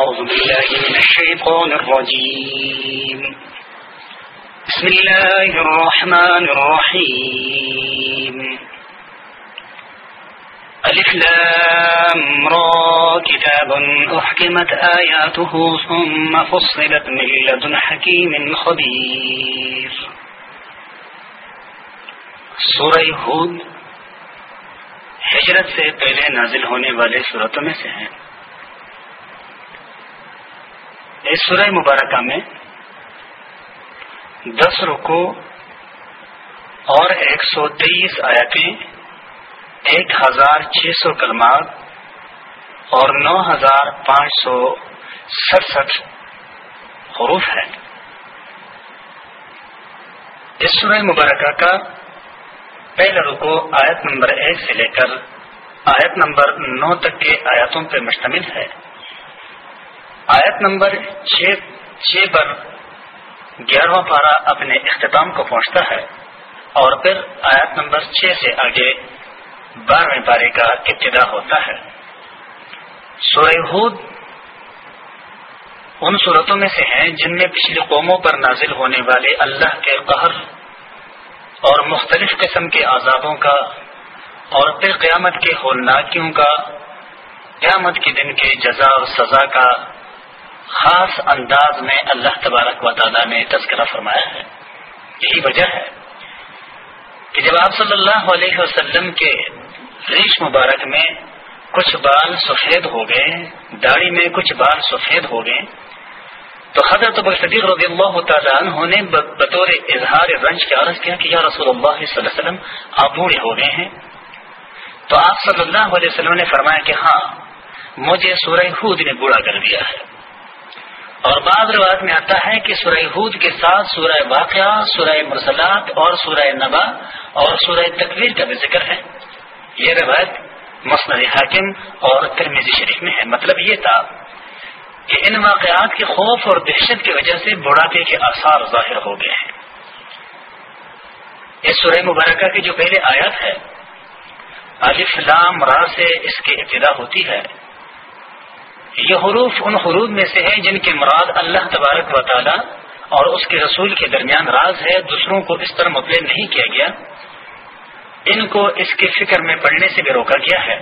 أعوذ بالله من الشيطان الرجيم. بسم الله الرحمن الرحيم. ألف لام را، كتاب أحكمت آياته ثم فصلت من لدن حكيم خبير. سورہ ہود، ہجرت سے پہلے نازل ہونے والے صورتوں میں سے ہیں اس سورہ مبارکہ میں دس رکو اور ایک سو تیئیس آیتیں، ایک ہزار چھ سو کلمات اور نو ہزار پانچ سو سڑسٹھ حروف ہے اس سورہ مبارکہ کا پہلا رکو آیت نمبر ایک سے لے کر آیت نمبر نو تک کے آیاتوں پر مشتمل ہے۔ آیت نمبر چھ پر گیارہواں پارا اپنے اختتام کو پہنچتا ہے اور پھر آیت نمبر چھ سے آگے بارہویں پارے کا ابتدا ہوتا ہے۔ سورہ ہود ان صورتوں میں سے ہیں جن میں پچھلی قوموں پر نازل ہونے والے اللہ کے قہر اور مختلف قسم کے عذابوں کا اور پھر قیامت کے ہولناکیوں کا، قیامت کے دن کے جزا اور سزا کا خاص انداز میں اللہ تبارک و تعالیٰ نے تذکرہ فرمایا ہے۔ یہی وجہ ہے کہ جب آپ صلی اللہ علیہ وسلم کے ریش مبارک میں کچھ بال سفید ہو گئے، داڑھی میں کچھ بال سفید ہو گئے، تو حضرت صدیق رضی اللہ تعالیٰ عنہ نے بطور اظہار رنج کے عرض کیا کہ یا رسول اللہ صلی اللہ علیہ وسلم، آپ بوڑھے ہو گئے ہیں۔ تو آپ صلی اللہ علیہ وسلم نے فرمایا کہ ہاں مجھے سورہ ہود نے بوڑھا کر دیا ہے۔ اور بعض روایت میں آتا ہے کہ سورہ ہود کے ساتھ سورہ واقعہ، سورہ مرسلات اور سورہ نبا اور سورہ تقویر کا بھی ذکر ہے۔ یہ روایت مسند حاکم اور ترمیزی شریف میں ہے۔ مطلب یہ تھا کہ ان واقعات کے خوف اور دہشت کی وجہ سے بڑھاپے کے آثار ظاہر ہو گئے ہیں۔ اس سورہ مبارکہ کی جو پہلے آیات ہے، الف لام را سے اس کی ابتدا ہوتی ہے۔ یہ حروف ان حروف میں سے ہیں جن کے مراد اللہ تبارک و تعالی اور اس کے رسول کے درمیان راز ہے، دوسروں کو اس طرح مطلع نہیں کیا گیا۔ ان کو اس کے فکر میں پڑھنے سے بھی روکا گیا ہے۔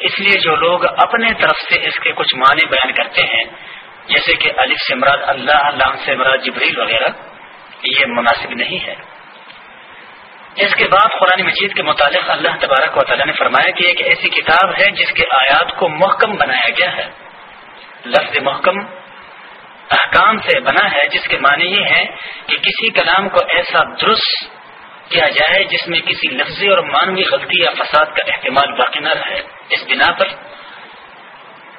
اس لیے جو لوگ اپنے طرف سے اس کے کچھ معنی بیان کرتے ہیں، جیسے کہ علی سے مراد اللہ اللہ سے مراد جبریل وغیرہ، یہ مناسب نہیں ہے۔ اس کے بعد قرآن مجید کے متعلق اللہ تبارک و تعالیٰ نے فرمایا کہ ایک ایسی کتاب ہے جس کے آیات کو محکم بنایا گیا ہے۔ لفظ محکم احکام سے بنا ہے، جس کے معنی یہ ہے کہ کسی کلام کو ایسا درست کیا جائے جس میں کسی لفظی اور مانوی غلطی یا فساد کا احتمال باقی نہ رہے۔ اس بنا پر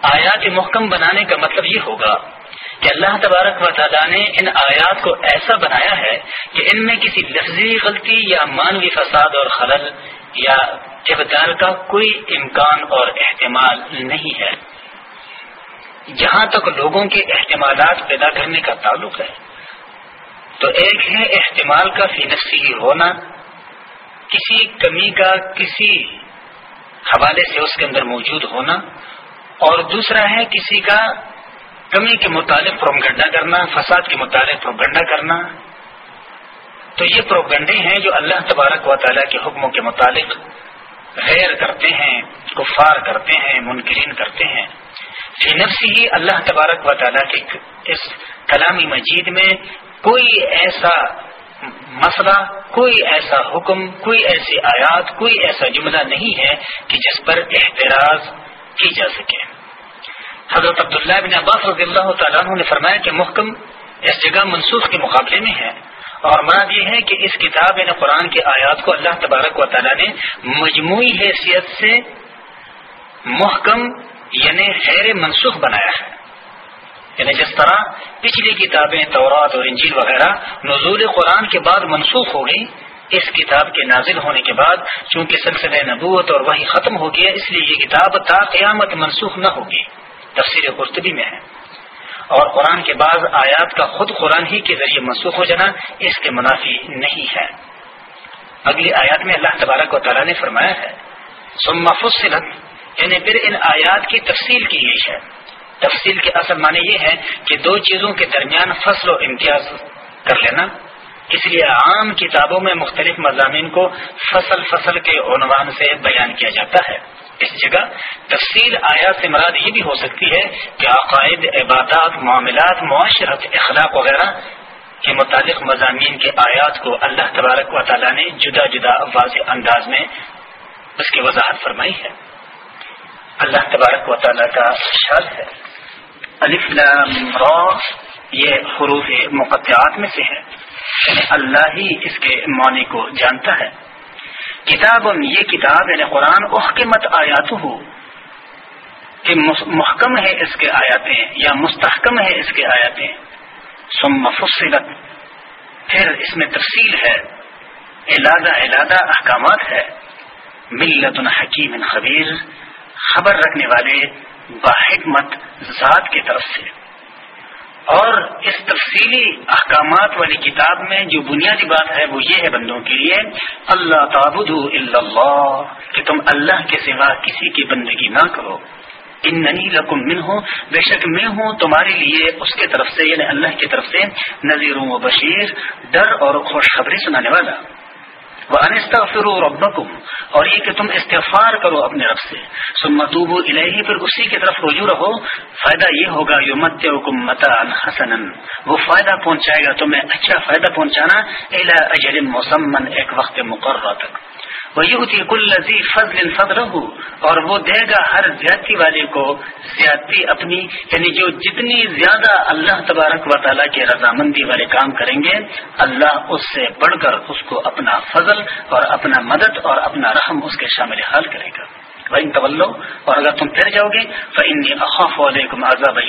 آیات محکم بنانے کا مطلب یہ ہوگا کہ اللہ تبارک و تعالیٰ نے ان آیات کو ایسا بنایا ہے کہ ان میں کسی لفظی غلطی یا مانوی فساد اور خلل یا ابدال کا کوئی امکان اور احتمال نہیں ہے۔ جہاں تک لوگوں کے احتمالات پیدا کرنے کا تعلق ہے، تو ایک ہے احتمال کا فی نفسی ہونا۔ کسی کمی کا کسی حوالے سے اس کے اندر موجود ہونا۔ اور دوسرا ہے کسی کا کمی کے متعلق پروگنڈا کرنا، فساد کے متعلق پروگنڈا کرنا۔ تو یہ پروگنڈے ہیں جو اللہ تبارک و تعالیٰ کے حکموں کے متعلق غیر کرتے ہیں، کفار کرتے ہیں، منکرین کرتے ہیں۔ فی نفسی ہی اللہ تبارک و تعالیٰ کے اس کلامی مجید میں کوئی ایسا مسئلہ، کوئی ایسا حکم، کوئی ایسی آیات، کوئی ایسا جملہ نہیں ہے کہ جس پر احتراز کی جا سکے۔ حضرت عبداللہ بن عباس رضی اللہ تعالیٰ نے فرمایا کہ محکم اس جگہ منسوخ کے مقابلے میں ہے اور مراد یہ ہے کہ اس کتاب یعنی قرآن کی آیات کو اللہ تبارک و تعالیٰ نے مجموعی حیثیت سے محکم یعنی خیر منسوخ بنایا ہے۔ یعنی جس طرح پچھلی کتابیں تورات اور انجیل وغیرہ نزول قرآن کے بعد منسوخ ہو گئی اس کتاب کے نازل ہونے کے بعد چونکہ سلسلہ نبوت اور وہی ختم ہو گیا، اس لیے یہ کتاب تا قیامت منسوخ نہ ہوگی۔ تفسیر قرطبی میں ہے۔ اور قرآن کے بعد آیات کا خود قرآن ہی کے ذریعے منسوخ ہو جانا اس کے منافی نہیں ہے۔ اگلی آیات میں اللہ تبارک و تعالیٰ نے فرمایا ہے سما فصلت یعنی پھر ان آیات کی تفصیل کی گئی ہے۔ تفصیل کے اصل معنی یہ ہے کہ دو چیزوں کے درمیان فصل و امتیاز کر لینا۔ اس لیے عام کتابوں میں مختلف مضامین کو فصل فصل کے عنوان سے بیان کیا جاتا ہے۔ اس جگہ تفصیل آیا سے مراد یہ بھی ہو سکتی ہے کہ عقائد، عبادات، معاملات، معاشرت، اخلاق وغیرہ کے متعلق مضامین کے آیات کو اللہ تبارک و تعالیٰ نے جدا جدا واضح انداز میں اس کی وضاحت فرمائی ہے۔ اللہ تبارک و تعالیٰ کا شاد ہے۔ را یہ حروف مقطعات میں سے ہے۔ یعنی اللہ ہی اس کے معنی کو جانتا ہے۔ کتاب یہ کتاب یعنی قرآن احکمت آیات ہو کہ محکم ہے اس کے آیاتیں یا مستحکم ہے اس کے آیاتیں۔ سم فصلت، پھر اس میں تفصیل ہے۔ علادہ علادہ احکامات ہے۔ ملت حکیم خبیر، خبر رکھنے والے باحکمت ذات کی طرف سے۔ اور اس تفصیلی احکامات والی کتاب میں جو بنیادی بات ہے وہ یہ ہے بندوں کے لیے، اللہ تعبد اللہ، کہ تم اللہ کے سوا کسی کی بندگی نہ کرو۔ ان ننی لکم من ہو بے شک میں ہوں تمہارے لیے اس کے طرف سے یعنی اللہ کی طرف سے نذیر و بشیر، ڈر اور خوشخبری سنانے والا۔ وہ انستا فرو ربکم اور یہ کہ تم استفار کرو اپنے رب سے۔ سمتوبو الہی پھر اسی کی طرف رجوع رہو۔ فائدہ یہ ہوگا یو مت حکم متا حسن وہ فائدہ پہنچائے گا تمہیں اچھا فائدہ پہنچانا الا اجر مسمن ایک وقت مقررہ تک۔ وہی کل لذیذ فضل فضر اور وہ دے گا ہر زیادتی والے کو زیادتی اپنی یعنی جو جتنی زیادہ اللہ تبارک و تعالیٰ کے رضامندی والے کام کریں گے، اللہ اس سے بڑھ کر اس کو اپنا فضل اور اپنا مدد اور اپنا رحم اس کے شامل حال کرے گا۔ وَإِن طلو اور اگر تم پھر جاؤ گے، فَإِنِّي أَخَافُ عَلَيْكُمْ عَذَابَ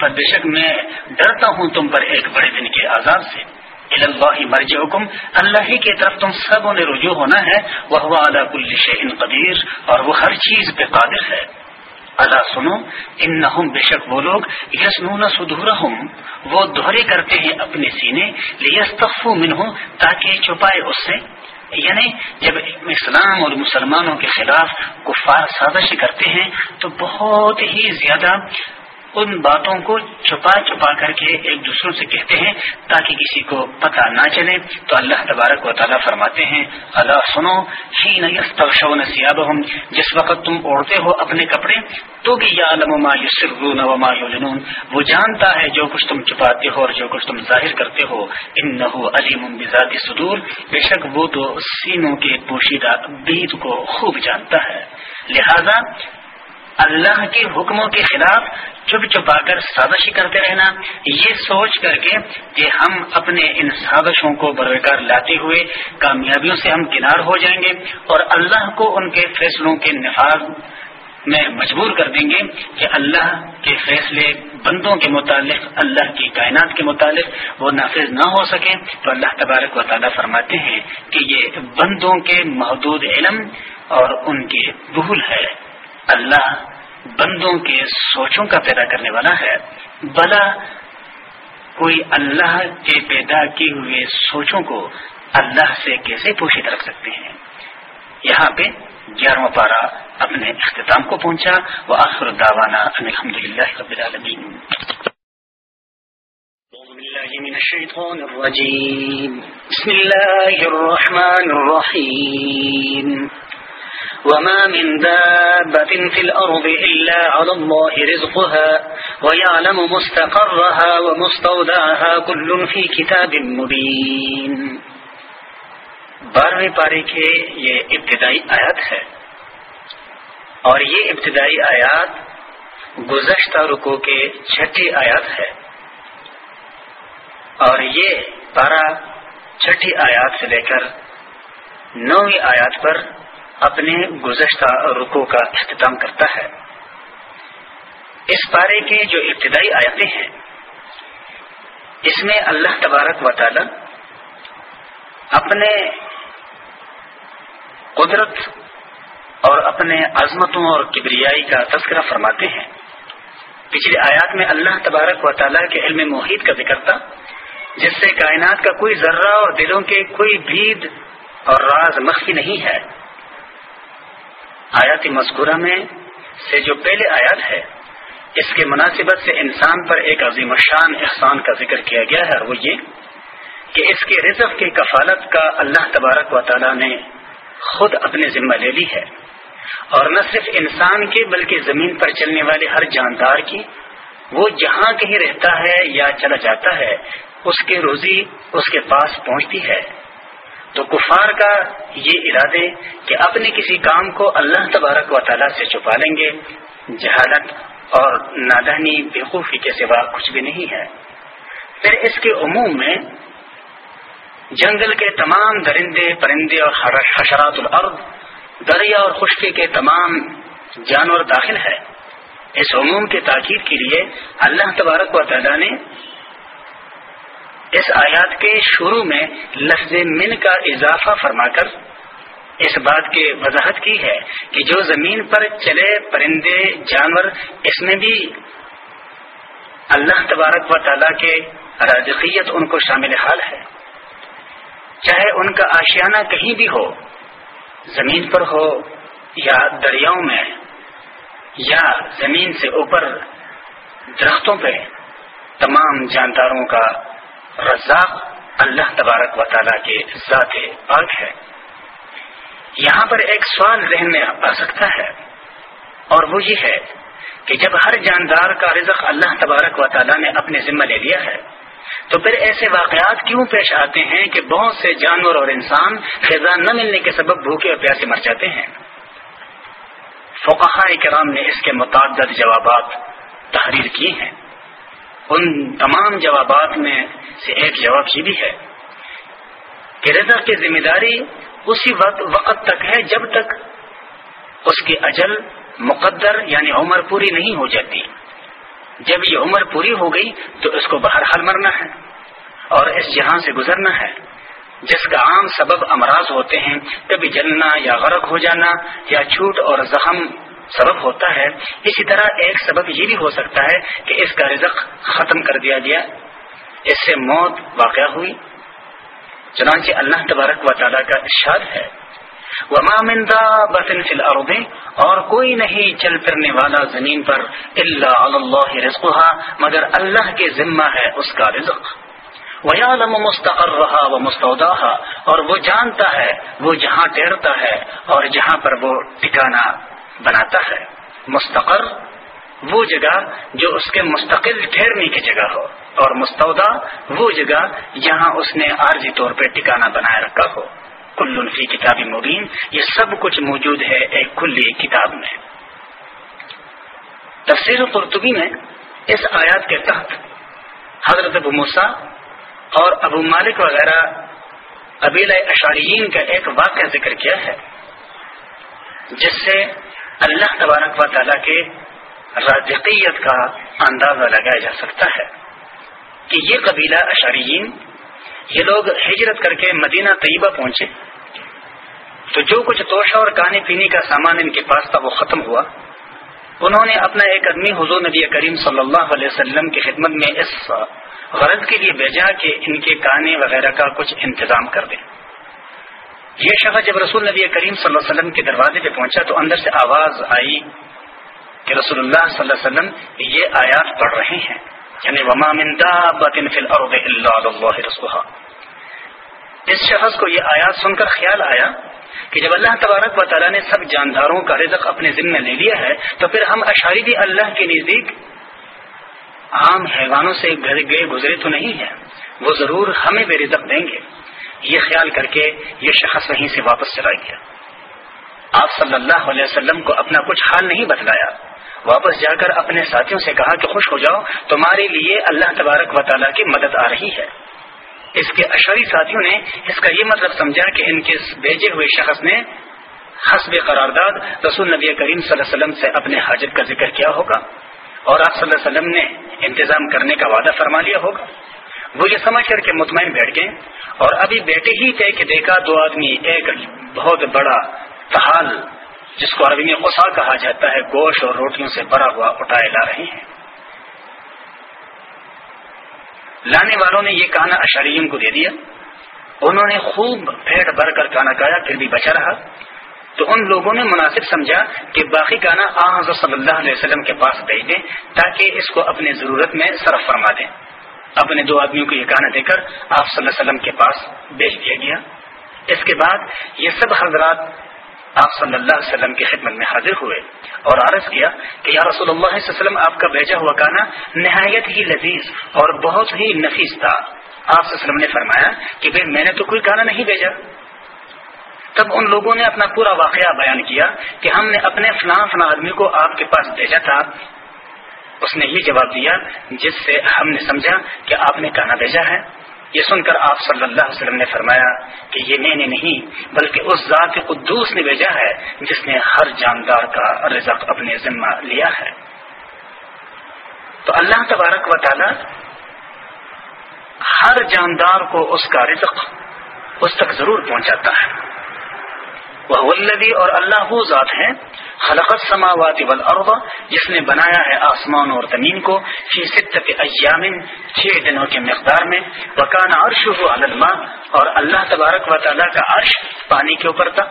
پر بے شک میں ڈرتا ہوں تم پر ایک بڑے دن کے عذاب سے۔ اللہ مرج حکم اللہ ہی کی طرف تم سب نے رجوع ہونا ہے وہ کل شعین قدیر، اور وہ ہر چیز پہ قادر ہے۔ اللہ سنو ان نہ بے شک وہ لوگ، یسنون سدھور وہ دوہرے کرتے ہیں اپنے سینے، لیستخفو منہ تاکہ چھپائے اس سے۔ یعنی جب اسلام اور مسلمانوں کے خلاف کفار سازش کرتے ہیں، تو بہت ہی زیادہ ان باتوں کو چھپا چھپا کر کے ایک دوسروں سے کہتے ہیں تاکہ کسی کو پتہ نہ چلے۔ تو اللہ تبارک و تعالیٰ فرماتے ہیں اللہ سنو ہی نسیاب جس وقت تم اوڑھتے ہو اپنے کپڑے، تو بھی یا علم ما یوجنون۔ وہ جانتا ہے جو کچھ تم چھپاتے ہو اور جو کچھ تم ظاہر کرتے ہو۔ ان نہ علیم بذات صدور۔ بے شک وہ تو سینوں کے پوشیدہ بید کو خوب جانتا ہے۔ لہذا اللہ کے حکموں کے خلاف چپ چپا کر سازشی کرتے رہنا، یہ سوچ کر کے کہ ہم اپنے ان سازشوں کو بروکار لاتے ہوئے کامیابیوں سے ہم کنار ہو جائیں گے اور اللہ کو ان کے فیصلوں کے نفاذ میں مجبور کر دیں گے کہ اللہ کے فیصلے بندوں کے متعلق، اللہ کی کائنات کے متعلق وہ نافذ نہ ہو سکے تو اللہ تبارک و تعالیٰ فرماتے ہیں کہ یہ بندوں کے محدود علم اور ان کی بھول ہے۔ اللہ بندوں کے سوچوں کا پیدا کرنے والا ہے۔ بلا کوئی اللہ کے پیدا کی ہوئے سوچوں کو اللہ سے کیسے پوشید رکھ سکتے ہیں؟ یہاں پہ گیارہواں پارا اپنے اختتام کو پہنچا۔ وہ آخر داوانا الحمد للہ رب العالمین۔ بسم اللہ الرحمن الرحیم۔ وما من دابة في الأرض إلا على الله رزقها ويعلم مستقرها ومستودعها كل في كتاب مبين۔ بارہویں پارے کے یہ ابتدائی آیات ہے۔ اور یہ ابتدائی آیات گزشتہ رکو کے چھٹی آیات ہے۔ اور یہ پارا چھٹی آیات سے لے کر نویں آیات پر اپنے گزشتہ رکو کا اختتام کرتا ہے۔ اس پارے کے جو ابتدائی آیتیں ہیں، اس میں اللہ تبارک و تعالی اپنے قدرت اور اپنے عظمتوں اور کبریائی کا تذکرہ فرماتے ہیں۔ پچھلی آیات میں اللہ تبارک و تعالیٰ کے علم محیط کا ذکر تھا، جس سے کائنات کا کوئی ذرہ اور دلوں کے کوئی بھید اور راز مخفی نہیں ہے۔ آیات مذکورہ میں سے جو پہلے آیات ہے، اس کے مناسبت سے انسان پر ایک عظیم الشان احسان کا ذکر کیا گیا ہے، اور وہ یہ کہ اس کے رزق کی کفالت کا اللہ تبارک و تعالی نے خود اپنے ذمہ لے لی ہے۔ اور نہ صرف انسان کی، بلکہ زمین پر چلنے والے ہر جاندار کی، وہ جہاں کہیں رہتا ہے یا چلا جاتا ہے، اس کے روزی اس کے پاس پہنچتی ہے۔ تو کفار کا یہ ارادے کہ اپنے کسی کام کو اللہ تبارک و تعالیٰ سے چھپا لیں گے۔ جہالت اور نادانی بےخوفی کے سوا کچھ بھی نہیں ہے۔ پھر اس کے عموم میں جنگل کے تمام درندے، پرندے اور حشرات الارض، دریا اور خشکی کے تمام جانور داخل ہے اس عموم کے تاکید کے لیے اللہ تبارک و تعالیٰ نے اس آیات کے شروع میں لفظ من کا اضافہ فرما کر اس بات کی وضاحت کی ہے کہ جو زمین پر چلے پرندے جانور اس میں بھی اللہ تبارک و تعالیٰ کے رازقیت ان کو شامل حال ہے۔ چاہے ان کا آشیانہ کہیں بھی ہو، زمین پر ہو یا دریاؤں میں یا زمین سے اوپر درختوں پہ، تمام جانداروں کا رزاق اللہ تبارک و تعالیٰ کے ذات پاک ہے۔ یہاں پر ایک سوال ذہن میں آ سکتا ہے، اور وہ یہ ہے کہ جب ہر جاندار کا رزق اللہ تبارک و تعالیٰ نے اپنے ذمہ لے لیا ہے، تو پھر ایسے واقعات کیوں پیش آتے ہیں کہ بہت سے جانور اور انسان خزاں نہ ملنے کے سبب بھوکے اور پیاسے مر جاتے ہیں؟ فقہ کرام نے اس کے متعدد جوابات تحریر کی ہیں۔ ان تمام جوابات میں سے ایک جواب یہ بھی ہے کہ رضا کی ذمہ داری اسی وقت وقت تک ہے جب تک اس کی اجل مقدر یعنی عمر پوری نہیں ہو جاتی۔ جب یہ عمر پوری ہو گئی تو اس کو باہر حل مرنا ہے اور اس جہاں سے گزرنا ہے۔ جس کا عام سبب امراض ہوتے ہیں، کبھی جلنا یا غرق ہو جانا یا چھوٹ اور زخم سبب ہوتا ہے۔ اسی طرح ایک سبب یہ بھی ہو سکتا ہے کہ اس کا رزق ختم کر دیا گیا۔ اس سے موت واقع ہوئی۔ چنانچہ اللہ تبارک و تعالیٰ کا ارشاد ہے۔ بسن فل اور کوئی نہیں چل پھرنے والا زمین پر اللہ اللہ رزقہ مگر اللہ کے ذمہ ہے اس کا رزق۔ وہ مستقر رہا وہ مستعودہ اور وہ جانتا ہے، وہ جہاں ٹہرتا ہے اور جہاں پر وہ ٹھکانا بناتا ہے۔ مستقر وہ جگہ جو اس کے مستقل ٹھہرنے کی جگہ ہو، اور مستعودہ وہ جگہ جہاں اس نے عارضی طور پہ ٹکانا بنائے رکھا ہو۔ کل فی کتاب مبین، یہ سب کچھ موجود ہے ایک کھلی کتاب میں۔ تفسیر قرطبی میں اس آیات کے تحت حضرت ابو موسا اور ابو مالک وغیرہ ابیل اشاریین کا ایک واقعہ ذکر کیا ہے، جس سے اللہ تبارک و تعالیٰ کے رازقیت کا اندازہ لگایا جا سکتا ہے کہ یہ قبیلہ اشاریین یہ لوگ ہجرت کر کے مدینہ طیبہ پہنچے۔ تو جو کچھ توشہ اور کھانے پینے کا سامان ان کے پاس تھا وہ ختم ہوا۔ انہوں نے اپنا ایک آدمی حضور نبی کریم صلی اللہ علیہ وسلم کی خدمت میں اس غرض کے لیے بھیجا کہ ان کے کھانے وغیرہ کا کچھ انتظام کر دیں۔ یہ شخص جب رسول نبی کریم صلی اللہ علیہ وسلم کے دروازے پہ پہنچا تو اندر سے آواز آئی کہ رسول اللہ صلی اللہ علیہ وسلم یہ آیات پڑھ رہے ہیں۔ یعنی وما من فی الارض الا اس شخص کو یہ آیات سن کر خیال آیا کہ جب اللہ تبارک و تعالیٰ نے سب جانداروں کا رزق اپنے ذمہ لے لیا ہے، تو پھر ہم اشاری بھی اللہ کے نزدیک عام حیوانوں سے گئے گزرے تو نہیں ہے وہ ضرور ہمیں بھی رزق دیں گے۔ یہ خیال کر کے یہ شخص وہیں سے واپس چلا گیا۔ آپ صلی اللہ علیہ وسلم کو اپنا کچھ حال نہیں بتلایا۔ واپس جا کر اپنے ساتھیوں سے کہا کہ خوش ہو جاؤ، تمہارے لیے اللہ تبارک و تعالیٰ کی مدد آ رہی ہے۔ اس کے اشری ساتھیوں نے اس کا یہ مطلب سمجھا کہ ان کے بھیجے ہوئے شخص نے حسب قرارداد رسول نبی کریم صلی اللہ علیہ وسلم سے اپنے حاجت کا ذکر کیا ہوگا اور آپ صلی اللہ علیہ وسلم نے انتظام کرنے کا وعدہ فرما لیا ہوگا۔ وہ یہ سمجھ کر کے مطمئن بیٹھ گئے اور ابھی بیٹے ہی تھے کہ دیکھا دو آدمی ایک بہت بڑا تحال، جس کو عربی میں غصہ کہا جاتا ہے، گوشت اور روٹیوں سے بھرا ہوا اٹھائے لا رہے ہیں۔ لانے والوں نے یہ کہنا اشاریم کو دے دیا۔ انہوں نے خوب پیٹ بھر کر کھانا کھایا، پھر بھی بچا رہا۔ تو ان لوگوں نے مناسب سمجھا کہ باقی گانا آ حضرت صلی اللہ علیہ وسلم کے پاس بھیج دیں تاکہ اس کو اپنی ضرورت میں صرف فرما دیں۔ اپنے دو آدمیوں کو یہ گانا دے کر آپ صلی اللہ علیہ وسلم کے پاس بھیج دیا گیا۔ اس کے بعد یہ سب حضرات آپ صلی اللہ علیہ وسلم کی خدمت میں حاضر ہوئے اور عرض کیا کہ یا رسول اللہ علیہ وسلم، آپ کا بھیجا ہوا گانا نہایت ہی لذیذ اور بہت ہی نفیس تھا۔ آپ وسلم نے فرمایا کہ بھائی میں نے تو کوئی گانا نہیں بھیجا۔ تب ان لوگوں نے اپنا پورا واقعہ بیان کیا کہ ہم نے اپنے فلاں فلاں آدمی کو آپ کے پاس بھیجا تھا۔ اس نے یہ جواب دیا، جس سے ہم نے سمجھا کہ آپ نے گانا بھیجا ہے۔ یہ سن کر آپ صلی اللہ علیہ وسلم نے فرمایا کہ یہ میں نے نہیں، بلکہ اس ذات قدوس نے بھیجا ہے، جس نے ہر جاندار کا رزق اپنے ذمہ لیا ہے۔ تو اللہ تبارک و تعالی ہر جاندار کو اس کا رزق اس تک ضرور پہنچاتا ہے۔ وہ ولدی اور اللہ وہ ذات ہے خلقت سماوات والارض، جس نے بنایا ہے آسمان اور زمین کو فی ستت ایام، چھ دنوں کے مقدار میں۔ وکان عرش علما اور اللہ تبارک و تعالیٰ کا عرش پانی کے اوپر تھا۔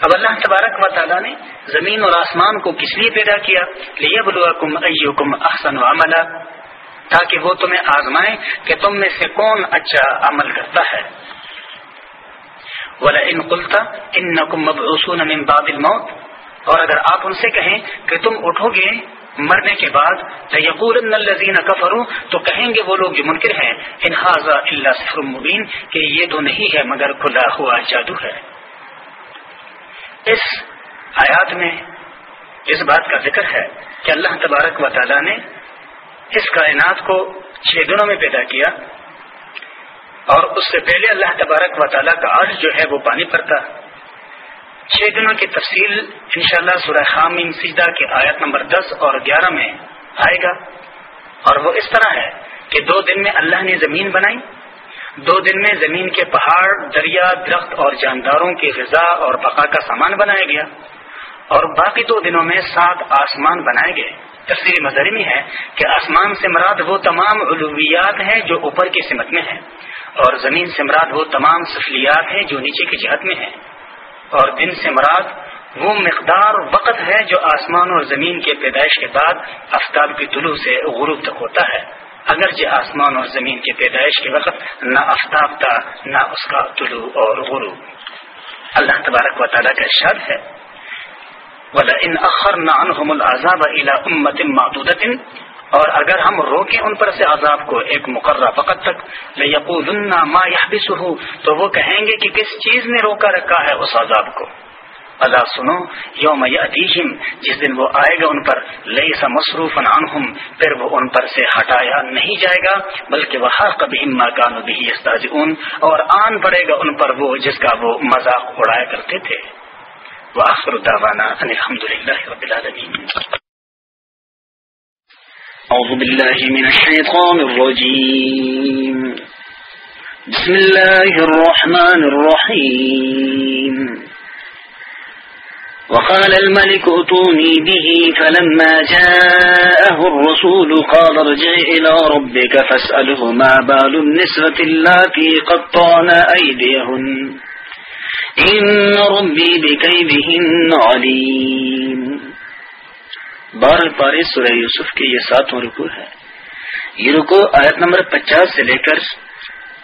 اب اللہ تبارک و تعالیٰ نے زمین اور آسمان کو کس لیے پیدا کیا؟ لیبلوکم ایکم احسن عملا، تاکہ وہ تمہیں آزمائے کہ تم میں سے کون اچھا عمل کرتا ہے۔ ولا ان قلتا ان نقم مبعوثون من بعد الموت اور اگر آپ ان سے کہیں کہ تم اٹھو گے مرنے کے بعد یقور الزین کفرو تو کہیں گے وہ لوگ جو منکر ہیں انحاظ اللہ سفر مبین کہ یہ تو نہیں ہے، مگر کھلا ہوا جادو ہے۔ اس آیات میں اس بات کا ذکر ہے کہ اللہ تبارک و تعالی نے اس کائنات کو چھ دنوں میں پیدا کیا۔ اور اس سے پہلے اللہ تبارک و تعالیٰ کا عرض جو ہے وہ پانی پڑتا چھ دنوں کی تفصیل انشاءاللہ سورہ حامین سیدہ کے آیت نمبر دس اور گیارہ میں آئے گا۔ اور وہ اس طرح ہے کہ دو دن میں اللہ نے زمین بنائی، دو دن میں زمین کے پہاڑ، دریا، درخت اور جانداروں کی غذا اور بقا کا سامان بنایا گیا۔ اور باقی دو دنوں میں سات آسمان بنائے گئے۔ تفصیلی مظہری میں ہے کہ آسمان سے مراد وہ تمام علویات ہیں جو اوپر کی سمت میں ہیں، اور زمین سے مراد وہ تمام سفلیات ہیں جو نیچے کی جہت میں ہیں۔ اور دن سے مراد وہ مقدار وقت ہے جو آسمان اور زمین کے پیدائش کے بعد آفتاب کی طلوع سے غروب تک ہوتا ہے۔ اگرچہ آسمان اور زمین کے پیدائش کے وقت نہ آفتاب تھا، نہ اس کا طلوع اور غروب۔ اللہ تبارک و تعالیٰ کا ارشاد ہے۔ ان اخر نہ اور اگر ہم روکیں ان پر سے عذاب کو ایک مقررہ وقت تک ما ہو تو وہ کہیں گے کہ کس چیز نے روکا رکھا ہے اس عذاب کو۔ اللہ سنو، یوم یاتیہم جس دن وہ آئے گا ان پر لئی سا مصروف پھر وہ ان پر سے ہٹایا نہیں جائے گا، بلکہ وہ ہر کبھی کانو بھی اور آن پڑے گا ان پر وہ جس کا وہ مذاق اڑایا کرتے تھے۔ وآخر دعوانا ان الحمد للہ رب العالمین۔ أعوذ بالله من الشيطان الرجيم. بسم الله الرحمن الرحيم. وقال الملك اتوني به، فلما جاءه الرسول قال ارجع إلى ربك فاسأله ما بال النسوة التي قطعن أيديهن. إن ربي بكيدهن عليم. بارہ پارے سورہ یوسف کے یہ ساتواں رکو ہے۔ یہ رکو آیت نمبر پچاس سے لے کر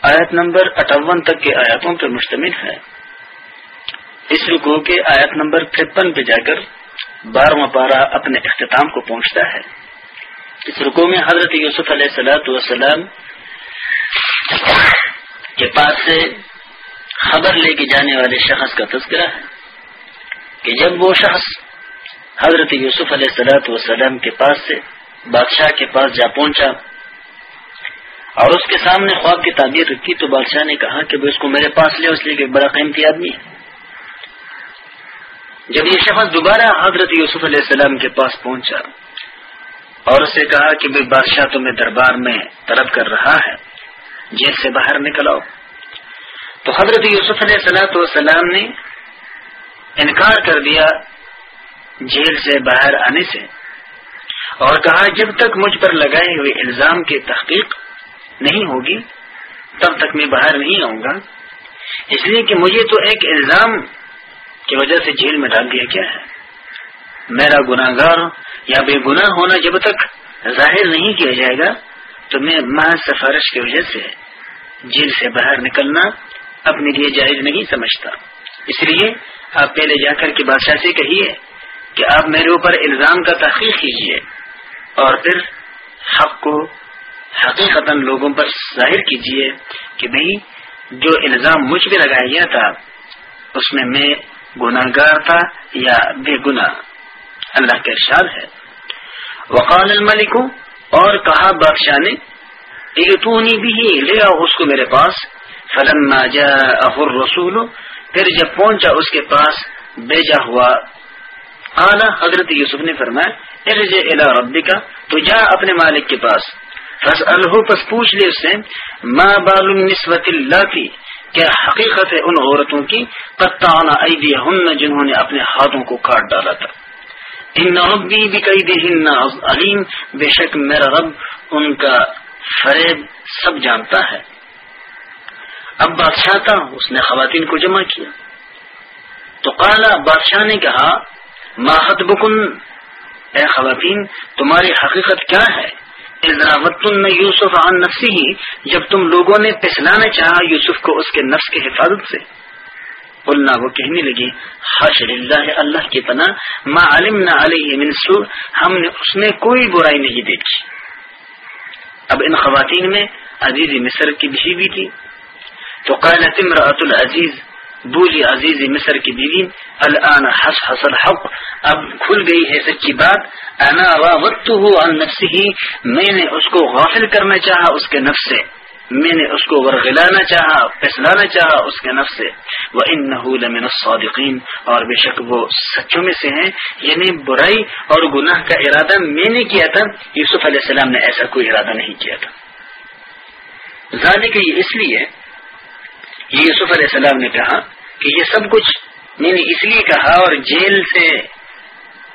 آیت نمبر اٹھاون تک کے آیاتوں پر مشتمل ہے۔ اس رکو کے آیت نمبر ترپن پہ جا کر بارہواں پارہ اپنے اختتام کو پہنچتا ہے۔ اس رکو میں حضرت یوسف علیہ السلاۃ والسلام کے پاس سے خبر لے کے جانے والے شخص کا تذکرہ ہے کہ جب وہ شخص حضرت یوسف علیہ السلاۃ وسلم کے پاس سے، بادشاہ کے پاس جا پہنچا اور اس کے سامنے خواب کی تعبیر رکھی تو بادشاہ نے کہا کہ وہ اس کو میرے پاس لے، اس لیے کہ بڑا قیمتی آدمی ہے۔ جب یہ شخص دوبارہ حضرت یوسف علیہ السلام کے پاس پہنچا اور اسے کہا کہ بھائی بادشاہ تمہیں دربار میں طلب کر رہا ہے، جیل سے باہر نکل آؤ۔ تو حضرت یوسف علیہ السلاۃ والسلام نے انکار کر دیا جیل سے باہر آنے سے اور کہا جب تک مجھ پر لگائے ہوئے الزام کی تحقیق نہیں ہوگی، تب تک میں باہر نہیں آؤں گا۔ اس لیے کہ مجھے تو ایک الزام کی وجہ سے جیل میں ڈال دیا کیا ہے۔ میرا گناہ گار یا بے گناہ ہونا جب تک ظاہر نہیں کیا جائے گا، تو میں محض سفارش کی وجہ سے جیل سے باہر نکلنا اپنے لیے جائز نہیں سمجھتا۔ اس لیے آپ پہلے جا کر کے بادشاہ سے کہیے کہ آپ میرے اوپر الزام کا تحقیق کیجیے اور پھر حق کو حقیقت لوگوں پر ظاہر کیجیے کہ بھائی جو الزام مجھ پہ لگایا گیا تھا، اس میں میں گناہ گار تھا یا بے گناہ؟ اللہ کے ارشاد ہے۔ وقال الملک اور کہا بادشاہ نے بھی لے آؤ اس کو میرے پاس۔ فلما جاء رسول پھر جب پہنچا اس کے پاس، بیجا ہوا اعلی حضرت یوسف نے فرمایا، ارجع الى ربک، تو جا اپنے مالک کے پاس۔ بس پس پوچھ لے اس سے، ما بال النسوت اللہ کی کیا حقیقت ہے ان عورتوں کی؟ قطعنا ایدیہن، جنہوں نے اپنے ہاتھوں کو کاٹ ڈالا تھا۔ ان ربی بقیدہن علیم، بے شک میرا رب ان کا فریب سب جانتا ہے۔ اب بادشاہ تھا، اس نے خواتین کو جمع کیا۔ تو قالا، بادشاہ نے کہا ماحت بکن اے خواتین، تمہاری حقیقت کیا ہے؟ یوسف عن نفسی ہی جب تم لوگوں نے پسلانا چاہا یوسف کو اس کے نفس کے حفاظت سے۔ بولنا وہ کہنے لگی حشر اللہ اللہ کی پناہ، ما علم نہ علیہ منسو ہم نے اس میں کوئی برائی نہیں دیکھی۔ اب ان خواتین میں عزیز مصر کی بھی بھی تھی۔ تو قالت امرأت العزیز بولی عزیز مصر کی بیوی، الان حس حسل حق اب کھل گئی ہے سچی بات، انا عن نفسه میں نے اس کو غافل کرنا چاہا اس کے نفس سے۔ میں نے اس کو ورغلانا چاہا، پھسلانا چاہا اس کے نفس سے۔ وہ ان لمن الصادقین اور بے شک وہ سچوں میں سے ہیں یعنی برائی اور گناہ کا ارادہ میں نے کیا تھا، یوسف علیہ السلام نے ایسا کوئی ارادہ نہیں کیا تھا۔ ذالک یہ اس لیے یوسف علیہ السلام نے کہا کہ یہ سب کچھ میں نے اس لیے کہا اور جیل سے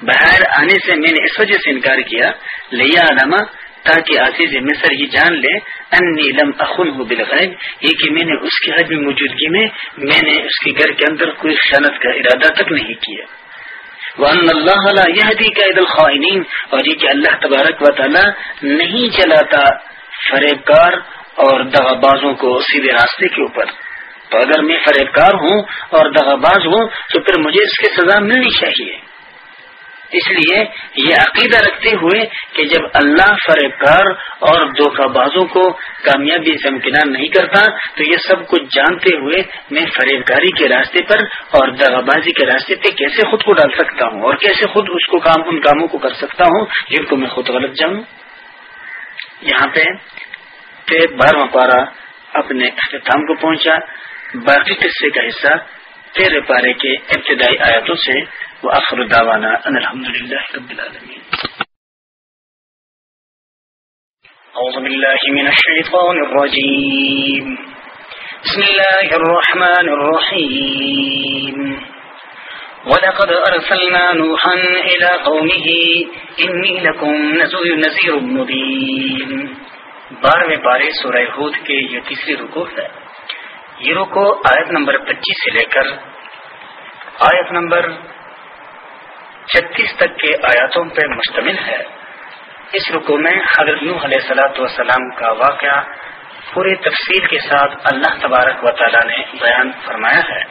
باہر آنے سے میں نے اس وجہ سے انکار کیا لیا علامہ تاکہ عزیز مصر یہ جان لے، انی لم اخن ہو بالغیب، یہ کہ میں نے اس کی حد میں موجودگی میں میں نے اس کے گھر کے اندر کوئی خیانت کا ارادہ تک نہیں کیا۔ وان اللہ یہ کا عید اور یہ کہ اللہ تبارک و تعالی نہیں چلاتا فریب کار اور دغا بازوں کو سیدھے راستے کے اوپر۔ تو اگر میں فریب کار ہوں اور دغا باز ہوں تو پھر مجھے اس کی سزا ملنی چاہیے۔ اس لیے یہ عقیدہ رکھتے ہوئے کہ جب اللہ فریب کار اور دھوکہ بازوں کو کامیابی سے امکنان نہیں کرتا، تو یہ سب کچھ جانتے ہوئے میں فریب کاری کے راستے پر اور دغا بازی کے راستے پہ کیسے خود کو ڈال سکتا ہوں اور کیسے خود اس کو کام، ان کاموں کو کر سکتا ہوں جن کو میں خود غلط جانوں؟ یہاں پہ بارہواں پارا اپنے اختتام کو پہنچا۔ باقی قصے کا حصہ تیرے پارے کے ابتدائی آیاتوں سے۔ وآخر دعوانا أن الحمد لله رب العالمين أعوذ بالله من الشيطان الرجيم بسم الله الرحمن الرحيم ولقد أرسلنا نوحا إلى قومه إني لكم نذير مبين بارہویں پارے سورہ ہود کے یہ تیسری رکو ہے۔ یہ رکو آیت نمبر پچیس سے لے کر آیت نمبر چھتیس تک کے آیاتوں پر مشتمل ہے۔ اس رکو میں حضرت نوح علیہ سلاۃ وسلام کا واقعہ پورے تفصیل کے ساتھ اللہ تبارک و تعالی نے بیان فرمایا ہے۔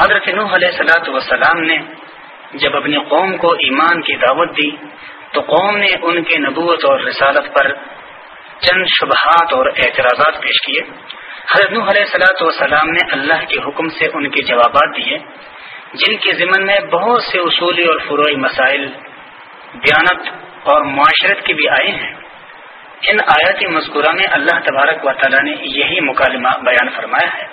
حضرت نوح علیہ سلاۃ وسلام نے جب اپنی قوم کو ایمان کی دعوت دی، تو قوم نے ان کے نبوت اور رسالت پر چند شبہات اور اعتراضات پیش کیے۔ حضرت نوح علیہ سلاۃ وسلام نے اللہ کے حکم سے ان کے جوابات دیے، جن کے ضمن میں بہت سے اصولی اور فروئی مسائل دیانت اور معاشرت کے بھی آئے ہیں۔ ان آیات مذکورہ میں اللہ تبارک و تعالیٰ نے یہی مکالمہ بیان فرمایا ہے۔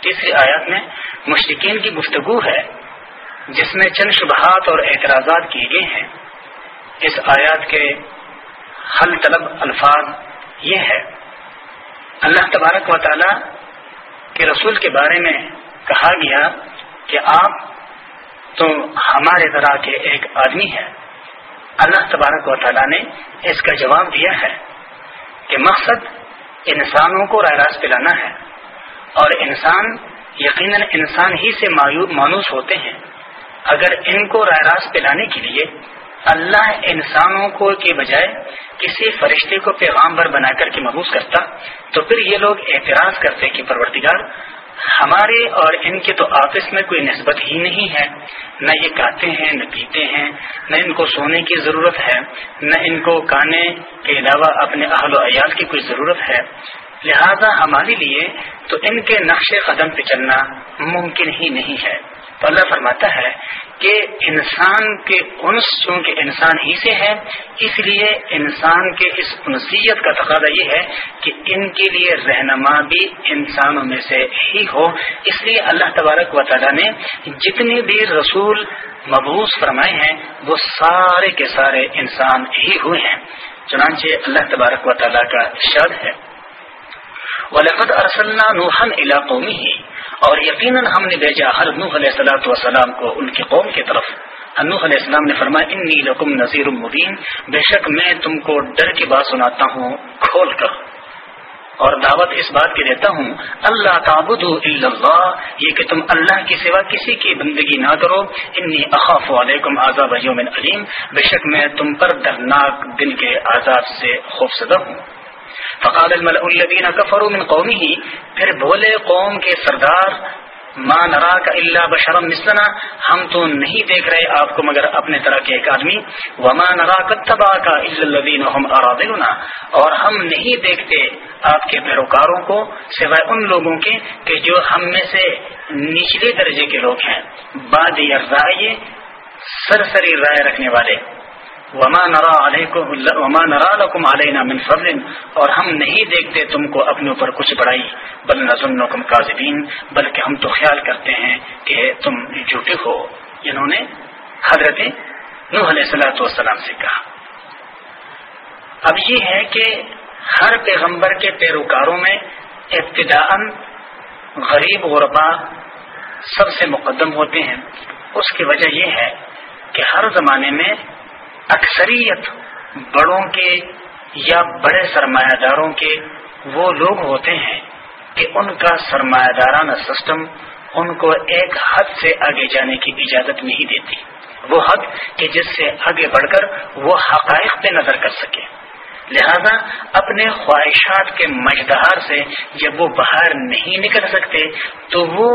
تیسری آیات میں مشرقین کی گفتگو ہے، جس میں چند شبہات اور اعتراضات کیے گئے ہیں۔ اس آیات کے حل طلب الفاظ یہ ہے اللہ تبارک و تعالیٰ کے رسول کے بارے میں کہا گیا کہ آپ تو ہمارے طرح کے ایک آدمی ہے اللہ تبارک و تعالیٰ نے اس کا جواب دیا ہے کہ مقصد انسانوں کو راہ راست پلانا ہے اور انسان یقیناً انسان ہی سے مانوس ہوتے ہیں۔ اگر ان کو رائے راست پلانے کے لیے اللہ انسانوں کو کے بجائے کسی فرشتے کو پیغامبر بنا کر کے محبوس کرتا، تو پھر یہ لوگ اعتراض کرتے کہ پرورتگار ہمارے اور ان کے تو آپس میں کوئی نسبت ہی نہیں ہے۔ نہ یہ کھاتے ہیں، نہ پیتے ہیں، نہ ان کو سونے کی ضرورت ہے، نہ ان کو کھانے کے علاوہ اپنے اہل و عیال کی کوئی ضرورت ہے۔ لہذا ہمارے لیے تو ان کے نقش قدم پہ چلنا ممکن ہی نہیں ہے۔ تو اللہ فرماتا ہے کہ انسان کے انس چونکہ انسان ہی سے ہے، اس لیے انسان کے اس انسیت کا تقاضا یہ ہے کہ ان کے لیے رہنما بھی انسانوں میں سے ہی ہو۔ اس لیے اللہ تبارک و تعالیٰ نے جتنے بھی رسول مبوس فرمائے ہیں، وہ سارے کے سارے انسان ہی ہوئے ہیں۔ چنانچہ اللہ تبارک و تعالیٰ کا شد ہے۔ وَلَقَدْ أَرْسَلْنَا نُوحًا إِلَىٰ قَوْمِهِ اور یقیناً ہم نے بھیجا ہر نوح علیہ السلاۃ وسلام کو ان کی قوم کی طرف۔ انوح علیہ السلام نے فرمایا، انی لکم نذیر مبین، بے شک میں تم کو ڈر کی بات سناتا ہوں، کھول کر۔ اور دعوت اس بات کی دیتا ہوں، اللہ تعبد اللہ، یہ کہ تم اللہ کی سوا کسی کی بندگی نہ کرو۔ انی اخاف علیکم عذاب یوم علیم، بے شک میں تم پر درناک دن کے عذاب سے خوفزدہ ہوں۔ فقال الملأ الذين كفروا من قومه، پھر بولے قوم کے سردار، ما نرا کا اللہ بشرم مثلنا، ہم تو نہیں دیکھ رہے آپ کو مگر اپنے طرح کے ایک آدمی۔ وما نرا کتبا کا الدین ارادلنا اور ہم نہیں دیکھتے آپ کے پیروکاروں کو، سوائے ان لوگوں کے کہ جو ہم میں سے نچلے درجے کے لوگ ہیں۔ باد یا رائے سرسری رائے رکھنے والے۔ وما نرا وما نرا لکم علینا من فضل، اور ہم نہیں دیکھتے تم کو اپنے اوپر کچھ بڑائی، بل نظنکم کاذبین، بلکہ ہم تو خیال کرتے ہیں کہ تم جھوٹے ہو انہوں نے حضرت نوح علیہ السلاۃ والسلام سے کہا۔ اب یہ ہے کہ ہر پیغمبر کے پیروکاروں میں ابتدا غریب غربا سب سے مقدم ہوتے ہیں۔ اس کی وجہ یہ ہے کہ ہر زمانے میں اکثریت بڑوں کے یا بڑے سرمایہ داروں کے وہ لوگ ہوتے ہیں کہ ان کا سرمایہ دارانہ سسٹم ان کو ایک حد سے آگے جانے کی اجازت نہیں دیتی۔ وہ حد کہ جس سے آگے بڑھ کر وہ حقائق پہ نظر کر سکے۔ لہذا اپنے خواہشات کے مجدہار سے جب وہ باہر نہیں نکل سکتے تو وہ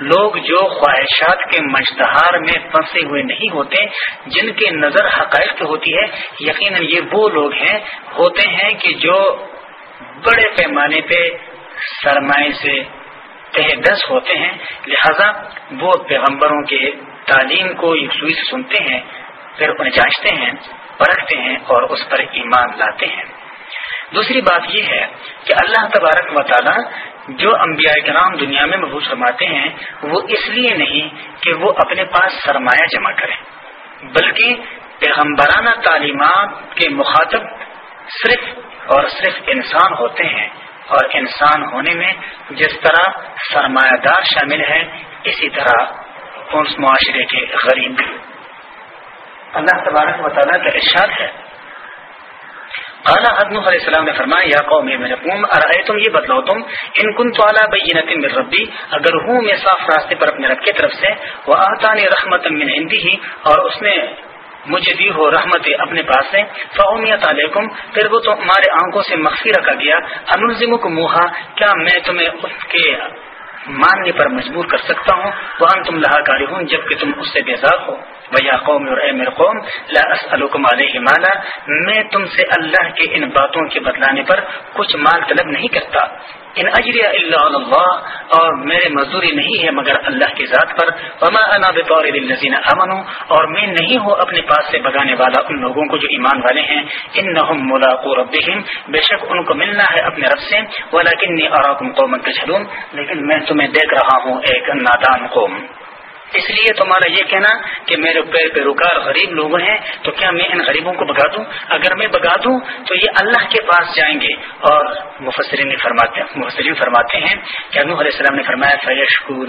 لوگ جو خواہشات کے مشتہار میں پھنسے ہوئے نہیں ہوتے، جن کے نظر حقائق ہوتی ہے، یقیناً یہ وہ لوگ ہیں، ہوتے ہیں کہ جو بڑے پیمانے پہ سرمائے سے تہدس ہوتے ہیں۔ لہذا وہ پیغمبروں کے تعلیم کو یکسوئی سے سنتے ہیں، پھر انہیں جانچتے ہیں، پرکھتے ہیں اور اس پر ایمان لاتے ہیں۔ دوسری بات یہ ہے کہ اللہ تبارک و جو انبیاء کے نام دنیا میں محبوس فرماتے ہیں، وہ اس لیے نہیں کہ وہ اپنے پاس سرمایہ جمع کریں، بلکہ پیغمبرانہ تعلیمات کے مخاطب صرف اور صرف انسان ہوتے ہیں۔ اور انسان ہونے میں جس طرح سرمایہ دار شامل ہے اسی طرح اس معاشرے کے غریب بھی۔ اللہ تبارک و تعالیٰ کا ارشاد ہے اعلیٰ حدم علیہ السلام نے فرمایا، یا قوم میرے قوم ارائے تم یہ بدلاؤ تم ان کن تو اعلیٰ بینت من ربی، اگر ہوں میں صاف راستے پر اپنے رب کی طرف سے وہ آتا نے رحمت من ہندی ہی اور اس نے مجھے دی ہو رحمت اپنے پاس سے فومیت علیکم، پھر وہ تو ہمارے آنکھوں سے مخفی رکھا گیا۔ انلزم کو موہا، کیا میں تمہیں اس کے ماننے پر مجبور کر سکتا ہوں؟ وہ تم لہا کاری ہوں جبکہ تم اس سے بیزار ہو۔ بھیا قوم اور اے میرے قوم لا علیہ مالا میں تم سے اللہ کے ان باتوں کے بدلانے پر کچھ مال طلب نہیں کرتا۔ ان اجری اللہ اللہ اور میرے مزدوری نہیں ہے مگر اللہ کی ذات پر۔ وما انا بطور للذین امنوا اور میں نہیں ہوں اپنے پاس سے بگانے والا ان لوگوں کو جو ایمان والے ہیں۔ انہم ملاقو ربہم بے شک ان کو ملنا ہے اپنے رب سے۔ ولیکنی اراکم قوما تجھلون لیکن میں تمہیں دیکھ رہا ہوں ایک نادان قوم۔ اس لیے تمہارا یہ کہنا کہ میرے پیر پیروکار غریب لوگ ہیں، تو کیا میں ان غریبوں کو بگا دوں؟ اگر میں بگا دوں تو یہ اللہ کے پاس جائیں گے۔ اور مفسرین فرماتے مفسرین فرماتے ہیں کہ انوح علیہ السلام نے فرمایا فیشکو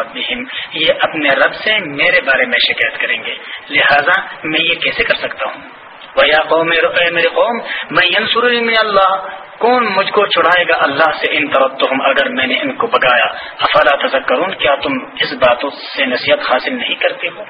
ربہم یہ اپنے رب سے میرے بارے میں شکایت کریں گے۔ لہذا میں یہ کیسے کر سکتا ہوں؟ یا قوم میرے قوم میں ینسر من اللہ کون مجھ کو چھڑائے گا اللہ سے ان طرف تو اگر میں نے ان کو بگایا افلا تذکرون کیا تم اس باتوں سے نصیحت حاصل نہیں کرتے ہو؟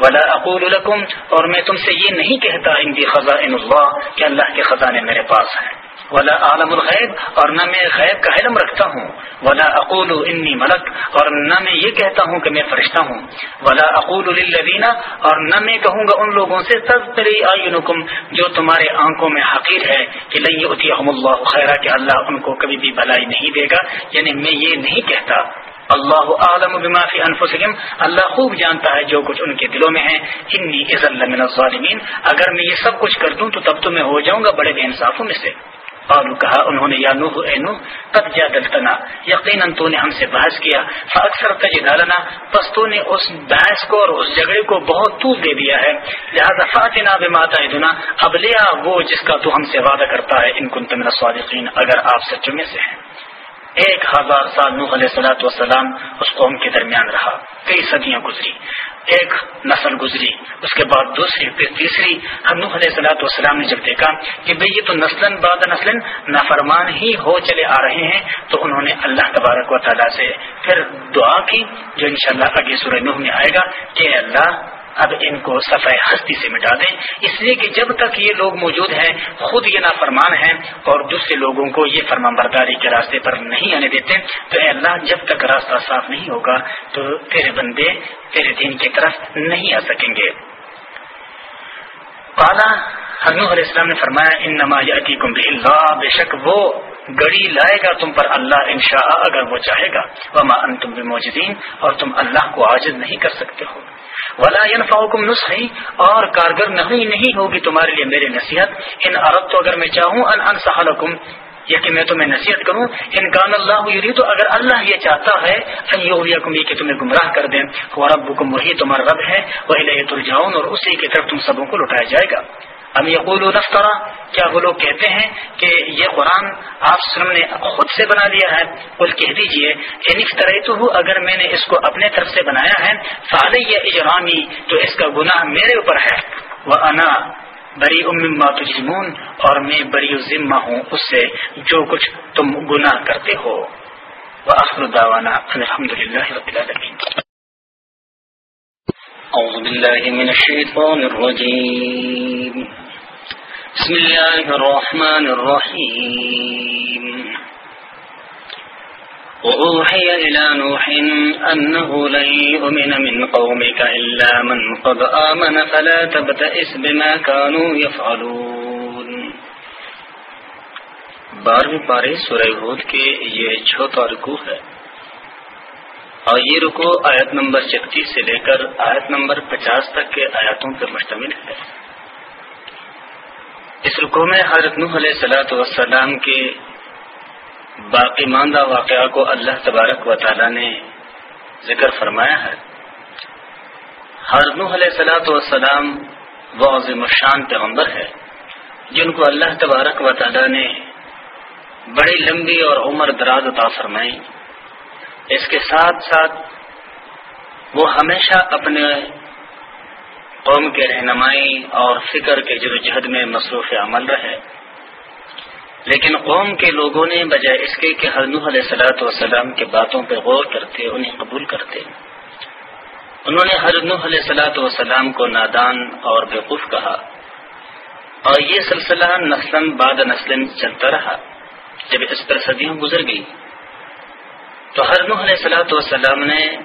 ولا اقول لکم اور میں تم سے یہ نہیں کہتا ان کی خزاں اللہ کہ اللہ کے خزانے میرے پاس ہیں۔ ولا عالم الغیب اور نہ میں غیب کا علم رکھتا ہوں. ولا اقول انی ملک، اور نہ میں یہ کہتا ہوں کہ میں فرشتہ ہوں. ولا اقول للذین، اور نہ میں کہوں گا ان لوگوں سے، تذکری اعینکم جو تمہارے آنکھوں میں حقیر ہے، کہ لن یؤتیہم اللہ خیرہ کہ اللہ ان کو کبھی بھی بھلائی نہیں دے گا. یعنی میں یہ نہیں کہتا. اللہ عالم بما فی انفسکم، اللہ خوب جانتا ہے جو کچھ ان کے دلوں میں ہے. انی اذا من الظالمین، اگر میں یہ سب کچھ کر دوں تو تب تو میں ہو جاؤں گا بڑے بے انصافوں میں سے. اور کہا، انہوں نے، یا نوح، اے نوح تب جا یقیناً تو نے ہم سے بحث کیا فاکثر تجدالنا پس تو نے اس بحث کو اور اس جھگڑے کو بہت طول دے دیا ہے۔ لہذا فاتنا بماتا ادنا اب لیا وہ جس کا تو ہم سے وعدہ کرتا ہے، ان کن تمن الصادقین، اگر آپ سچوں میں سے ہیں۔ ایک ہزار سال نوح علیہ صلاحت وسلام اس قوم کے درمیان رہا، کئی صدیاں گزری۔ ایک نسل گزری، اس کے بعد دوسری، پھر تیسری۔ ہم نوح علیہ صلاحت والسلام نے جب دیکھا کہ بھئی یہ تو نسل بعد نسل نافرمان ہی ہو چلے آ رہے ہیں، تو انہوں نے اللہ تبارک و تعالیٰ سے پھر دعا کی، جو انشاءاللہ شاء اللہ سورہ نوح میں آئے گا کہ اللہ اب ان کو صفحہ ہستی سے مٹا دیں۔ اس لیے کہ جب تک یہ لوگ موجود ہیں، خود یہ نافرمان ہیں اور دوسرے لوگوں کو یہ فرمان برداری کے راستے پر نہیں آنے دیتے، تو اے اللہ، جب تک راستہ صاف نہیں ہوگا، تو تیرے بندے تیرے دین کی طرف نہیں آ سکیں گے۔ کالا حنوح علیہ السلام نے فرمایا ان نمایاتی کم اللہ، بے شک وہ گڑی لائے گا تم پر اللہ انشاء، اگر وہ چاہے گا۔ وما انتم بموجدین اور تم اللہ کو عاجز نہیں کر سکتے ہو۔ ولا ينفعكم نصحي اور کارگر نہیں نہیں ہوگی تمہارے لیے میری نصیحت۔ ان عرب تو اگر میں چاہوں ان انصح لكم یا کہ میں تمہیں نصیحت کروں۔ ان کان اللہ یری تو اگر اللہ یہ چاہتا ہے یہ کہ تمہیں گمراہ کر دیں۔ وربکم وہی تمہارا رب ہے۔ وہی ترجعون اور اسی کی طرف تم سبوں کو لٹایا جائے گا۔ اب یقول نفترا، کیا وہ لوگ کہتے ہیں کہ یہ قرآن آپ سلم نے خود سے بنا لیا ہے؟ بول کہہ دیجیے کہ تو اگر میں نے اس کو اپنے طرف سے بنایا ہے فعال یا اجرامی، تو اس کا گناہ میرے اوپر ہے۔ وہ انا بری اما تجمون اور میں بری ذمہ ہوں اس سے جو کچھ تم گناہ کرتے ہو۔ وہ اخر داوانا الحمد للہ رب العالمین۔ أعوذ بالله من الشيطان الرجيم بسم الله الرحمن الرحيم. وأوحي إلى نوح أنه لن يؤمن من قومك إلا من قد آمن، فلا تبتئس بما كانوا يفعلون. بارہویں پارے سورہ ہود کے یہ چھوٹا رکو ہے۔ اور یہ رکو آیت نمبر چھتیس سے لے کر آیت نمبر پچاس تک کے آیاتوں پر مشتمل ہے۔ اس رکو میں حضرت نوح علیہ سلاۃ وسلام کے باقی ماندہ واقعہ کو اللہ تبارک و تعالی نے ذکر فرمایا ہے۔ حضرت نوح علیہ سلاۃ وسلام وہ عظیم الشان پیغمبر ہے جن کو اللہ تبارک و تعالی نے بڑی لمبی اور عمر دراز عطا فرمائی۔ اس کے ساتھ ساتھ وہ ہمیشہ اپنے قوم کے رہنمائی اور فکر کے جدوجہد میں مصروف عمل رہے۔ لیکن قوم کے لوگوں نے بجائے اس کے کہ حضنوح علیہ سلاۃ وسلام کے باتوں پہ غور کرتے، انہیں قبول کرتے۔ انہوں نے حضنوح علیہ سلاۃ وسلام کو نادان اور بیوقوف کہا۔ اور یہ سلسلہ نسل بعد نسل چلتا رہا۔ جب اس پر صدیوں گزر گئی، تو حضنوح علیہ سلاۃ وسلام نے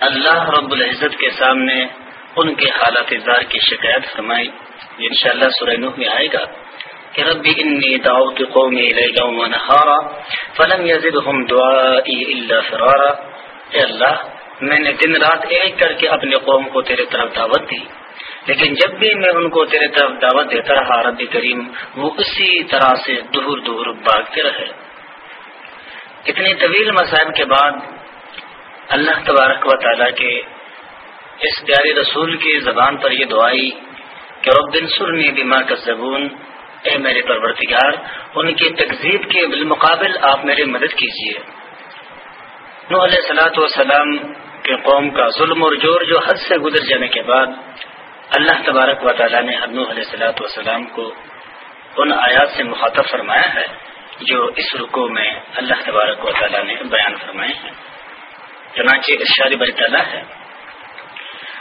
اللہ رب العزت کے سامنے ان کے حالات اظہار کی شکایت فرمائی۔ ان شاء اللہ سورہ نوح میں آئے گا کہ ربی انی دعوت قومی لیلا و نہارا فلم یزدہم دعائی الا فرارا۔ اے اللہ، میں نے دن رات ایک کر کے اپنے قوم کو تیرے طرف دعوت دی، لیکن جب بھی میں ان کو تیرے طرف دعوت دیتا رہا، ربی کریم، وہ اسی طرح سے دور دور بھاگتے رہے۔ اتنی طویل مسائل کے بعد اللہ تبارک و تعالیٰ کے اس پیارے رسول کی زبان پر یہ دعائی کہ رب دن سرنی دماغ کا زبون اے میرے پرورتگار ان کی تقزیب کے بالمقابل آپ میری مدد کیجیے نو علیہ سلاۃ وسلام کے قوم کا ظلم اور جور جو حد سے گزر جانے کے بعد اللہ تبارک و تعالیٰ نے نو علیہ سلاۃ وسلام کو ان آیات سے مخاطب فرمایا ہے، جو اس رکو میں اللہ تبارک و تعالیٰ نے بیان فرمائے ہیں۔ چنانچہ ارشاد بری تعالیٰ ہے۔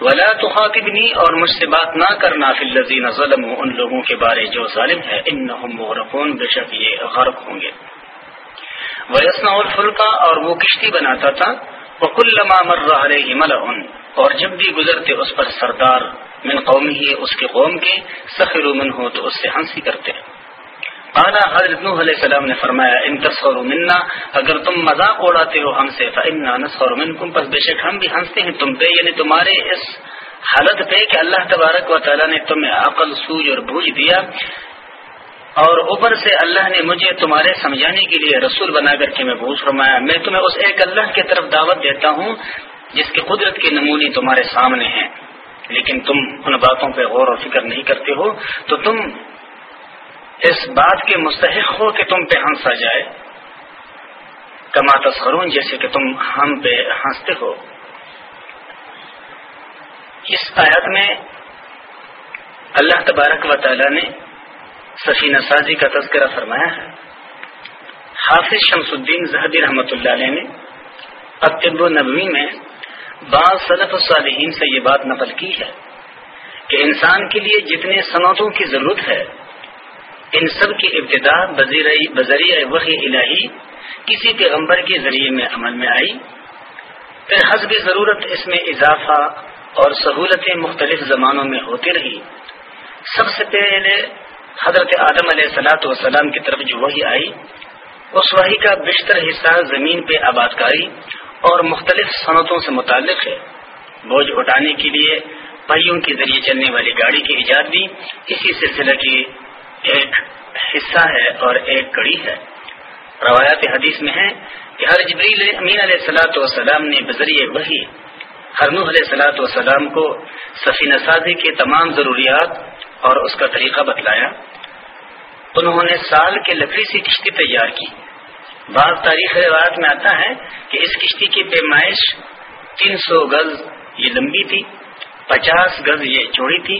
ولا تخاطبنی اور مجھ سے بات نہ کرنا فی الذین ظلم ان لوگوں کے بارے جو ظالم ہے، انہم مغرقون، بے شک یہ غرق ہوں گے۔ ویسنا الفلکا اور وہ کشتی بناتا تھا۔ وکلما مر علیہ مل اور جب بھی گزرتے اس پر سردار من قوم ہی اس کے قوم کے سخر من ہو تو اس سے ہنسی کرتے۔ ہیں اعلیٰ حضرت نوح علیہ السلام نے فرمایا، ان تصور منا، اگر تم مذاق اڑاتے ہو ہم سے، فإنا نسخر منکم پس بے شک ہم بھی ہنستے ہیں تم پہ یعنی تمہارے اس حالت پہ کہ اللہ تبارک و تعالیٰ نے تمہیں عقل، سوج اور بوجھ دیا۔ اور اوپر سے اللہ نے مجھے تمہارے سمجھانے کے لیے رسول بنا کر کے میں بوجھ فرمایا۔ میں تمہیں اس ایک اللہ کی طرف دعوت دیتا ہوں، جس کی قدرت کے نمونی تمہارے سامنے ہیں۔ لیکن تم ان باتوں پہ غور و فکر نہیں کرتے ہو، تو تم اس بات کے مستحق ہو کہ تم پہ ہنسا جائے۔ کما تصرون جیسے کہ تم ہم پہ ہنستے ہو۔ اس آیت میں اللہ تبارک و تعالی نے سفینہ سازی کا تذکرہ فرمایا ہے۔ حافظ شمس الدین زہبی رحمۃ اللہ علیہ نے اب نبوی میں بعض صدف الصالحین سے یہ بات نقل کی ہے کہ انسان کے لیے جتنے صنعتوں کی ضرورت ہے ان سب کی ابتدا بذریعہ وحی الہی کسی پیغمبر کے ذریعے میں عمل میں آئی۔ پھر حسب ضرورت اس میں اضافہ اور سہولتیں مختلف زمانوں میں ہوتی رہی۔ سب سے پہلے حضرت آدم علیہ سلاۃ والسلام کی طرف جو وہی آئی، اس وحی کا بیشتر حصہ زمین پہ آباد کاری اور مختلف صنعتوں سے متعلق ہے۔ بوجھ اٹھانے کے لیے پہیوں کے ذریعے چلنے والی گاڑی کی ایجاد بھی اسی سلسلہ کی ایک حصہ ہے اور ایک کڑی ہے۔ روایات حدیث میں ہے کہ ہر جبریل امین علیہ سلاۃ والسلام نے بذریعہ وہی ہرنو علیہ سلاۃ والسلام کو سفینہ سازی کے تمام ضروریات اور اس کا طریقہ بتلایا۔ انہوں نے سال کے لکڑی سے کشتی تیار کی۔ بعض تاریخ روایت میں آتا ہے کہ اس کشتی کی پیمائش تین سو گز یہ لمبی تھی، پچاس گز یہ چوڑی تھی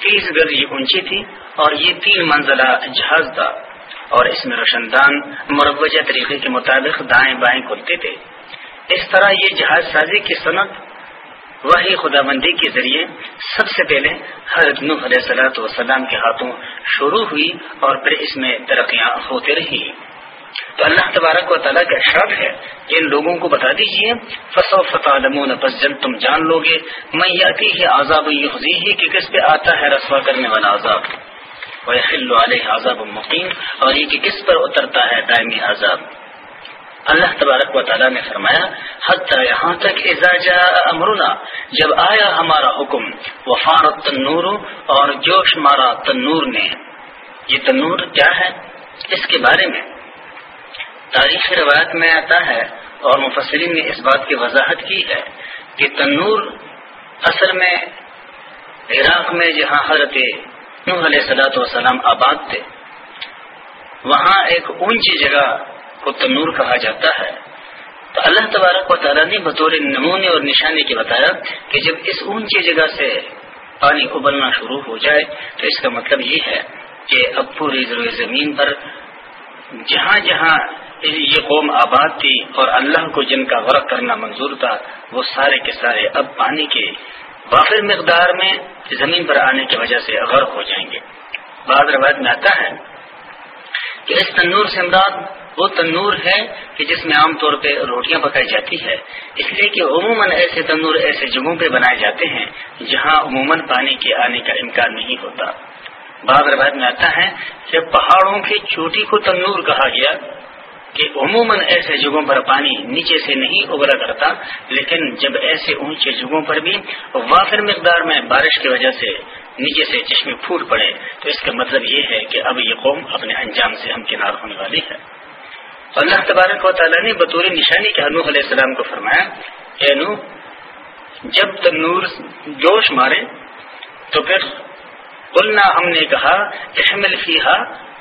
تیس گز یہ اونچی تھی اور یہ تین منزلہ جہاز تھا اور اس میں روشن دان مروجہ طریقے کے مطابق دائیں بائیں کھلتے تھے۔ اس طرح یہ جہاز سازی کی صنعت وہی خدا بندی کے ذریعے سب سے پہلے حضرت نوح علیہ صلاحت وسلام کے ہاتھوں شروع ہوئی اور پھر اس میں ترقیاں ہوتے رہی۔ تو اللہ تبارک و تعالیٰ کا ارشاد ہے کہ ان لوگوں کو بتا دیجیے فصو فتح بس جلد تم جان لو گے میں یاتی ہے عذاب آزاد ہی کہ کس پہ آتا ہے رسوا کرنے والا عذاب؟ وہ علیہ عذاب مقیم اور یہ کہ کس پر اترتا ہے دائمی عذاب؟ اللہ تبارک و تعالیٰ نے فرمایا، حتی یہاں تک اعزاجا امرنا، جب آیا ہمارا حکم، وفارت تنور، اور جوش مارا تنور نے۔ یہ تنور کیا ہے؟ اس کے بارے میں۔ تاریخ روایت میں آتا ہے اور مفسرین نے اس بات کی وضاحت کی ہے کہ تنور اصل میں عراق میں جہاں حضرت نوح علیہ صلاحت وسلام آباد تھے، وہاں ایک اونچی جگہ کو تنور کہا جاتا ہے۔ تو اللہ تبارک و تعالیٰ نے بطور نمونے اور نشانے کے بتایا کہ جب اس اونچی جگہ سے پانی ابلنا شروع ہو جائے، تو اس کا مطلب یہ ہے کہ اب پوری زمین پر جہاں جہاں یہ قوم آباد تھی اور اللہ کو جن کا غرق کرنا منظور تھا، وہ سارے کے سارے اب پانی کے وافر مقدار میں زمین پر آنے کی وجہ سے غرق ہو جائیں گے۔ بعض روایت میں آتا ہے کہ اس تنور سے امداد وہ تنور ہے کہ جس میں عام طور پہ روٹیاں پکائی جاتی ہے۔ اس لیے کہ عموماً ایسے تنور ایسے جگہوں پہ بنائے جاتے ہیں جہاں عموماً پانی کے آنے کا امکان نہیں ہوتا۔ بعض روایت میں آتا ہے کہ پہاڑوں کی چوٹی کو تنور کہا گیا۔ کہ عموماً ایسے جگہوں پر پانی نیچے سے نہیں ابلا کرتا، لیکن جب ایسے اونچے جگہوں پر بھی وافر مقدار میں بارش کی وجہ سے نیچے سے چشمے پھوٹ پڑے، تو اس کا مطلب یہ ہے کہ اب یہ قوم اپنے انجام سے ہم کنار ہونے والی ہے۔ اللہ تبارک و تعالیٰ نے بطور نشانی کے انوح علیہ السلام کو فرمایا، اے نو جب تنور جوش مارے تو پھر قلنا ہم نے کہا، احمل فیہا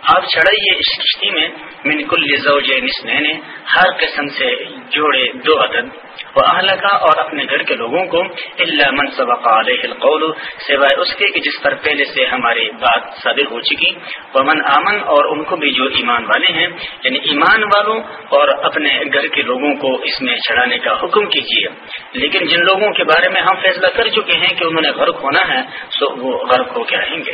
آپ چڑھائیے اس کشتی میں، من کل زوج نسنین ہر قسم سے جوڑے دو عدد۔ وہ اہل کا اور اپنے گھر کے لوگوں کو اللہ من سبق علیہ القول سوائے اس کے کہ جس پر پہلے سے ہماری بات صادر ہو چکی۔ وہ من آمن اور ان کو بھی جو ایمان والے ہیں یعنی ایمان والوں اور اپنے گھر کے لوگوں کو اس میں چڑھانے کا حکم کیجیے۔ لیکن جن لوگوں کے بارے میں ہم فیصلہ کر چکے ہیں کہ انہوں نے غرق ہونا ہے، سو وہ غرق ہو کے رہیں گے۔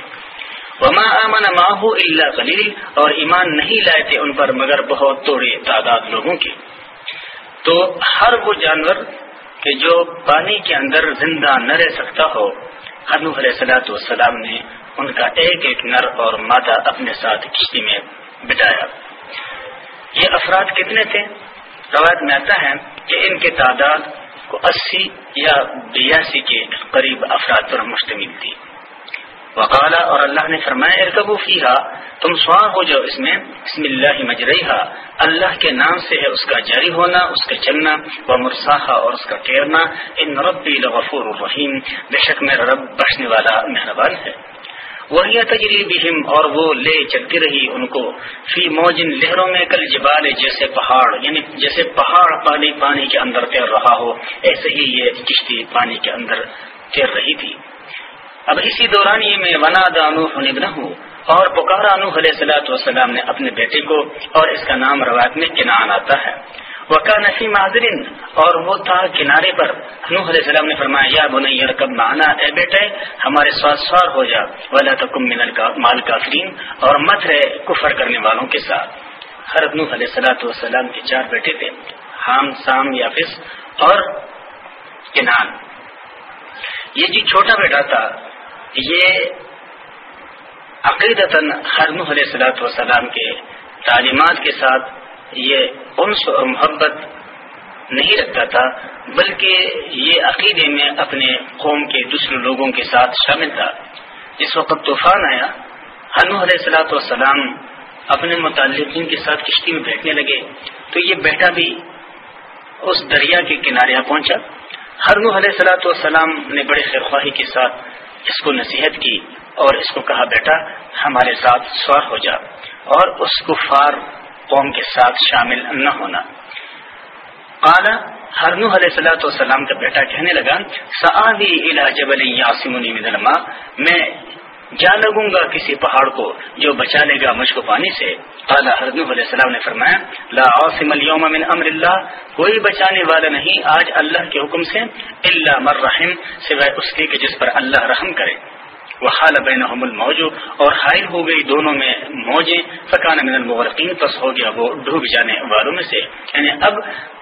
وما امن ماہو اللہ خلیل اور ایمان نہیں لائے تھے ان پر مگر بہت توڑی تعداد لوگوں کی تو ہر وہ جانور کہ جو پانی کے اندر زندہ نہ رہ سکتا ہو حنو علیہ سلاۃ والسلام نے ان کا ایک ایک نر اور مادہ اپنے ساتھ کشتی میں بٹایا یہ افراد کتنے تھے؟ روایت میں آتا ہے کہ ان کی تعداد کو اسی یا بیاسی کے قریب افراد پر مشتمل تھی۔ وقالا اور اللہ نے فرمایا، ارکبو فیہا، تم سوار ہو جاؤ اس میں، بسم اللہ مجرحا اللہ کے نام سے ہے اس کا جاری ہونا، اس کا چلنا وہ مرساحا اور اس کا ٹیرنا ان ربی لغفور الرحیم، بے شک میرا رب بخشنے والا مہربان ہے۔ وہی تجریبہم اور وہ لے چلتی رہی ان کو، فی موجن لہروں میں، کل جبال جیسے پہاڑ یعنی جیسے پہاڑ پانی پانی کے اندر تیر رہا ہو، ایسے ہی یہ کشتی پانی کے اندر تیر رہی تھی۔ اب اسی دوران یہ میں ونا دانو ابن ہوں اور پکارا انوح علیہ صلاحت وسلام نے اپنے بیٹے کو اور اس کا نام روایت میں کنان آتا ہے۔ وہ کا نفی معذرین اور وہ تھا کنارے پر۔ انوح علیہ السلام نے فرمایا، یا بنیا کب مانا اے بیٹے، ہمارے ساتھ سوار ہو جا۔ ولا تکم من مال کافرین اور مت رہے کفر کرنے والوں کے ساتھ۔ حرب نوح علیہ صلاحت والسلام کے چار بیٹے تھے، حام، سام یافس اور کنان یہ جو چھوٹا بیٹا تھا یہ عقیدتاً حرم علیہ صلاحت وسلام کے تعلیمات کے ساتھ یہ انس اور محبت نہیں رکھتا تھا، بلکہ یہ عقیدے میں اپنے قوم کے دوسرے لوگوں کے ساتھ شامل تھا۔ جس وقت طوفان آیا حرم علیہ صلاحت وسلام اپنے متعلقین کے ساتھ کشتی میں بیٹھنے لگے۔ تو یہ بیٹا بھی اس دریا کے کنارے پہنچا۔ ہرم علیہ صلاحت والسلام نے بڑے خیرخواہی کے ساتھ اس کو نصیحت کی اور اس کو کہا بیٹا، ہمارے ساتھ سوار ہو جا اور اس کو فار قوم کے ساتھ شامل نہ ہونا۔ قالا ہرنو علیہ صلاحت والسلام کا بیٹا کہنے لگا سعادی الى جبل یاسمنی من الماء، میں جا لگوں گا کسی پہاڑ کو جو بچا لے گا مجھ کو پانی سے۔ اعلیٰ حضرت علیہ السلام نے فرمایا، لا عاصم اليوم من امر اللہ، کوئی بچانے والا نہیں آج اللہ کے حکم سے اللہ مر رحم، سوائے اس کے جس پر اللہ رحم کرے۔ وہ حال بینہم الموجو اور حائل ہو گئی دونوں میں موجیں، فکان من المغرقین، پس ہو گیا وہ ڈوب جانے والوں میں سے۔ یعنی اب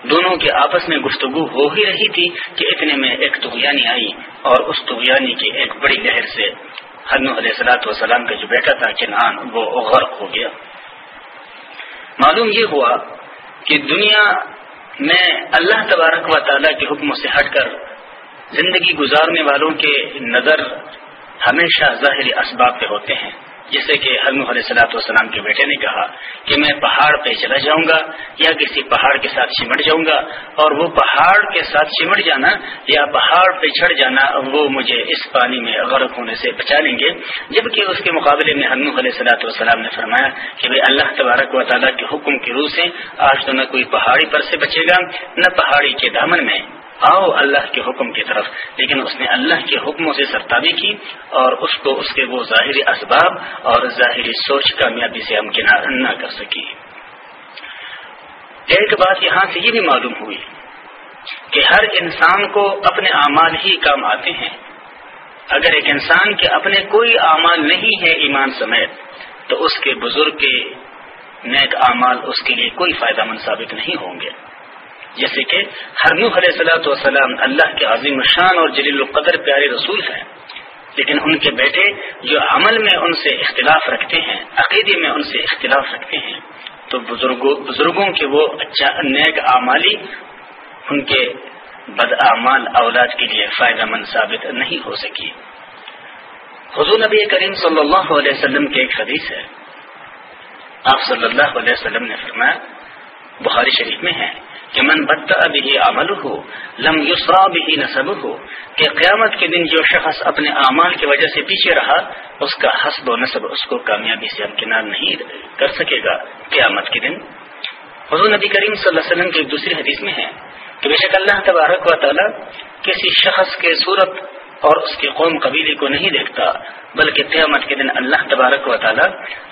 دونوں کے آپس میں گفتگو ہو ہی رہی تھی کہ اتنے میں ایک تغیانی آئی اور اس تغیانی کی ایک بڑی لہر سے حنو علیہ السلاۃ والسلام کا جو بیٹا تھا کنان وہ غرق ہو گیا۔ معلوم یہ ہوا کہ دنیا میں اللہ تبارک و تعالیٰ کے حکم سے ہٹ کر زندگی گزارنے والوں کے نظر ہمیشہ ظاہری اسباب پہ ہوتے ہیں۔ جیسے کہ حلم علیہ صلاحت والسلام کے بیٹے نے کہا کہ میں پہاڑ پہ چلا جاؤں گا یا کسی پہاڑ کے ساتھ چمٹ جاؤں گا اور وہ پہاڑ کے ساتھ چمٹ جانا یا پہاڑ پہ چڑھ جانا وہ مجھے اس پانی میں غرق ہونے سے بچا لیں گے۔ جبکہ اس کے مقابلے میں حلم علیہ صلاحت والسلام نے فرمایا کہ بھائی اللہ تبارک و تعالیٰ کے حکم کی روح سے آج تو نہ کوئی پہاڑی پر سے بچے گا، نہ پہاڑی کے دامن میں۔ آؤ اللہ کے حکم کی طرف۔ لیکن اس نے اللہ کے حکموں سے سرتابی کی اور اس کو اس کے وہ ظاہری اسباب اور ظاہری سوچ کامیابی سے ہم نہ کر سکی ایک بات یہاں سے یہ بھی معلوم ہوئی کہ ہر انسان کو اپنے اعمال ہی کام آتے ہیں۔ اگر ایک انسان کے اپنے کوئی اعمال نہیں ہے ایمان سمیت، تو اس کے بزرگ کے نیک اعمال اس کے لیے کوئی فائدہ مند ثابت نہیں ہوں گے۔ جیسے کہ حرم علیہ صلاحت وسلام اللہ کے عظیم شان اور جلیل القدر پیارے رسول ہیں۔ لیکن ان کے بیٹے جو عمل میں ان سے اختلاف رکھتے ہیں، عقیدے میں ان سے اختلاف رکھتے ہیں، تو بزرگوں بزرگوں کے وہ اچھا نیک اعمالی ان کے بد اعمال اولاد کے لیے فائدہ مند ثابت نہیں ہو سکی حضور نبی کریم صلی اللہ علیہ وسلم کے ایک حدیث ہے۔ آپ صلی اللہ علیہ وسلم نے فرمایا، بخاری شریف میں ہے۔ کہ من بدتا ابھی عمل ہو لم یسرا بھی نصب ہو کہ قیامت کے دن جو شخص اپنے اعمال کی وجہ سے پیچھے رہا، اس کا حسب و نصب اس کو کامیابی سے امکنار نہیں کر سکے گا قیامت کے دن۔ حضور نبی کریم صلی اللہ علیہ وسلم کی ایک دوسری حدیث میں ہے کہ بے شک اللہ تبارک و تعالی کسی شخص کے صورت اور اس کی قوم قبیلے کو نہیں دیکھتا، بلکہ قیامت کے دن اللہ تبارک و تعالی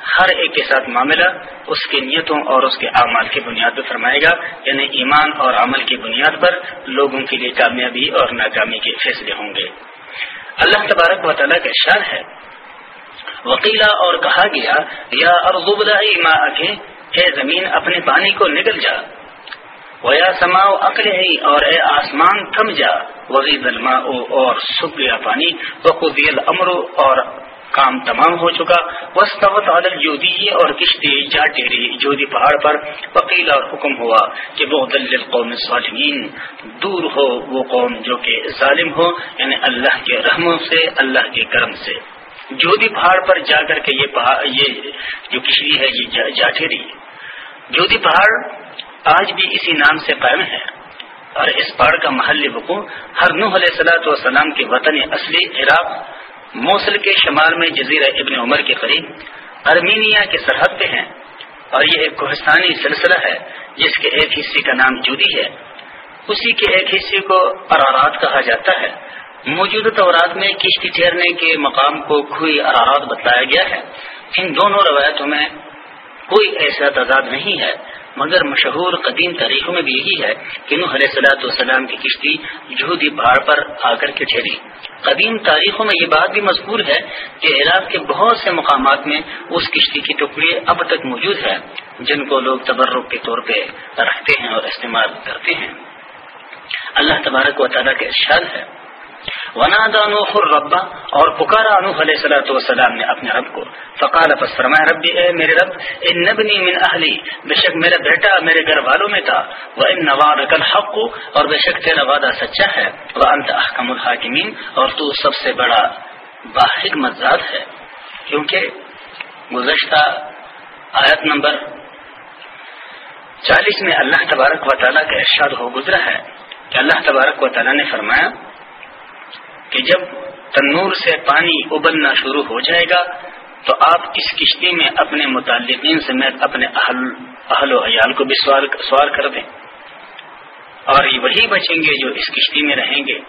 ہر ایک کے ساتھ معاملہ اس کی نیتوں اور اس کے اعمال کی بنیاد پر فرمائے گا یعنی ایمان اور عمل کی بنیاد پر لوگوں کے لیے کامیابی اور ناکامی کے فیصلے ہوں گے۔ اللہ تبارک و تعالیٰ کا شان ہے وکیلا اور کہا گیا، یا اور زمین، اپنے پانی کو نکل جا۔ ویا سماؤ اکل ہی اور اے آسمان تھم جا وغی ظلما اور سکھ گیا پانی وقل امرو اور کام تمام ہو چکا۔ وسطوت عدل جودی اور کشتی جا ٹیری، جودی پہاڑ پر۔ وکیل اور حکم ہوا کہ وہ دل قوم صالمین دور ہو وہ قوم جو کہ ظالم ہو یعنی اللہ کے رحموں سے، اللہ کے کرم سے۔ جودی پہاڑ پر جا کر کے یہ پہاڑ یہ جو کشتی ہے، یہ جا ٹھہری جودی پہاڑ آج بھی اسی نام سے قائم ہے۔ اور اس پہاڑ کا محل وقوع ہر نوح علیہ السلاۃ والسلام کے وطن اصلی عراق، موصل کے شمال میں جزیرہ ابن عمر کے قریب، ارمینیا کے سرحد پہ ہیں۔ اور یہ ایک کوہستانی سلسلہ ہے، جس کے ایک حصے کا نام جودی ہے۔ اسی کے ایک حصے کو ارارات کہا جاتا ہے۔ موجودہ طورات میں کشتی ٹھہرنے کے مقام کو کھوئی ارارات بتایا گیا ہے۔ ان دونوں روایتوں میں کوئی ایسا تعداد نہیں ہے۔ مگر مشہور قدیم تاریخوں میں بھی یہی ہے کہ نوح علیہ صلاحت والسلام کی کشتی جہودی پہاڑ پر آ کر کے ٹھہری۔ قدیم تاریخوں میں یہ بات بھی مذکور ہے کہ عراق کے بہت سے مقامات میں اس کشتی کی ٹکڑی اب تک موجود ہے جن کو لوگ تبرک کے طور پہ رکھتے ہیں اور استعمال کرتے ہیں۔ اللہ تبارک و تعالیٰ کے ارشاد ہے ونادا نوح ربا اور پکارا انوح علیہ صلاۃ والسلام نے اپنے رب کو۔ فقال پس فرمایا ربی، اے میرے رب، ان نبنی من اہلی، بے شک میرا بیٹا میرے گھر والوں میں تھا۔ وہ ان نواد حق اور بے شک تیرا وعدہ سچا ہے۔ وہ انت احکم الحاکمین اور تو سب سے بڑا باحق مزاد ہے۔ کیونکہ گزشتہ آیت نمبر چالیس میں اللہ تبارک و تعالیٰ کا ارشاد ہو گزرا ہے کہ اللہ تبارک و تعالیٰ نے فرمایا کہ جب تنور سے پانی ابلنا شروع ہو جائے گا، تو آپ اس کشتی میں اپنے متعلقین سمیت اپنے اہل اہل و عیال کو بھی سوار کر دیں۔ اور وہی بچیں گے جو اس کشتی میں رہیں گے۔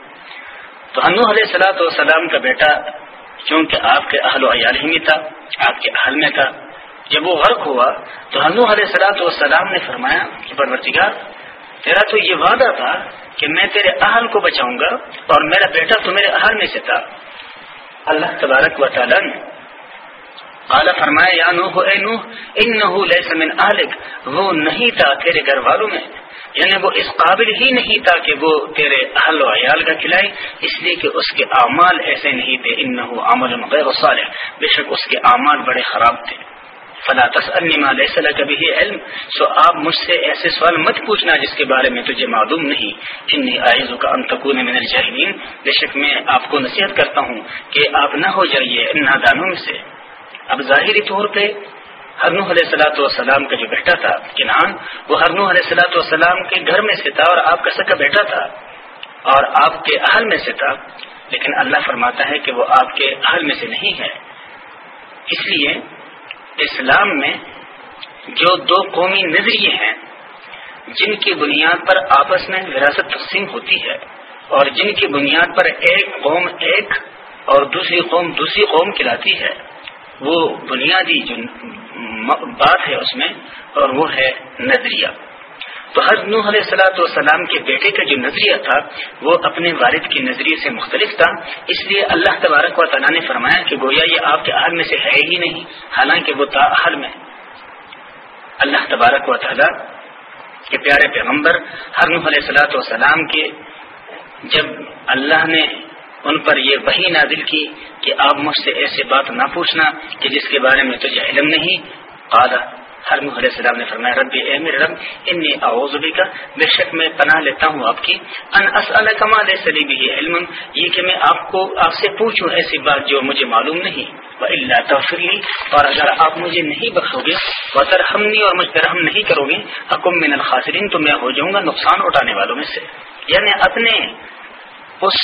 تو ہنو علیہ سلاۃ والسلام کا بیٹا، چونکہ آپ کے اہل و عیال ہی میں تھا، آپ کے اہل میں تھا، جب وہ غرق ہوا، تو ہنو علیہ سلاۃ والسلام نے فرمایا کہ پرورتگار تیرا تو یہ وعدہ تھا کہ میں تیرے اہل کو بچاؤں گا اور میرا بیٹا تو میرے اہل میں سے تھا۔ اللہ تبارک و تعالیٰ نے اعلیٰ فرمایا، یا نوح، اے نوح ان من اہلک، وہ نہیں تھا تیرے گھر والوں میں۔ یعنی وہ اس قابل ہی نہیں تھا کہ وہ تیرے اہل و عیال کا کھلائے، اس لیے کہ اس کے اعمال ایسے نہیں تھے۔ ان عمل غیر صالح، بے شک اس کے اعمال بڑے خراب تھے۔ فلا تسألني ليس لك به علم. سو آپ مجھ سے ایسے سوال مت پوچھنا جس کے بارے میں تجھے معلوم نہیں. انی اعوذ ان تكون من الجاهلين بے شک میں آپ کو نصیحت کرتا ہوں کہ آپ نہ ہو جائیے ان نادانوں میں سے. اب ظاہری طور پہ ہرنو علیہ صلاۃ والسلام کا جو بیٹا تھا کنان وہ ہرنو علیہ صلاۃ والسلام کے گھر میں سے تھا اور آپ کا سکا بیٹا تھا اور آپ کے اہل میں سے تھا۔ لیکن اللہ فرماتا ہے کہ وہ آپ کے اہل میں سے نہیں ہے۔ اس لیے اسلام میں جو دو قومی نظریے ہیں، جن کی بنیاد پر آپس میں وراثت تقسیم ہوتی ہے اور جن کی بنیاد پر ایک قوم ایک اور دوسری قوم دوسری قوم کھلاتی ہے، وہ بنیادی جو بات ہے اس میں اور وہ ہے نظریہ۔ تو حضرت نوح علیہ السلاۃ والسلام کے بیٹے کا جو نظریہ تھا، وہ اپنے والد کے نظریے سے مختلف تھا۔ اس لیے اللہ تبارک و تعالیٰ نے فرمایا کہ گویا یہ آپ کے اہل میں سے ہے ہی نہیں، حالانکہ وہ تا اہل میں۔ اللہ تبارک و تعالیٰ کے پیارے پیغمبر، ہر نوح علیہ السلاۃ والسلام کے جب اللہ نے ان پر یہ وہی نازل کی کہ آپ مجھ سے ایسے بات نہ پوچھنا کہ جس کے بارے میں تجھے علم نہیں قالا ہر علیہ السلام نے فرمایا رب اے میرے رب، انی اعوذ کا بے شک میں پناہ لیتا ہوں آپ کی، ان اسأل کما لے سلی علم، یہ کہ میں آپ کو، آپ سے پوچھوں ایسی بات جو مجھے معلوم نہیں۔ وہ اللہ تفری اور اگر آپ مجھے نہیں بخشو گے وہ ترحمنی، اور مجھ پر ہم نہیں کرو گے حکم من الخاسرین، تو میں ہو جاؤں گا نقصان اٹھانے والوں میں سے۔ یعنی اپنے اس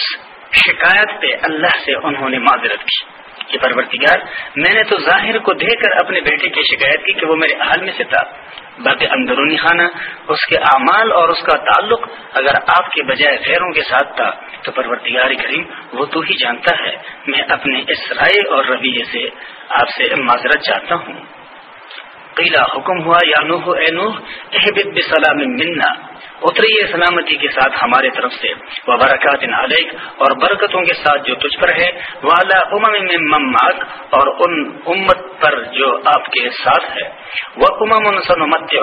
شکایت پہ اللہ سے انہوں نے معذرت کی۔ کہ پرورتگار میں نے تو ظاہر کو دے کر اپنے بیٹے کی شکایت کی کہ وہ میرے حال میں سے تھا۔ باقی اندرونی خانہ، اس کے اعمال اور اس کا تعلق اگر آپ کے بجائے غیروں کے ساتھ تھا، تو پرورتگار کریم، وہ تو ہی جانتا ہے۔ میں اپنے اس رائے اور رویے سے آپ سے معذرت چاہتا ہوں۔ قیلا حکم ہوا، یا نوح، اے نوح، احبت بسلام منا۔ اتری سلامتی کے ساتھ ہمارے طرف سے۔ وہ برکات علیک، اور برکتوں کے ساتھ جو تجھ پر ہے۔ والا امم میں مماد اور ان امت پر جو آپ کے ساتھ ہے۔ وہ امم سنمت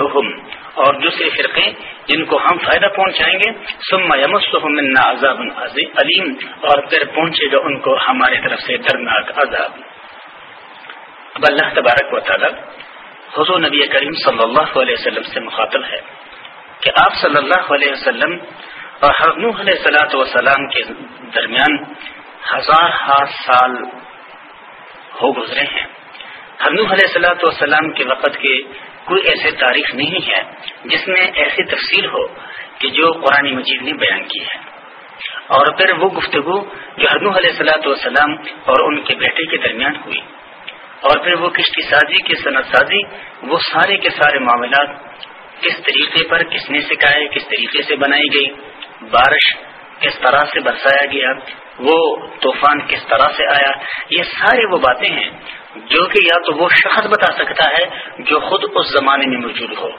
اور دوسرے فرقے جن کو ہم فائدہ پہنچائیں گے۔ سما یمسنا عذاب علیم، اور پھر پہنچے گا ان کو ہمارے طرف سے درناک عذاب۔ اب اللہ تبارک و تعالی حضور نبی کریم صلی اللہ علیہ وسلم سے مخاطب ہے۔ کہ آپ صلی اللہ علیہ وسلم اور حرنو علیہ صلاۃ وسلام کے درمیان ہزار ہاتھ سال ہو گزرے ہیں۔ حرنو علیہ صلاۃ والسلام کے وقت کے کوئی ایسے تاریخ نہیں ہے جس میں ایسی تفصیل ہو کہ جو قرآن مجید نے بیان کی ہے۔ اور پھر وہ گفتگو جو ہرنو علیہ صلاۃ والسلام اور ان کے بیٹے کے درمیان ہوئی۔ اور پھر وہ کشتی سازی کی صنعت سازی، وہ سارے کے سارے معاملات کس طریقے پر کس نے سکھائے کس طریقے سے بنائی گئی، بارش کس طرح سے برسایا گیا، وہ طوفان کس طرح سے آیا، یہ سارے وہ باتیں ہیں جو کہ یا تو وہ شخص بتا سکتا ہے جو خود اس زمانے میں موجود ہو۔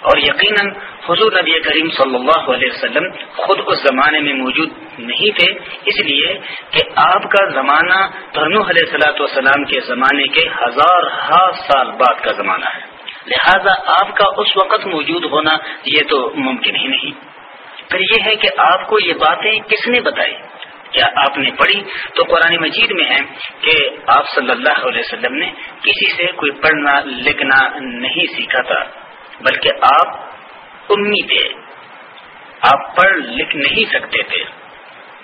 اور یقیناً حضور نبی کریم صلی اللہ علیہ وسلم خود اس زمانے میں موجود نہیں تھے، اس لیے کہ آپ کا زمانہ دھرنو علیہ السلاۃ والسلام کے زمانے کے ہزار ہزار سال بعد کا زمانہ ہے۔ لہذا آپ کا اس وقت موجود ہونا یہ تو ممکن ہی نہیں۔ پھر یہ ہے کہ آپ کو یہ باتیں کس نے بتائی؟ کیا آپ نے پڑھی؟ تو قرآن مجید میں ہے کہ آپ صلی اللہ علیہ وسلم نے کسی سے کوئی پڑھنا، لکھنا نہیں سیکھا تھا، بلکہ آپ امی تھے۔ آپ پڑھ، لکھ نہیں سکتے تھے۔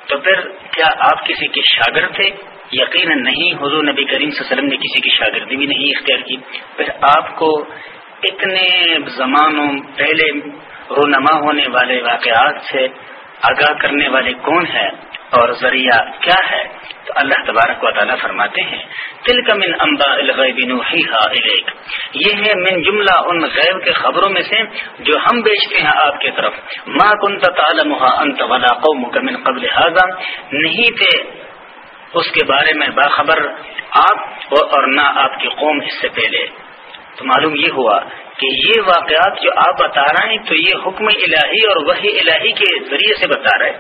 تو پھر کیا آپ کسی کے شاگرد تھے؟ یقیناً نہیں، حضور نبی کریم صلی اللہ علیہ وسلم نے کسی کی شاگردی بھی نہیں اختیار کی۔ پھر آپ کو اتنے زمانوں پہلے رونما ہونے والے واقعات سے آگاہ کرنے والے کون ہیں اور ذریعہ کیا ہے؟ تو اللہ تبارک و تعالیٰ فرماتے ہیں تل کا من امبا الغیب الیک۔ یہ ہے من جملہ ان غیب کے خبروں میں سے جو ہم بیچتے ہیں آپ کی طرف۔ ما کن تعلمها انت ولا قومك من قبل هذا نہیں تھے اس کے بارے میں باخبر آپ اور نہ آپ کی قوم اس سے پہلے۔ تو معلوم یہ ہوا کہ یہ واقعات جو آپ بتا رہے ہیں، تو یہ حکم الہی اور وہی الہی کے ذریعے سے بتا رہے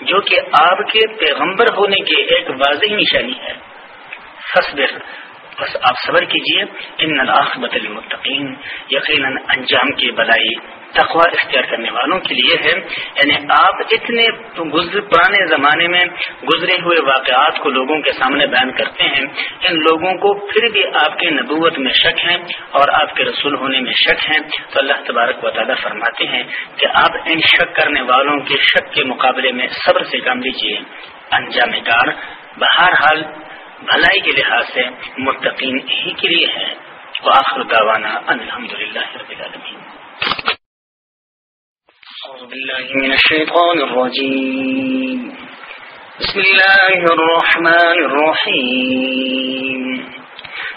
جو کہ آپ کے پیغمبر ہونے کی ایک واضح نشانی ہے۔ فصبر بس آپ صبر کیجیے۔ ان العاقبت المتقین یقیناً انجام کی بلائی تقوا اختیار کرنے والوں کے لیے ہے۔ یعنی آپ اتنے پرانے زمانے میں گزرے ہوئے واقعات کو لوگوں کے سامنے بیان کرتے ہیں۔ ان لوگوں کو پھر بھی آپ کے نبوت میں شک ہے اور آپ کے رسول ہونے میں شک ہے۔ تو اللہ تبارک و تعالیٰ فرماتے ہیں کہ آپ ان شک کرنے والوں کے شک کے مقابلے میں صبر سے کام لیجیے انجام کار، بہرحال بھلائی کے لحاظ سے متقین ہی کے لیے ہے۔ وآخر دعوانا الحمد رب العالمین۔ أعوذ بالله من الشيطان الرجيم. بسم الله الرحمن الرحيم.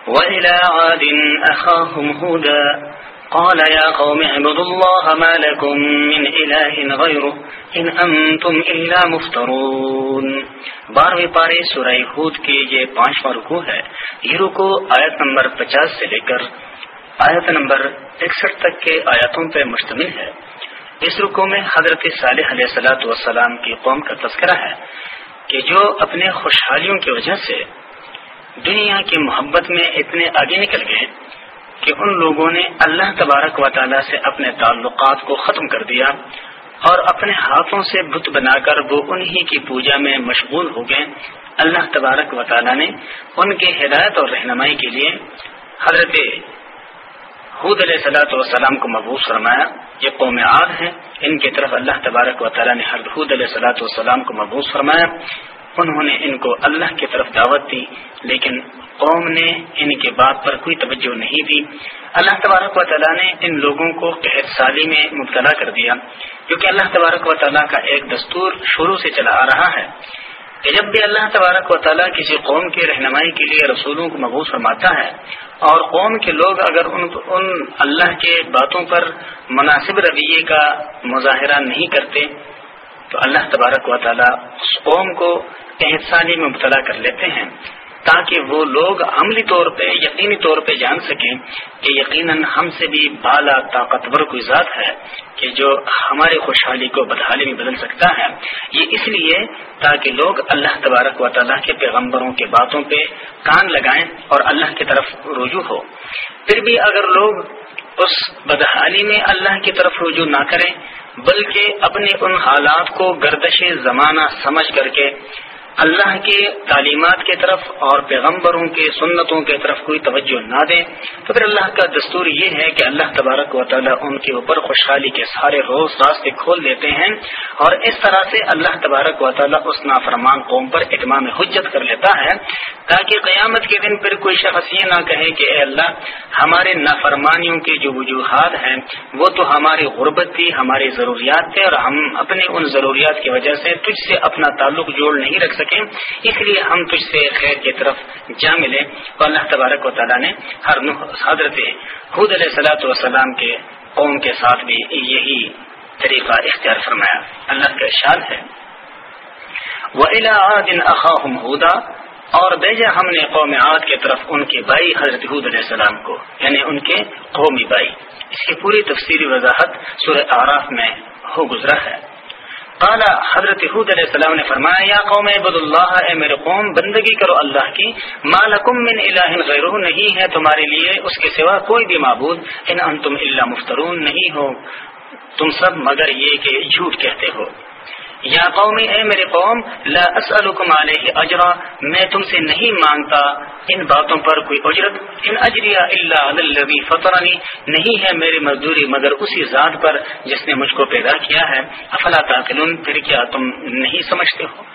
وإلى عاد أخاهم هدى. قال يا قوم اعبدوا الله ما لكم من إله غيره إن أنتم إلا مفترون. بارہویں پارے سورہ ہود کے یہ پانچواں رکو ہے. یہ رکو آیت نمبر پچاس سے لے کر آیت نمبر اکسٹھ تک کے آیاتوں پر مشتمل ہے. اس رکو میں حضرت صالح علیہ سلاۃ والسلام کی قوم کا تذکرہ ہے کہ جو اپنے خوشحالیوں کی وجہ سے دنیا کی محبت میں اتنے آگے نکل گئے کہ ان لوگوں نے اللہ تبارک و تعالی سے اپنے تعلقات کو ختم کر دیا اور اپنے ہاتھوں سے بت بنا کر وہ انہی کی پوجا میں مشغول ہو گئے۔ اللہ تبارک و تعالی نے ان کے ہدایت اور رہنمائی کے لیے حضرت حود علیہ صلاۃ والسلام کو مبوس فرمایا، یہ قوم عاد ہیں، ان کی طرف اللہ تبارک و تعالیٰ نے حود علیہ صلاۃ والسلام کو مبوس فرمایا۔ انہوں نے ان کو اللہ کی طرف دعوت دی، لیکن قوم نے ان کے بات پر کوئی توجہ نہیں دی۔ اللہ تبارک و تعالیٰ نے ان لوگوں کو قحط سالی میں مبتلا کر دیا کیونکہ اللہ تبارک و تعالیٰ کا ایک دستور شروع سے چلا آ رہا ہے۔ کہ جب بھی اللہ تبارک و تعالیٰ کسی قوم کی رہنمائی کے لیے رسولوں کو مبوس فرماتا ہے اور قوم کے لوگ اگر ان ان اللہ کے باتوں پر مناسب رویے کا مظاہرہ نہیں کرتے، تو اللہ تبارک و تعالیٰ اس قوم کو احسانی میں مبتلا کر لیتے ہیں۔ تاکہ وہ لوگ عملی طور پہ، یقینی طور پہ جان سکیں کہ یقیناً ہم سے بھی بالا طاقتور کوئی ذات ہے کہ جو ہمارے خوشحالی کو بدحالی میں بدل سکتا ہے۔ یہ اس لیے تاکہ لوگ اللہ تبارک و تعالیٰ کے پیغمبروں کے باتوں پہ کان لگائیں اور اللہ کی طرف رجوع ہو۔ پھر بھی اگر لوگ اس بدحالی میں اللہ کی طرف رجوع نہ کریں، بلکہ اپنے ان حالات کو گردش زمانہ سمجھ کر کے اللہ کے تعلیمات کی طرف اور پیغمبروں کے سنتوں کی طرف کوئی توجہ نہ دیں تو پھر اللہ کا دستور یہ ہے کہ اللہ تبارک و تعالیٰ ان کے اوپر خوشحالی کے سارے روز راستے کھول دیتے ہیں اور اس طرح سے اللہ تبارک و تعالیٰ اس نافرمان قوم پر اتمام حجت کر لیتا ہے تاکہ قیامت کے دن پھر کوئی شخص یہ نہ کہے کہ اے اللہ، ہمارے نافرمانیوں کے جو وجوہات ہیں، وہ تو ہماری غربت تھی، ہماری ضروریات تھے اور ہم اپنے ان ضروریات کی وجہ سے تجھ سے اپنا تعلق جوڑ نہیں رکھ سکیں۔ اس لیے ہم تجھ سے خیر کی طرف جا ملے۔ اور اللہ تبارک و تعالیٰ نے ہر حضرت خود علیہ صلاحت وسلام کے قوم کے ساتھ بھی یہی طریقہ اختیار فرمایا۔ اللہ کا ارشاد ہے۔ وہ اخاہم ہدا اور بھیجا ہم نے قوم عاد کی طرف ان کے بھائی حضرت حود علیہ السلام کو یعنی ان کے قومی بھائی۔ اس کی پوری تفصیلی وضاحت سورہ آراف میں ہو گزرا ہے۔ قال حضرت حود علیہ السلام نے فرمایا، یا قوم عبد اللہ، اے میرے قوم، بندگی کرو اللہ کی۔ مالکم من الہ غیرہ، نہیں ہے تمہارے لیے اس کے سوا کوئی بھی معبود۔ ان انتم الا مفترون، نہیں ہو تم سب مگر یہ کہ جھوٹ کہتے ہو۔ یا قوم اے میرے قوم، لا اسألکم علیہ اجرا، میں تم سے نہیں مانگتا ان باتوں پر کوئی اجرت، ان اجریا اللہ الذی فطرنی، نہیں ہے میری مزدوری مگر اسی ذات پر جس نے مجھ کو پیدا کیا ہے۔ افلا تاکلون، پھر کیا تم نہیں سمجھتے ہو؟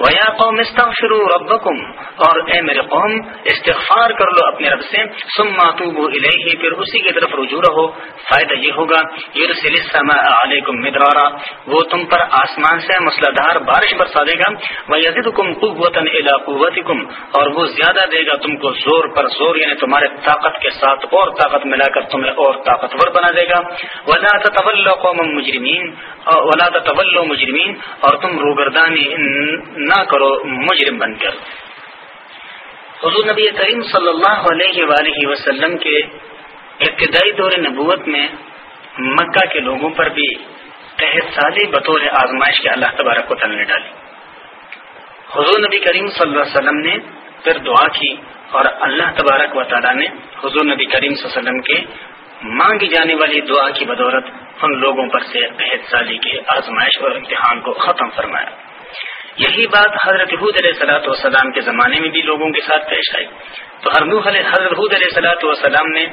ویا قوم استغفروا ربکم، اور اے میرے قوم، استغفار کر لو اپنے رب سے، ثم توبوا الیہ، پھر اسی کی طرف رجوع رہو۔ فائدہ یہ ہوگا، یرسل السماء علیکم مدرارا، وہ تم پر آسمان سے مسلادھار بارش برسا دے گا، ویزدکم قوتا الی قوتکم، اور وہ زیادہ دے گا تم کو زور پر زور یعنی تمہارے طاقت کے ساتھ اور طاقت ملا کر تمہیں اور طاقتور بنا دے گا۔ ولا تتولوا قوم مجرمین، ولا تتولوا مجرمین، اور تم روگردانی نہ کرو، مجرم بن کر۔ حضور نبی کریم صلی اللہ علیہ وآلہ وسلم کے ابتدائی دور نبوت میں مکہ کے لوگوں پر بھی تحت سالی بطور آزمائش کے اللہ تبارک و تعالی نے ڈالی۔ حضور نبی کریم صلی اللہ علیہ وسلم نے پھر دعا کی اور اللہ تبارک و تعالیٰ نے حضور نبی کریم صلی اللہ علیہ وسلم کے مانگی جانے والی دعا کی بدولت ان لوگوں پر سے قحط سالی کے آزمائش اور امتحان کو ختم فرمایا۔ یہی بات حضرت حود علیہ صلاحت والسلام کے زمانے میں بھی لوگوں کے ساتھ پیش آئی۔ تو حضرت حود علیہ صلاحت والسلام نے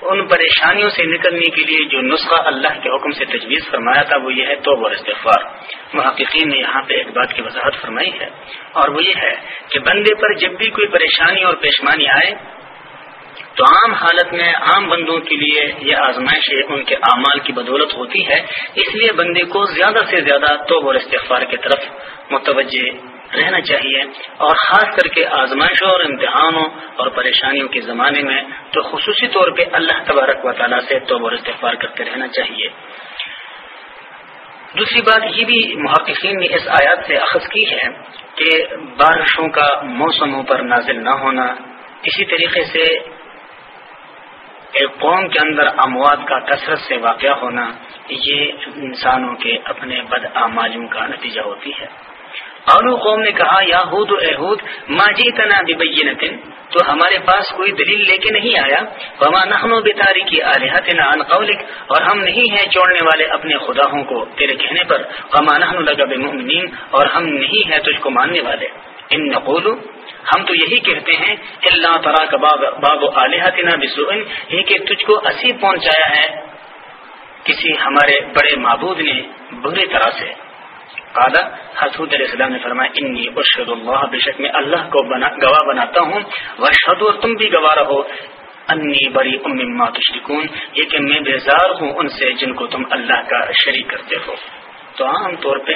ان پریشانیوں سے نکلنے کے لیے جو نسخہ اللہ کے حکم سے تجویز فرمایا تھا، وہ یہ ہے تو اور استغفار۔ محققین نے یہاں پہ ایک بات کی وضاحت فرمائی ہے اور وہ یہ ہے کہ بندے پر جب بھی کوئی پریشانی اور پیشمانی آئے تو عام حالت میں عام بندوں کے لیے یہ آزمائش ان کے اعمال کی بدولت ہوتی ہے۔ اس لیے بندے کو زیادہ سے زیادہ توب اور استغفار کی طرف متوجہ رہنا چاہیے۔ اور خاص کر کے آزمائشوں اور امتحانوں اور پریشانیوں کے زمانے میں تو خصوصی طور پہ اللہ تبارک و تعالیٰ سے توب اور استغفار کرتے رہنا چاہیے۔ دوسری بات یہ بھی محققین نے اس آیات سے اخذ کی ہے کہ بارشوں کا موسموں پر نازل نہ ہونا، اسی طریقے سے ایک قوم کے اندر اموات کا کثرت سے واقع ہونا یہ انسانوں کے اپنے بد آمالیوں کا نتیجہ ہوتی ہے۔ اولو قوم نے کہا، یا ہود اہود ماجی تنا ببین تو ہمارے پاس کوئی دلیل لے کے نہیں آیا۔ وما نحن بتاری کی آلحتنا عن قولک اور ہم نہیں ہیں چھوڑنے والے اپنے خداہوں کو تیرے کہنے پر۔ وما نحن لگا بمؤمنین اور ہم نہیں ہیں تجھ کو ماننے والے۔ ان نقول ہم تو یہی کہتے ہیں اللہ تعالیٰ کا باب علیہ بسوئن یہ کہ تجھ کو اسی پہنچایا ہے کسی ہمارے بڑے معبود نے بری طرح سے۔ حسود علیہ السلام نے فرمایا، انی ارشد اللہ، بے شک میں اللہ کو بنا، گواہ بناتا ہوں۔ ورشد اور تم بھی گواہ رہو۔ انی بڑی اما تشرکون، یہ کہ میں بیزار ہوں ان سے جن کو تم اللہ کا شریک کرتے ہو۔ تو عام طور پہ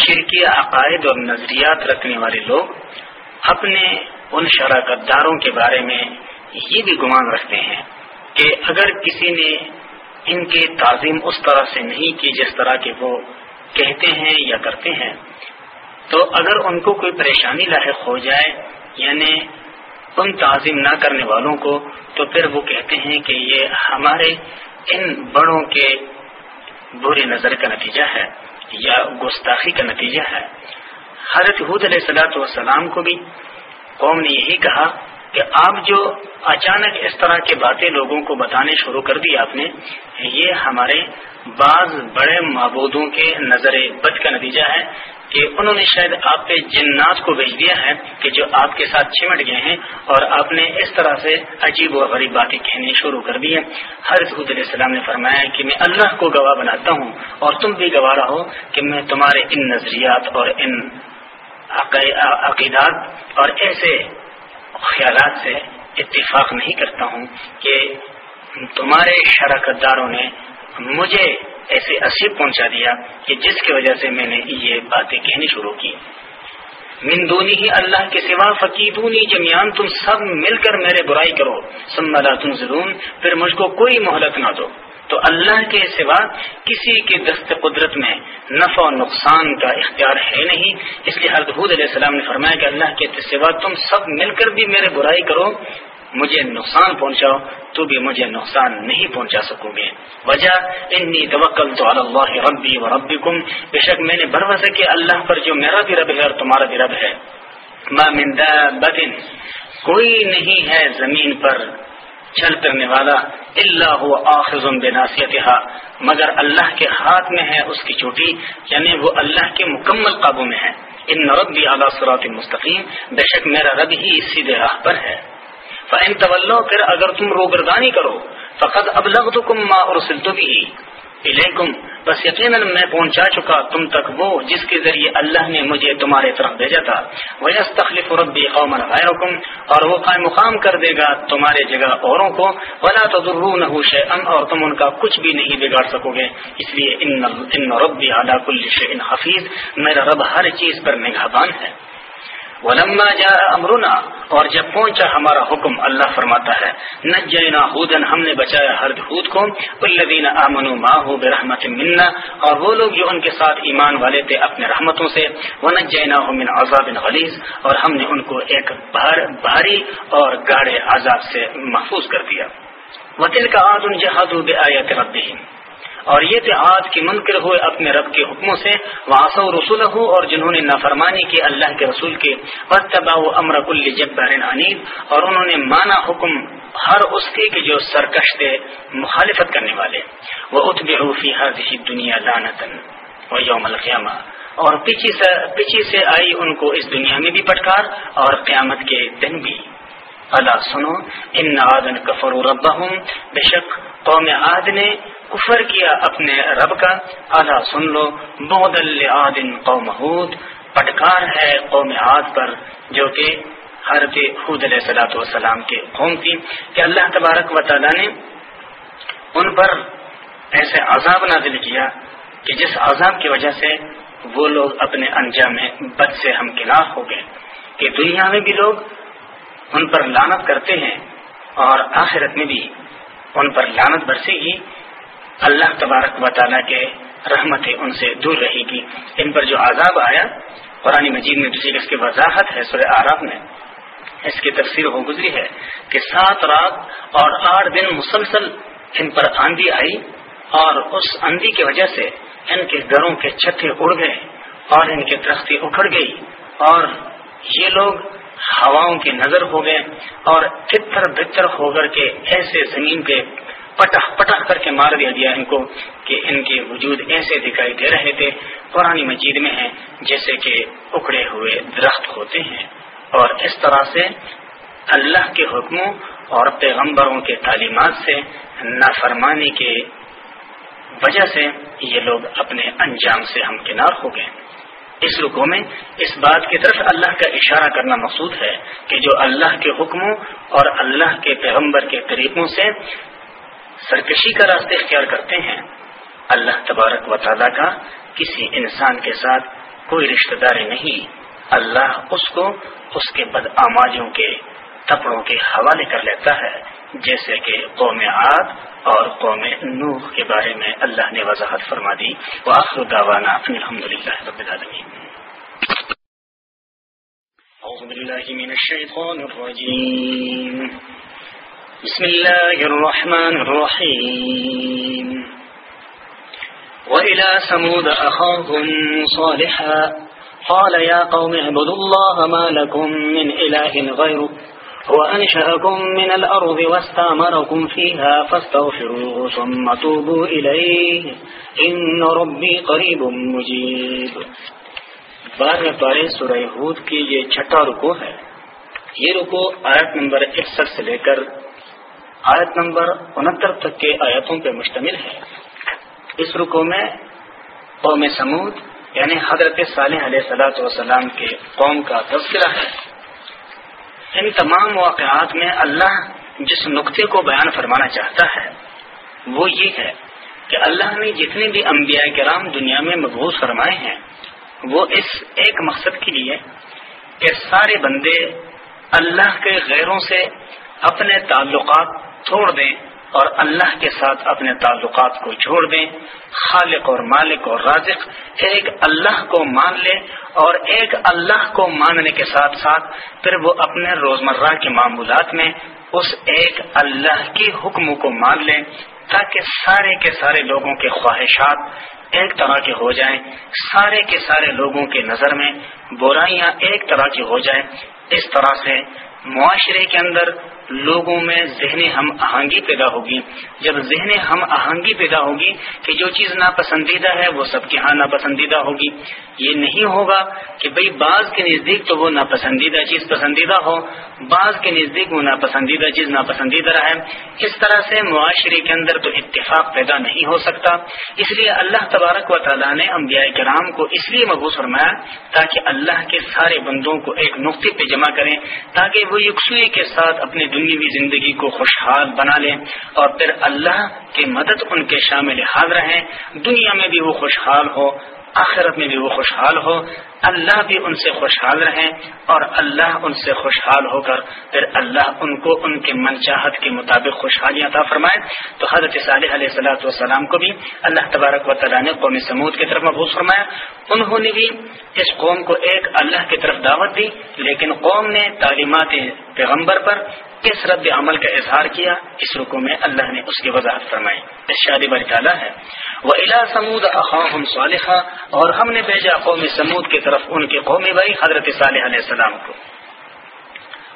شرکی عقائد اور نظریات رکھنے والے لوگ اپنے ان شراکت داروں کے بارے میں یہ بھی گمان رکھتے ہیں کہ اگر کسی نے ان کی تعظیم اس طرح سے نہیں کی جس طرح کے وہ کہتے ہیں یا کرتے ہیں، تو اگر ان کو کوئی پریشانی لاحق ہو جائے یعنی ان تعظیم نہ کرنے والوں کو، تو پھر وہ کہتے ہیں کہ یہ ہمارے ان بڑوں کے بری نظر کا نتیجہ ہے یا گستاخی کا نتیجہ ہے۔ حضرت حود علیہ السلاۃ والسلام کو بھی قوم نے یہی کہا کہ آپ جو اچانک اس طرح کے باتیں لوگوں کو بتانے شروع کر دی آپ نے، یہ ہمارے بعض بڑے معبودوں کے نظر بد کا نتیجہ ہے کہ انہوں نے شاید آپ پہ جنات کو بھیج دیا ہے کہ جو آپ کے ساتھ چمٹ گئے ہیں اور آپ نے اس طرح سے عجیب و غریب باتیں کہنی شروع کر دی ہے ہر علیہ السلام نے فرمایا کہ میں اللہ کو گواہ بناتا ہوں اور تم بھی گواہ رہو کہ میں تمہارے ان نظریات اور ان عقیدات اور ایسے خیالات سے اتفاق نہیں کرتا ہوں کہ تمہارے شراکت داروں نے مجھے ایسے اصیب پہنچا دیا کہ جس کی وجہ سے میں نے یہ باتیں کہنی شروع کی۔ مندونی ہی اللہ کے سوا فقیدونی جمیان تم سب مل کر میرے برائی کرو۔ سملا تم ضرور پھر مجھ کو کوئی مہلت نہ دو۔ تو اللہ کے سوا کسی کے دست قدرت میں نفع و نقصان کا اختیار ہے نہیں۔ اس لیے حضرت علیہ السلام نے فرمایا کہ اللہ کے سوا تم سب مل کر بھی میرے برائی کرو، مجھے نقصان پہنچاؤ، تو بھی مجھے نقصان نہیں پہنچا سکو گے۔ وجہ، انی توکل تو اللہ ربی و ربی بے شک میں نے بھروسہ کیا اللہ پر جو میرا بھی رب ہے اور تمہارا بھی رب ہے۔ ما من بدن کوئی نہیں ہے زمین پر چل کرنے والا اللہ آخذ بناسیتہا مگر اللہ کے ہاتھ میں ہے اس کی چوٹی یعنی وہ اللہ کے مکمل قابو میں ہے۔ ان ربی اعلیٰ صراط مستقیم، بے شک میرا رب ہی سیدھے راہ پر ہے۔ فَإِن تولو پھر اگر تم روگردانی کرو فقط اب ما ارسلت به۔ الیکم بس یقیناً میں پہنچا چکا، تم تک وہ جس کے ذریعے اللہ نے مجھے تمہارے طرف بھیجا تھا۔ وہ تخلیف ربی قوم غیرکم اور وہ قائم مقام کر دے گا تمہارے جگہ اوروں کو۔ ولا تضرون شيئا، اور تم ان کا کچھ بھی نہیں بگاڑ سکو گے۔ اس لیے ان ربی علی کل شيء حفیظ میرا رب ہر چیز پر نگہبان ہے۔ ولما جاء امرنا، اور جب پہنچا ہمارا حکم، اللہ فرماتا ہے، نجینا ہودن، ہم نے بچایا ہر ہود کو الذین آمنوا معه برحمت منا اور وہ لوگ جو ان کے ساتھ ایمان والے تھے اپنے رحمتوں سے ونجیناهم من عذاب غلیظ، اور ہم نے ان کو ایک بھاری اور گاڑے عذاب سے محفوظ کر دیا۔ وتلک عاد جحدوا بآیات ربهم اور یہ تھے آج کی منکر ہوئے اپنے رب کے حکموں سے واسو رسول ہو اور جنہوں نے نافرمانی کی اللہ کے رسول کے تباہ امر کل جب انیب اور انہوں نے مانا حکم ہر اس کے کہ جو سرکش تھے مخالفت کرنے والے۔ وہ اتب حوفی حاضی دنیا لانتن و یوم القیامہ اور پیچھے سے پیچھے سے آئی ان کو اس دنیا میں بھی پٹکار اور قیامت کے دن بھی۔ اللہ سنو، ان آدن کفر رب بے شک قوم عاد نے کفر کیا اپنے رب کا؟ آدھا سن لو بہت قوم حود پٹکار ہے قوم عاد پر، جو کہ حضرت حود علیہ صلاۃ والسلام کے قوم تھی، کہ اللہ تبارک و تعالیٰ نے ان پر ایسے عذاب نازل کیا کہ جس عذاب کی وجہ سے وہ لوگ اپنے انجام میں بد سے ہم خلاف ہو گئے۔ کہ دنیا میں بھی لوگ ان پر لانت کرتے ہیں اور آخرت میں بھی ان پر لانت برسے گی۔ اللہ تبارک و تعالیٰ کے رحمت ان سے دور رہے گی۔ ان پر جو عذاب آیا، قرآن مجید میں دوسری اس کی وضاحت ہے، سورہ آراب میں۔ اس کی تفسیر ہو گزری ہے کہ سات رات اور آٹھ دن مسلسل ان پر آندھی آئی اور اس آندھی کی وجہ سے ان کے گھروں کے چھتے اڑ گئے اور ان کے درختی اکھڑ گئی اور یہ لوگ ہواؤں کی نظر ہو گئے اور تتر بتر ہو کر کے ایسے زمین پہ پٹخ پٹخ کر کے مار دیا گیا ان کو کہ ان کے وجود ایسے دکھائی دے رہے تھے پرانی مجید میں ہیں، جیسے کہ اکڑے ہوئے درخت ہوتے ہیں۔ اور اس طرح سے اللہ کے حکموں اور پیغمبروں کے تعلیمات سے نافرمانی کے وجہ سے یہ لوگ اپنے انجام سے ہمکنار ہو گئے۔ اس رکو میں اس بات کی طرف اللہ کا اشارہ کرنا مقصود ہے کہ جو اللہ کے حکموں اور اللہ کے پیغمبر کے طریقوں سے سرکشی کا راستہ اختیار کرتے ہیں۔ اللہ تبارک و تعالیٰ کا کسی انسان کے ساتھ کوئی رشتہ داری نہیں۔ اللہ اس کو اس کے بدآماجوں کے تپڑوں کے حوالے کر لیتا ہے، جیسے کہ قوم عاد اور قوم نوح کے بارے میں اللہ نے وضاحت فرما دی۔ وآخر دعوانا الحمد للہ رب العالمین۔ أعوذ بالله من الشيطان الرجيم بسم الله الرحمن الرحيم. وإلى سمود أخاهم صالحا. قال يا قوم اعبدوا الله ما لكم من إله غيره. هو أنشأكم من الأرض واستعمركم فيها فاستغفروه ثم توبوا إليه. إن ربي قريب مجيب. بارہ پارے سورہ حود کی یہ چھٹا رکو ہے. یہ رکو آیت نمبر اکسٹھ سے لے کر آیت نمبر انہتر تک کے آیتوں پہ مشتمل ہے۔ اس رکو میں قوم سمود یعنی حضرت صالح علیہ صلاحت وسلام کے قوم کا تذکرہ ہے۔ ان تمام واقعات میں اللہ جس نقطے کو بیان فرمانا چاہتا ہے، وہ یہ ہے کہ اللہ نے جتنے بھی انبیاء کرام دنیا میں مقبوض فرمائے ہیں، وہ اس ایک مقصد کے لیے کہ سارے بندے اللہ کے غیروں سے اپنے تعلقات چھوڑ دیں اور اللہ کے ساتھ اپنے تعلقات کو چھوڑ دیں۔ خالق اور مالک اور رازق ایک اللہ کو مان لے اور ایک اللہ کو ماننے کے ساتھ ساتھ پھر وہ اپنے روزمرہ کے معمولات میں اس ایک اللہ کے حکم کو مان لیں تاکہ سارے کے سارے لوگوں کے خواہشات ایک طرح کے ہو جائیں۔ سارے کے سارے لوگوں کے نظر میں برائیاں ایک طرح کی ہو جائیں۔ اس طرح سے معاشرے کے اندر لوگوں میں ذہنی ہم آہنگی پیدا ہوگی۔ جب ذہن ہم آہنگی پیدا ہوگی کہ جو چیز ناپسندیدہ ہے، وہ سب کے ہاں ناپسندیدہ ہوگی۔ یہ نہیں ہوگا کہ بھئی بعض کے نزدیک تو وہ ناپسندیدہ چیز پسندیدہ ہو، بعض کے نزدیک وہ ناپسندیدہ چیز ناپسندیدہ رہے۔ اس طرح سے معاشرے کے اندر تو اتفاق پیدا نہیں ہو سکتا۔ اس لیے اللہ تبارک و تعالیٰ نے انبیاء کرام کو اس لیے مبوس فرمایا تاکہ اللہ کے سارے بندوں کو ایک نقطے پہ جمع کریں، تاکہ وہ یکسوئی کے ساتھ اپنے دنیاوی زندگی کو خوشحال بنا لیں اور پھر اللہ کی مدد ان کے شامل حاضر رہیں دنیا میں بھی وہ خوشحال ہو آخرت میں بھی وہ خوشحال ہو۔ اللہ بھی ان سے خوشحال رہیں اور اللہ ان سے خوشحال ہو کر پھر اللہ ان کو ان کے من چاہت کے مطابق خوشحالیاں عطا فرمائے۔ تو حضرت صالح علیہ صلاحت والسلام کو بھی اللہ تبارک و تعالیٰ نے قومی سمود کی طرف محبوس فرمایا۔ انہوں نے بھی اس قوم کو ایک اللہ کی طرف دعوت دی، لیکن قوم نے تعلیمات پیغمبر پر اس رد عمل کا اظہار کیا۔ اس رکو میں اللہ نے اس کی وضاحت فرمائی۔ اس شادی بری تعالیٰ ہے۔ وہ الا سمود اخاہم صالحہ اور ہم نے بھیجا قوم سمود کی طرف ان کے قومی بھائی حضرت صالح علیہ السلام کو۔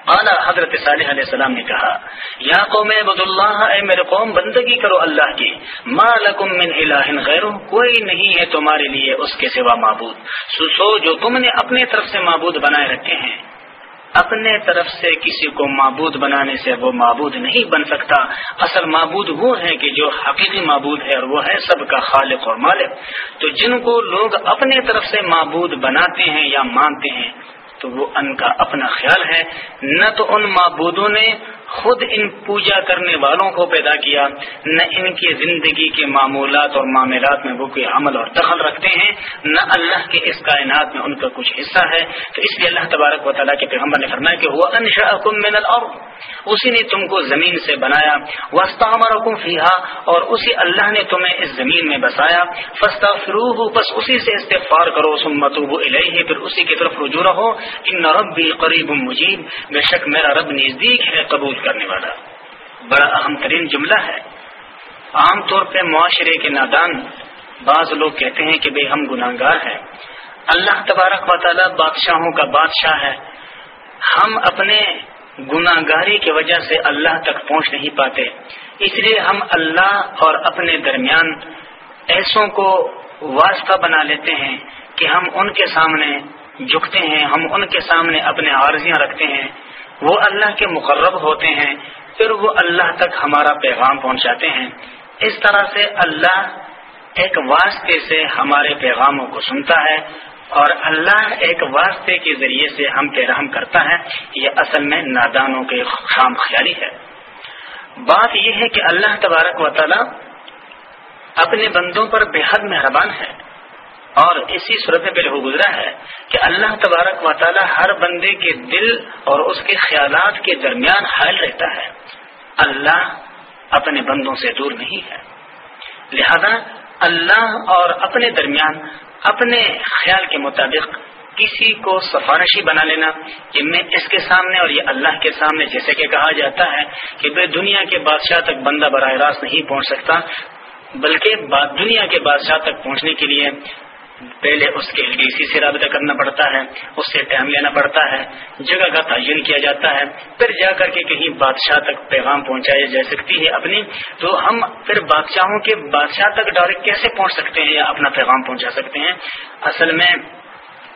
اعلیٰ حضرت صالح علیہ السلام نے کہا، یا قوم عبد اللہ اے میرے قوم، بندگی کرو اللہ کی۔ ما لکم من الہ غیر کوئی نہیں ہے تمہارے لیے اس کے سوا معبود۔ سو جو تم نے اپنے طرف سے معبود بنائے رکھے ہیں۔ اپنے طرف سے کسی کو معبود بنانے سے وہ معبود نہیں بن سکتا۔ اصل معبود وہ ہے کہ جو حقیقی معبود ہے اور وہ ہے سب کا خالق اور مالک۔ تو جن کو لوگ اپنے طرف سے معبود بناتے ہیں یا مانتے ہیں، تو وہ ان کا اپنا خیال ہے۔ نہ تو ان معبودوں نے خود ان پوجا کرنے والوں کو پیدا کیا، نہ ان کی زندگی کے معمولات اور معاملات میں وہ کوئی عمل اور دخل رکھتے ہیں، نہ اللہ کے اس کائنات میں ان کا کچھ حصہ ہے۔ تو اس لیے اللہ تبارک و تعالیٰ کے پیغمبر نے فرمایا کہ وہ انشا من الارض اسی نے تم کو زمین سے بنایا۔ وسطہ فیحا اور اسی اللہ نے تمہیں اس زمین میں بسایا۔ فستا فروح بس اسی سے استفار کرو۔ سمتوب الہی پھر اسی کی طرف رجوع رہو۔ ان ربی قریب مجیب بے شک میرا رب نزدیک ہے، قبول کرنے والا بڑا اہم ترین جملہ ہے۔ عام طور پہ معاشرے کے نادان بعض لوگ کہتے ہیں کہ بھائی ہم گناہ گار ہیں۔ اللہ تبارک و تعالیٰ بادشاہوں کا بادشاہ ہے۔ ہم اپنے گناہ گاری کی وجہ سے اللہ تک پہنچ نہیں پاتے۔ اس لیے ہم اللہ اور اپنے درمیان ایسوں کو واسطہ بنا لیتے ہیں کہ ہم ان کے سامنے جھکتے ہیں، ہم ان کے سامنے اپنے عارضیاں رکھتے ہیں۔ وہ اللہ کے مقرب ہوتے ہیں، پھر وہ اللہ تک ہمارا پیغام پہنچاتے ہیں۔ اس طرح سے اللہ ایک واسطے سے ہمارے پیغاموں کو سنتا ہے اور اللہ ایک واسطے کے ذریعے سے ہم پہ رحم کرتا ہے۔ یہ اصل میں نادانوں کے خام خیالی ہے۔ بات یہ ہے کہ اللہ تبارک و تعالی اپنے بندوں پر بے حد مہربان ہے۔ اور اسی صورت میں پہلے وہ گزرا ہے کہ اللہ تبارک و تعالی ہر بندے کے دل اور اس کے خیالات کے درمیان حائل رہتا ہے۔ اللہ اپنے بندوں سے دور نہیں ہے۔ لہذا اللہ اور اپنے درمیان اپنے خیال کے مطابق کسی کو سفارشی بنا لینا کہ میں اس کے سامنے اور یہ اللہ کے سامنے جیسے کہ کہا جاتا ہے کہ بے دنیا کے بادشاہ تک بندہ براہ راست نہیں پہنچ سکتا، بلکہ دنیا کے بادشاہ تک پہنچنے کے لیے پہلے اس کے اسی سے رابطہ کرنا پڑتا ہے، اس سے ٹائم لینا پڑتا ہے، جگہ کا تعین کیا جاتا ہے، پھر جا کر کے کہیں بادشاہ تک پیغام پہنچائی جا سکتی ہے اپنی۔ تو ہم پھر بادشاہوں کے بادشاہ تک ڈائریکٹ کیسے پہنچ سکتے ہیں یا اپنا پیغام پہنچا سکتے ہیں؟ اصل میں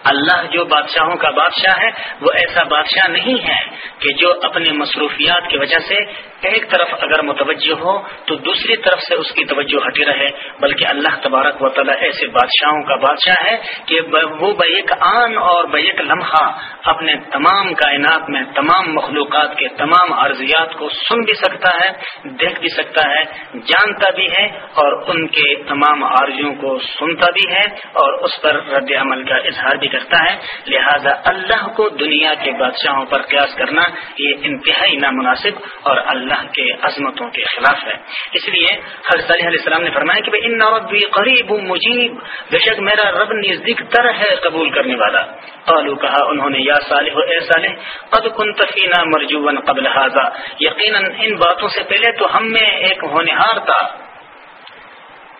اللہ جو بادشاہوں کا بادشاہ ہے، وہ ایسا بادشاہ نہیں ہے کہ جو اپنے مصروفیات کی وجہ سے ایک طرف اگر متوجہ ہو تو دوسری طرف سے اس کی توجہ ہٹی رہے۔ بلکہ اللہ تبارک و تعالیٰ ایسے بادشاہوں کا بادشاہ ہے کہ وہ بیک آن اور بیک لمحہ اپنے تمام کائنات میں، تمام مخلوقات کے، تمام عرضیات کو سن بھی سکتا ہے، دیکھ بھی سکتا ہے، جانتا بھی ہے اور ان کے تمام عارضیوں کو سنتا بھی ہے اور اس پر رد عمل کا اظہار بھی کرتا ہے، لہذا اللہ کو دنیا کے بادشاہوں پر قیاس کرنا یہ انتہائی نامناسب اور اللہ کے عظمتوں کے خلاف ہے۔ اس لیے حضرت علیہ السلام نے فرمایا کہ ان ربی قریب مجیب بے شک میرا رب نزدیک تر ہے قبول کرنے والا۔ قالو کہا انہوں نے، یا صالح، اے صالح، قد کن تفینہ مرجون قبل حاضہ یقیناً ان باتوں سے پہلے تو ہم میں ایک ہونہار تھا۔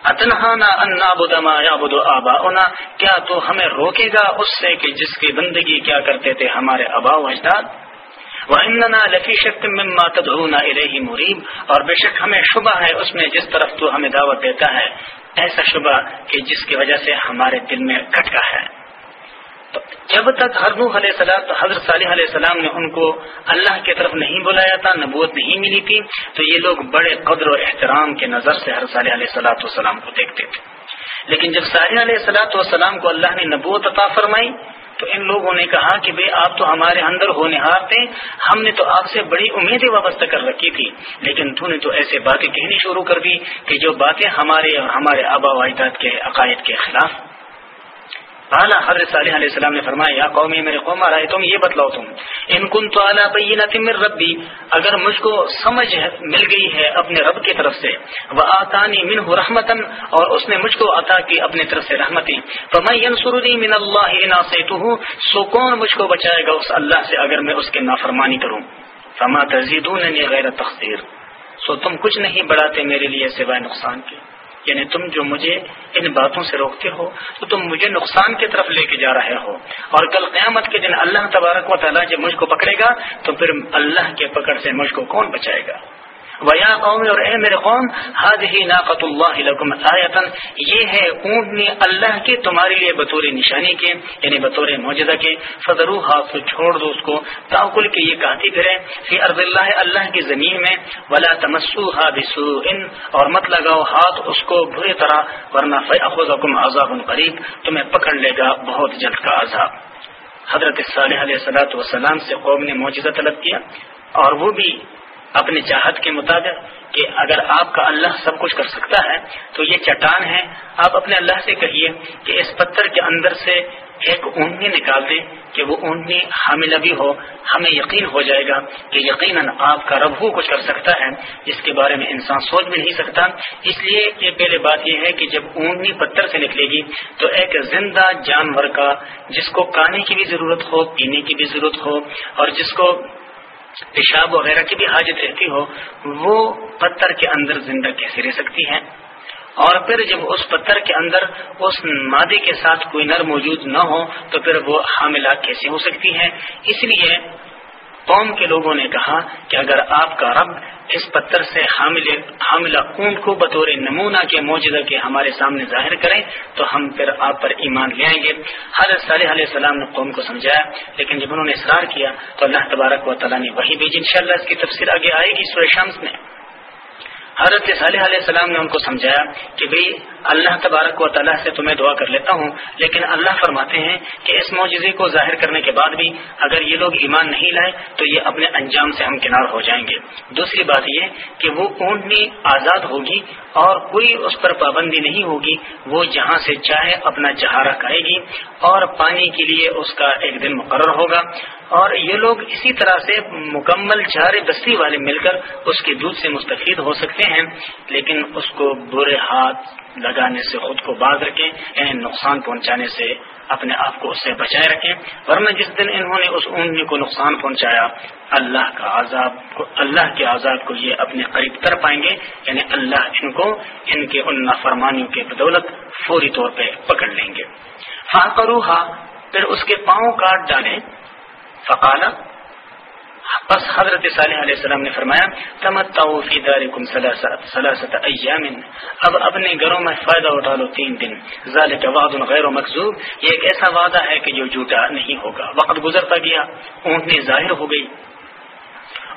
اتنہانا انا بدما یا بدو آبا کیا تو ہمیں روکے گا اس سے کہ جس کی بندگی کیا کرتے تھے ہمارے آبا و اجداد؟ وَإِنَّنَا لَفِي شَكٍّ مِّمَّا تَدْعُونَ إِلَيْهِ مُرِيب۔ اور بے شک ہمیں شبہ ہے اس میں جس طرف تو ہمیں دعوت دیتا ہے۔ ایسا شبہ کہ جس کی وجہ سے ہمارے دل میں کھٹکا ہے۔ جب تک حضرت علیہ السلام حضرت صالح علیہ السلام نے ان کو اللہ کی طرف نہیں بلایا تھا، نبوت نہیں ملی تھی، تو یہ لوگ بڑے قدر و احترام کے نظر سے حضرت صالح علیہ السلاۃ والسلام کو دیکھتے تھے۔ لیکن جب صالح علیہ السلاۃ والسلام کو اللہ نے نبوت عطا فرمائی، تو ان لوگوں نے کہا کہ بھائی آپ تو ہمارے اندر ہونے ہار تھے، ہم نے تو آپ سے بڑی امیدیں وابستہ کر رکھی تھی، لیکن تو نے تو ایسے باتیں کہنی شروع کر دی کہ جو باتیں ہمارے اور ہمارے آبا و اجداد کے عقائد کے خلاف اعلیٰ حضرت صالح علیہ السلام نے فرمایا، یا قومی میرے قوم آئے تم، یہ بتلاؤ تم، ان کن تو اعلیٰ بینہ تمر ربی، اگر مجھ کو سمجھ مل گئی ہے اپنے رب کی طرف سے وہ آتانی من رحمتن اور اس نے مجھ کو عطا کی اپنی طرف سے رحمتی تو میں من اللہ انا سو کون مجھ کو بچائے گا اس اللہ سے اگر میں اس کے نافرمانی کروں؟ فما تزیدون غیر تقصیر سو تم کچھ نہیں بڑھاتے میرے لیے سوائے نقصان کے۔ یعنی تم جو مجھے ان باتوں سے روکتے ہو، تو تم مجھے نقصان کی طرف لے کے جا رہے ہو۔ اور کل قیامت کے دن اللہ تبارک و تعالیٰ جب مجھ کو پکڑے گا، تو پھر اللہ کے پکڑ سے مجھ کو کون بچائے گا؟ ویا قوم اور اے میرے قوم حد ہی ناقت اللہ آیتن یہ ہے اونٹنی اللہ کی تمہارے لیے بطور نشانی کے یعنی بطور موجودہ کے فضرو ہاتھ چھوڑ دو اس کو۔ تاکل کے یہ کہتی پھرے فی ارض اللہ اللہ کی زمین میں، ولا تمسو بسو ان اور مت لگاؤ ہاتھ اس کو بری طرح، ورنہ فیخم عذاب قریب، تمہیں پکڑ لے گا بہت جلد کا عذاب۔ حضرت صالح علیہ صلاحت وسلام سے قوم نے موجودہ طلب کیا، اور وہ بھی اپنی چاہت کے مطابق کہ اگر آپ کا اللہ سب کچھ کر سکتا ہے، تو یہ چٹان ہے۔ آپ اپنے اللہ سے کہیے کہ اس پتھر کے اندر سے ایک اونٹنی نکال دیں کہ وہ اونٹنی حاملہ بھی ہو۔ ہمیں یقین ہو جائے گا کہ یقیناً آپ کا رب کچھ کر سکتا ہے، جس کے بارے میں انسان سوچ بھی نہیں سکتا۔ اس لیے یہ پہلے بات یہ ہے کہ جب اونٹنی پتھر سے نکلے گی، تو ایک زندہ جانور کا، جس کو کھانے کی بھی ضرورت ہو، پینے کی بھی ضرورت ہو، اور جس کو پیشاب وغیرہ کی بھی حاجت رہتی ہو، وہ پتھر کے اندر زندہ کیسے رہ سکتی ہے اور پھر جب اس پتھر کے اندر اس مادے کے ساتھ کوئی نر موجود نہ ہو، تو پھر وہ حاملہ کیسے ہو سکتی ہے اس لیے قوم کے لوگوں نے کہا کہ اگر آپ کا رب اس پتھر سے حامل حاملہ اونٹ کو بطور نمونہ کے موجودہ کے ہمارے سامنے ظاہر کریں تو ہم پھر آپ پر ایمان لے آئیں گے۔ حضرت صالح علیہ السلام نے قوم کو سمجھایا، لیکن جب انہوں نے اصرار کیا، تو اللہ تبارک و تعالیٰ نے وہی بھیجی۔ انشاءاللہ اس کی تفسیر آگے آئے گی سورہ شمس میں۔ حضرت صالح علیہ السلام نے ان کو سمجھایا کہ بھئی اللہ تبارک و تعالیٰ سے تمہیں دعا کر لیتا ہوں۔ لیکن اللہ فرماتے ہیں کہ اس معجزے کو ظاہر کرنے کے بعد بھی اگر یہ لوگ ایمان نہیں لائے تو یہ اپنے انجام سے ہم کنار ہو جائیں گے۔ دوسری بات یہ کہ وہ اونٹنی آزاد ہوگی اور کوئی اس پر پابندی نہیں ہوگی، وہ جہاں سے چاہے اپنا چہارہ کھائے گی اور پانی کے لیے اس کا ایک دن مقرر ہوگا۔ اور یہ لوگ اسی طرح سے مکمل چارے بستی والے مل کر اس کے دودھ سے مستفید ہو سکتے ہیں، لیکن اس کو برے ہاتھ لگانے سے خود کو باز رکھیں یعنی نقصان پہنچانے سے اپنے آپ کو اس سے بچائے رکھیں۔ ورنہ جس دن انہوں نے اس اونگی کو نقصان پہنچایا، اللہ کا عذاب کو اللہ کے عذاب کو یہ اپنے قریب کر پائیں گے۔ یعنی اللہ ان کو، ان کے ان نافرمانیوں کے بدولت فوری طور پہ پکڑ لیں گے۔ فاقروہا پھر اس کے پاؤں کاٹ ڈالیں۔ فقالا بس حضرت صالح علیہ السلام نے فرمایا تمتعو فی دارکم سلاست ایام۔ اب اپنے گھروں میں فائدہ اٹھا لو تین دن۔ ذالک وعد غیر مکذوب۔ یہ ایک ایسا وعدہ ہے کہ جو جھوٹا نہیں ہوگا۔ وقت گزرتا گیا، اونٹنی ظاہر ہو گئی۔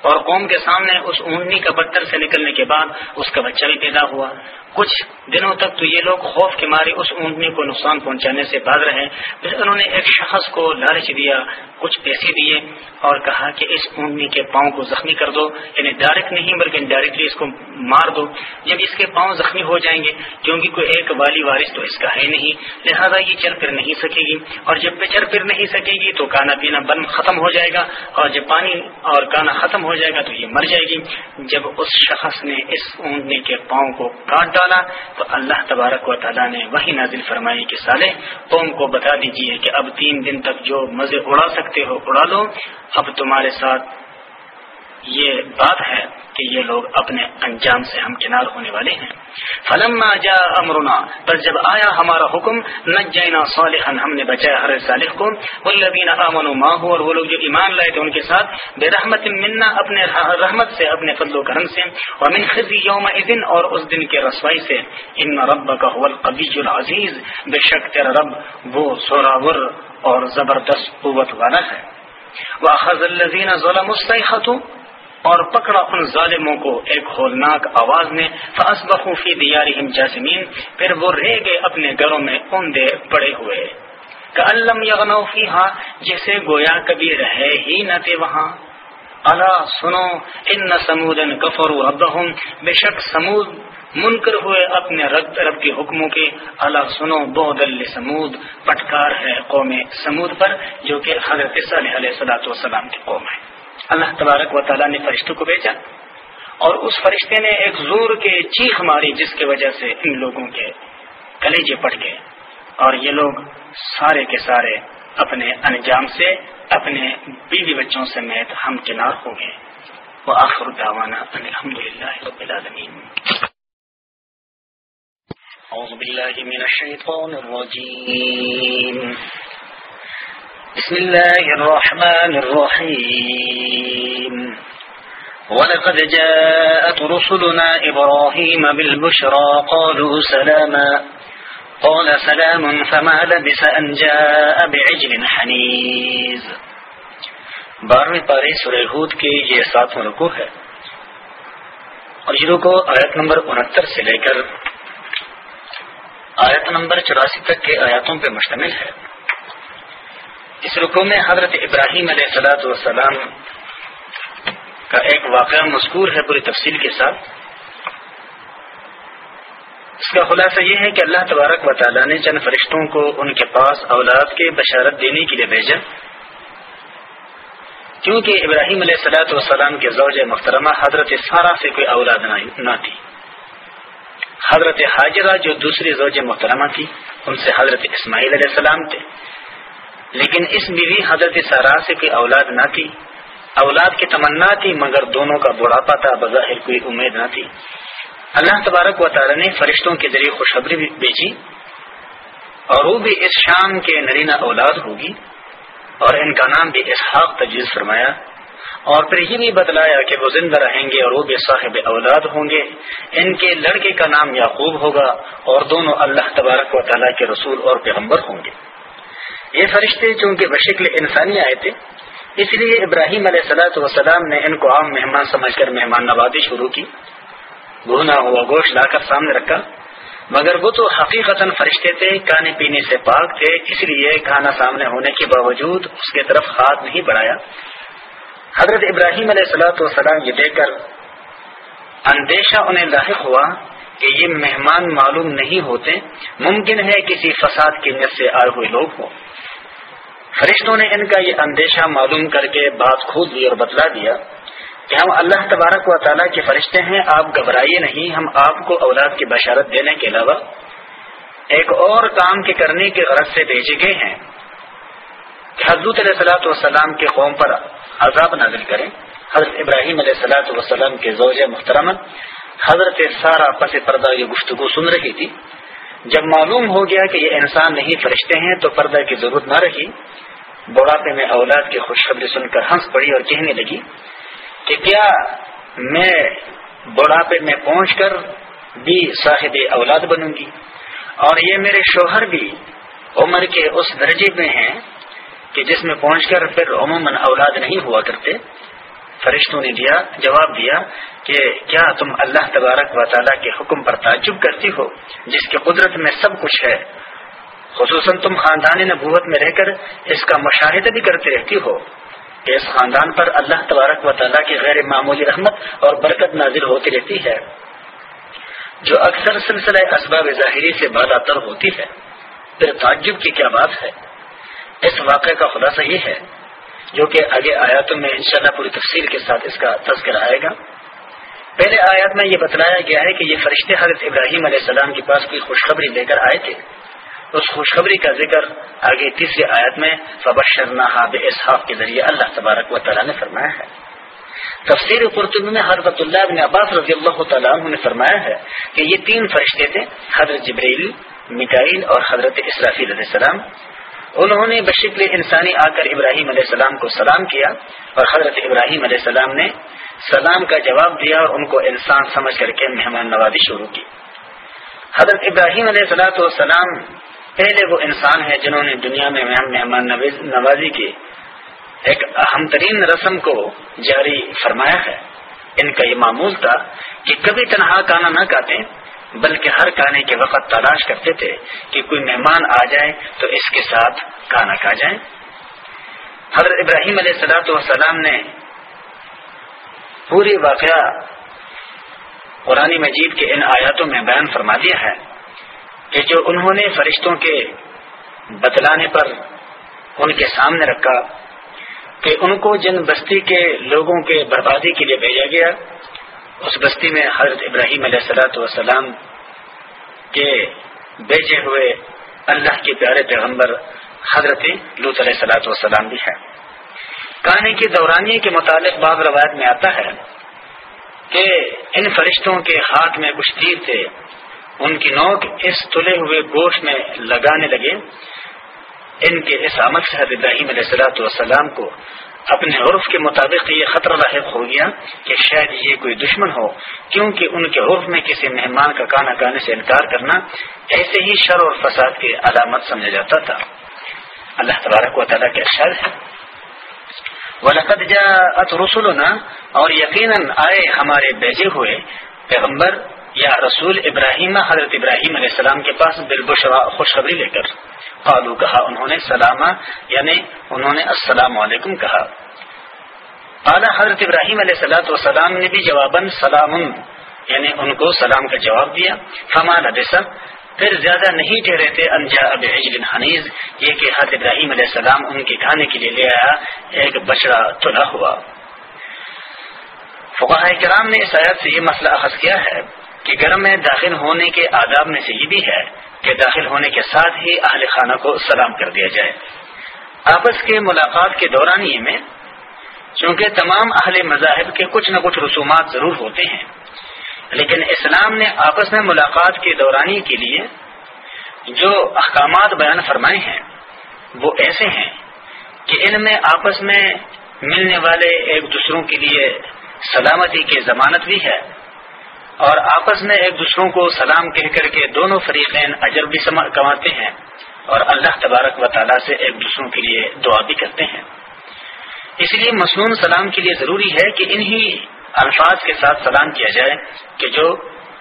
اور قوم کے سامنے اس اونٹنی کا پتھر سے نکلنے کے بعد اس کا بچہ بھی پیدا ہوا۔ کچھ دنوں تک تو یہ لوگ خوف کے مارے اس اونٹنی کو نقصان پہنچانے سے بھاگ رہے پھر انہوں نے ایک شخص کو لالچ دیا، کچھ پیسے دیے اور کہا کہ اس اونٹنی کے پاؤں کو زخمی کر دو یعنی ڈائریکٹ نہیں بلکہ ڈائریکٹلی اس کو مار دو۔ جب اس کے پاؤں زخمی ہو جائیں گے، کیونکہ کوئی ایک والی وارث تو اس کا ہے نہیں، لہذا یہ چل پھر نہیں سکے گی۔ اور جب پہ چل پھر نہیں سکے گی تو کانا پینا بند ختم ہو جائے گا۔ اور جب پانی اور کانا ختم ہو جائے گا تو یہ مر جائے گی۔ جب اس شخص نے اس اونٹنی کے پاؤں کو کاٹ ڈالا تو اللہ تبارک و تعالیٰ نے وہی نازل فرمائی کہ سالے قوم کو بتا دیجیے کہ اب تین دن تک جو مزے اڑا سکتے ہو، اڑا لو۔ اب تمہارے ساتھ یہ بات ہے کہ یہ لوگ اپنے انجام سے ہم کنار ہونے والے ہیں۔ فلما جا امرنا پر جب آیا ہمارا حکم نجینا صالحا، ہم نے بچایا ہر صالح کو۔ والذین آمنوا معه، اور وہ لوگ جو ایمان لائے تھے ان کے ساتھ بے رحمت منا، اپنے رحمت سے، اپنے فضل و کرم سے۔ ومن خزی یوم اذن اور اس دن کے رسوائی سے۔ ان ربک هو القوی العزیز بے شک تیرا رب وہ سوراور اور زبردست قوت والا ہے۔ واخذ الذین ظلموا الصیحه اور پکڑا ان ظالموں کو ایک ہولناک آواز نے فاس بخوفی دیاری جاسمین پھر وہ رہ گئے اپنے گھروں میں اوندے پڑے ہوئے۔ کلم یغنوفی ہاں جیسے گویا کبھی رہے ہی نہ تھے وہاں۔ اللہ سنو، ان سمود کفر ربہم بے شک سمود منکر ہوئے اپنے رب رب کے حکموں کے۔ اللہ سنو بہت سمود پٹکار ہے قوم سمود پر، جو کہ حضرت صلی علیہ صلاح وسلام کی قوم ہے۔ اللہ تبارک و تعالیٰ نے فرشتوں کو بھیجا اور اس فرشتے نے ایک زور کے چیخ ماری جس کی وجہ سے ان لوگوں کے کلیجے پڑ گئے اور یہ لوگ سارے کے سارے اپنے انجام سے، اپنے بیوی بچوں سے میت ہم کنار ہو گئے۔ وہ آخر داوانا الحمد للہ رب العالمین۔ اعوذ باللہ من الشیطان الرجیم۔ بسم الله الرحمن الرحيم. ولقد جاءت رسلنا إبراهيم بالبشرى قالوا سلاما. قال سلام، فما لبس أن جاء بعجل حنيز بارہویں پارے سورہ ہود کے یہ ساتواں رکو ہے. اور یہ رکو آیت نمبر انہتر سے لے کر آیت نمبر چوراسی تک کے آیاتوں پہ مشتمل ہے. اس رکو میں حضرت ابراہیم علیہ سلاۃ والسلام کا ایک واقعہ مذکور ہے پوری تفصیل کے ساتھ۔ اس کا خلاصہ یہ ہے کہ اللہ تبارک و تعالیٰ نے چند فرشتوں کو ان کے پاس اولاد کے بشارت دینے کے لیے بھیجا۔ کیونکہ ابراہیم علیہ سلاۃ والسلام کے زوج محترمہ حضرت سارا سے کوئی اولاد نہ تھی۔ حضرت حاجرہ جو دوسری زوج محترمہ تھی، ان سے حضرت اسماعیل علیہ السلام تھے۔ لیکن اس بیوی حضرت سارا سے کوئی اولاد نہ تھی۔ اولاد کی تمنا تھی، مگر دونوں کا بڑھاپا تھا، بظاہر کوئی امید نہ تھی۔ اللہ تبارک و تعالی نے فرشتوں کے ذریعے خوشخبری بھی بیچی اور وہ بھی اس شام کے نرینہ اولاد ہوگی اور ان کا نام بھی اسحاق تجویز فرمایا۔ اور پھر یہ بھی بتلایا کہ وہ زندہ رہیں گے اور وہ بھی صاحب اولاد ہوں گے۔ ان کے لڑکے کا نام یعقوب ہوگا اور دونوں اللہ تبارک و تعالیٰ کے رسول اور پیغمبر ہوں گے۔ یہ فرشتے چونکہ بشکل انسانی آئے تھے، اس لیے ابراہیم علیہ صلاحت وسلام نے ان کو عام مہمان سمجھ کر مہمان نوازی شروع کی۔ بھونا ہوا گوشت لا کر سامنے رکھا، مگر وہ تو حقیقت فرشتے تھے، کھانے پینے سے پاک تھے، اس لیے کھانا سامنے ہونے کے باوجود اس کی طرف ہاتھ نہیں بڑھایا۔ حضرت ابراہیم علیہ السلاۃ والسلام یہ دیکھ کر اندیشہ انہیں لاحق ہوا کہ یہ مہمان معلوم نہیں ہوتے، ممکن ہے کسی فساد کی نیت سے آئے ہوئے لوگ ہوں۔ فرشتوں نے ان کا یہ اندیشہ معلوم کر کے بات کھود دی اور بتلا دیا کہ ہم اللہ تبارک و تعالیٰ کے فرشتے ہیں، آپ گھبرائیے نہیں، ہم آپ کو اولاد کی بشارت دینے کے علاوہ ایک اور کام کے کرنے کے غرض سے بھیجے گئے ہیں۔ حضرت علیہ السلاۃ والسلام کے قوم پر عذاب نازل کریں۔ حضرت ابراہیم علیہ السلاۃ والسلام کے زوج محترم حضرت سارا پس پردہ یہ گفتگو سن رہی تھی۔ جب معلوم ہو گیا کہ یہ انسان نہیں فرشتے ہیں، تو پردہ کی ضرورت نہ رہی۔ بڑھاپے میں اولاد کی خوشخبری سن کر ہنس پڑی اور کہنے لگی کہ کیا میں بڑھاپے میں پہنچ کر بھی صاحب اولاد بنوں گی؟ اور یہ میرے شوہر بھی عمر کے اس درجے میں ہیں کہ جس میں پہنچ کر پھر عموماً اولاد نہیں ہوا کرتے۔ فرشتوں نے دیا، جواب دیا کہ کیا تم اللہ تبارک و تعالیٰ کے حکم پر تعجب کرتی ہو، جس کی قدرت میں سب کچھ ہے؟ خصوصاً تم خاندان نبوت میں رہ کر اس کا مشاہدہ بھی کرتے رہتی ہو۔ کہ اس خاندان پر اللہ تبارک و تعالیٰ کی غیر معمولی رحمت اور برکت نازل ہوتی رہتی ہے، جو اکثر سلسلہ اسباب ظاہری سے بالا تر ہوتی ہے۔ پھر تعجب کی کیا بات ہے؟ اس واقعے کا خلاصہ یہ ہے جو کہ آگے آیاتوں میں انشاءاللہ پوری تفصیل کے ساتھ اس کا تذکرہ آئے گا۔ پہلے آیات میں یہ بتلایا گیا ہے کہ یہ فرشتے حضرت ابراہیم علیہ السلام کے پاس کوئی خوشخبری لے کر آئے تھے۔ اس خوشخبری کا ذکر آگے تیسری آیت میں اسحاق کے ذریعے اللہ تبارک و تعالیٰ نے فرمایا ہے۔ تفسیر قرطبی میں حضرت اللہ بن عباس رضی اللہ تعالیٰ عنہ نے فرمایا ہے کہ یہ تین فرشتے تھے، حضرت جبریل مکائل اور حضرت اسرافیل علیہ السلام۔ انہوں نے بشکل انسانی آ کر ابراہیم علیہ السلام کو سلام کیا اور حضرت ابراہیم علیہ السلام نے سلام کا جواب دیا اور ان کو انسان سمجھ کر کے مہمان نوازی شروع کی۔ حضرت ابراہیم علیہ السلاۃ والسلام پہلے وہ انسان ہے جنہوں نے دنیا میں مہمان نوازی کی۔ ایک اہم ترین رسم کو جاری فرمایا ہے۔ ان کا یہ معمول تھا کہ کبھی تنہا کانا نہ کاتے بلکہ ہر کھانے کے وقت تلاش کرتے تھے کہ کوئی مہمان آ جائے تو اس کے ساتھ کھانا کھا جائیں۔ حضرت ابراہیم علیہ السلاۃ والسلام نے پوری واقعہ قرآن مجید کے ان آیاتوں میں بیان فرما دیا ہے کہ جو انہوں نے فرشتوں کے بتلانے پر ان کے سامنے رکھا کہ ان کو جن بستی کے لوگوں کے بربادی کے لیے بھیجا گیا اس بستی میں حضرت ابراہیم علیہ السلاۃ والسلام کے بیچے ہوئے اللہ کے پیارے پیغمبر حضرت لط علیہ سلاۃ والسلام بھی ہے کہانی کی دورانی کے متعلق بعض روایت میں آتا ہے کہ ان فرشتوں کے ہاتھ میں کچھ تیر تھے۔ ان کی نوک اس تلے ہوئے گوشت میں لگانے لگے۔ ان کے اس آمد سے حضرت ابراہیم علیہ السلاۃ والسلام کو اپنے عرف کے مطابق یہ خطرہ لاحق ہو گیا کہ شاید یہ کوئی دشمن ہو، کیونکہ ان کے عرف میں کسی مہمان کا کانا کھانے سے انکار کرنا ایسے ہی شر اور فساد کی علامت سمجھا جاتا تھا۔ اللہ تبارک و تعالیٰ کے شر ہے۔ رسولنا اور یقیناً آئے ہمارے بیجے ہوئے پیغمبر یا رسول ابراہیم، حضرت ابراہیم علیہ السلام کے پاس بالبشرا، خوشخبری لے کر۔ قالو، کہا انہوں نے، سلامہ یعنی انہوں نے السلام علیکم کہا۔ اعلیٰ حضرت ابراہیم علیہ السلاۃ والسلام نے بھی جواباً سلام یعنی ان کو سلام کا جواب دیا۔ فما لبسا پھر زیادہ نہیں ٹھہرے تھے۔ انجا اب بن حنیز، یہ کہ حضرت ابراہیم علیہ السلام ان کے کھانے کے لیے لے آیا، ایک بچڑا تلا ہوا۔ فقہ کرام نے اس آیت سے یہ مسئلہ اخذ کیا ہے۔ کہ گھر میں داخل ہونے کے آداب میں سے یہ بھی ہے کہ داخل ہونے کے ساتھ ہی اہل خانہ کو سلام کر دیا جائے۔ آپس کے ملاقات کے دوران میں چونکہ تمام اہل مذاہب کے کچھ نہ کچھ رسومات ضرور ہوتے ہیں، لیکن اسلام نے آپس میں ملاقات کے دورانی کے لیے جو احکامات بیان فرمائے ہیں، وہ ایسے ہیں کہ ان میں آپس میں ملنے والے ایک دوسروں کے لیے سلامتی کی ضمانت بھی ہے اور آپس میں ایک دوسروں کو سلام کہہ کر کے دونوں فریقین اجر بھی کماتے ہیں اور اللہ تبارک و تعالیٰ سے ایک دوسروں کے لیے دعا بھی کرتے ہیں۔ اس لیے مصنون سلام کے لیے ضروری ہے کہ انہی الفاظ کے ساتھ سلام کیا جائے کہ جو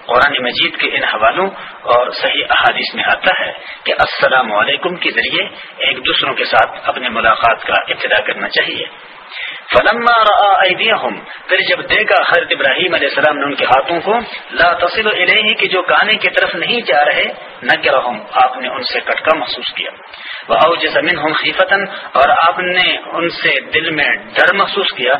قرآن مجید کے ان حوالوں اور صحیح احادیث میں آتا ہے کہ السلام علیکم کے ذریعے ایک دوسروں کے ساتھ اپنے ملاقات کا ابتدا کرنا چاہیے۔ فلما ایدیہم پھر جب دیکھا حضرت ابراہیم علیہ السلام نے ان کے ہاتھوں کو، لا تصل الیہ کہ جو کانے کی طرف نہیں جا رہے نہ کہ آپ نے ان سے کٹکا محسوس کیا۔ وہ اوجس منہم خیفتن اور آپ نے ان سے دل میں ڈر محسوس کیا۔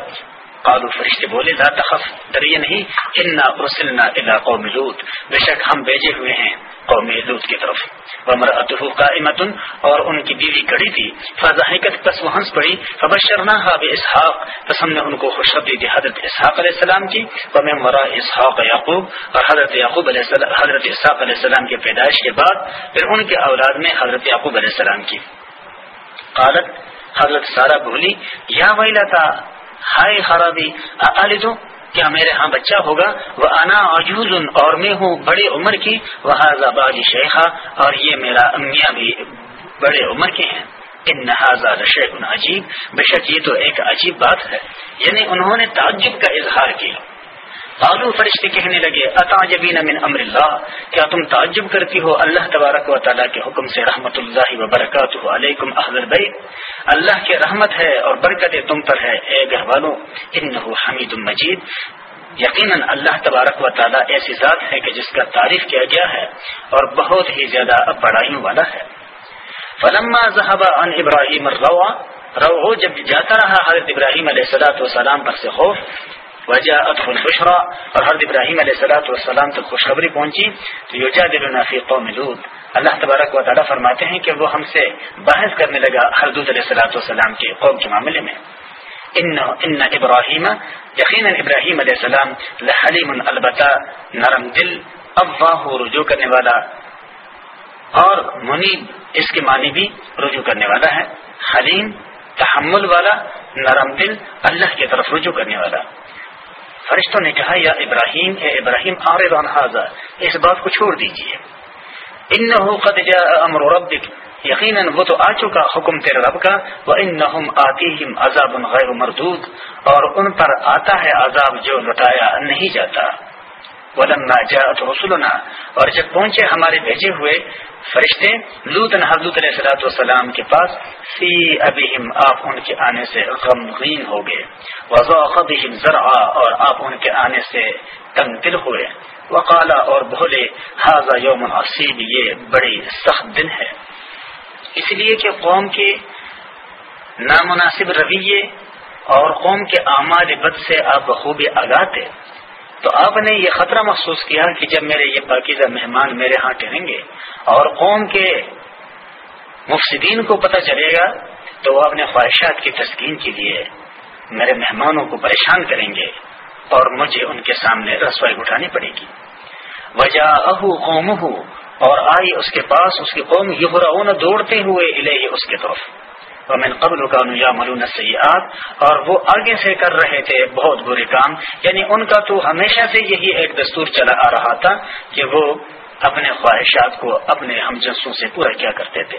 قالو فرشتے بولے، لا تخف، ڈریے نہیں، انا ارسلنا الى قوم لوط۔ بے شک ہم بھیجے ہوئے ہیں۔ قوم لوط کی طرف۔ ومرأته قائمة اور ان کی بیوی کڑی تھی۔ فضحکت پس وہ ہنس پڑی۔ فبشرناها باسحاق پس ہم نے ان کو خوشخبری دی حضرت اسحاق علیہ السلام کی۔ ومن وراء اسحاق یعقوب، اور حضرت یعقوب علیہ السلام، حضرت اسحاق علیہ السلام کے پیدائش کے بعد، پھر ان کے اولاد میں حضرت یعقوب علیہ السلام کی۔ قالت حضرت سارا بولی، یا ویلتا، ہائے خرابی آلدو کیا میرے ہاں بچہ ہوگا؟ وہ انا عجوز، اور میں ہوں بڑے عمر کی۔ وہ زباج شیخا اور یہ میرا میاں بھی بڑے عمر کے ہیں۔ ان نہذا شیخ عجیب بے شک یہ تو ایک عجیب بات ہے۔ یعنی انہوں نے تعجب کا اظہار کیا۔ قالو فرشتے کہنے لگے، اتعجبین من امر اللہ؟ کیا تم تعجب کرتی ہو اللہ تبارک و تعالیٰ کے حکم سے؟ رحمت اللہ وبرکاتہ. علیکم اہل البیت. اللہ کی رحمت ہے اور برکت تم پر ہے، اے گھر انہو حمید مجید. یقیناً اللہ تبارک و تعالیٰ ایسی ذات ہے کہ جس کا تعریف کیا گیا ہے اور بہت ہی زیادہ بڑائیوں والا ہے۔ فلما ذهب عن ابراہیم الروا رو جب جاتا رہا، حضرت ابراہیم علیہ السلاۃ والسلام پر سے خوف وجہ ادخل خوشرا اور حرد ابراہیم علیہ السلاۃ والسلام تک خوشخبری پہنچی، تو یوجا دل قوم لود اللہ تبارک و تعالیٰ فرماتے ہیں کہ وہ ہم سے بحث کرنے لگا حردود علیہ السلاۃ والسلام کے قوم کے معاملے میں۔ ان ان ابراہیم، یقینا ابراہیم علیہ السلام لحلیم البتہ نرم دل اب واہ رجوع کرنے والا، اور منیب، اس کے معنی بھی رجوع کرنے والا ہے۔ حلیم، تحمل والا، نرم دل، اللہ کی طرف رجوع کرنے والا۔ فرشتوں نے کہا، یا ابراہیم، اے ابراہیم آر حاضر اس بات کو چھوڑ دیجیے ان قد جاء امر ربک، یقیناً وہ تو آ چکا حکم تیرے رب کا وہ ان آتی عذاب غیر مردود، اور ان پر آتا ہے عذاب جو لٹایا نہیں جاتا۔ ولما جاءت رسولنا اور جب پہنچے ہمارے بھیجے ہوئے فرشتے لوتن حضرت علیہ السلاۃ والسلام کے پاس سی ابیم آپ ان کے آنے سے غمگین ہو گئے۔ وضاحم ذرا اور آپ ان کے آنے سے تنگ دل ہوئے۔ وقالا، اور بھولے حاضہ یوم عصیب یہ بڑی سخت دن ہے۔ اس لیے کہ قوم کے نامناسب رویے اور قوم کے اعمال بد سے آپ بخوبی آگاہ تھے۔ تو آپ نے یہ خطرہ محسوس کیا کہ جب میرے یہ پاکیزہ مہمان میرے ہاں ٹھہریں گے اور قوم کے مفسدین کو پتہ چلے گا، تو وہ اپنے خواہشات کی تسکین کے لیے میرے مہمانوں کو پریشان کریں گے اور مجھے ان کے سامنے رسوائی اٹھانی پڑے گی۔ وجہ اہو قوم اور آئی اس کے پاس، اس کی قوم یہ دوڑتے ہوئے الہی اس کی طرف۔ ومن قبل کا یا ملون سیاحت اور وہ آگے سے کر رہے تھے بہت برے کام۔ یعنی ان کا تو ہمیشہ سے یہی ایک دستور چلا آ رہا تھا کہ وہ اپنے خواہشات کو اپنے ہم جنسوں سے پورا کیا کرتے تھے۔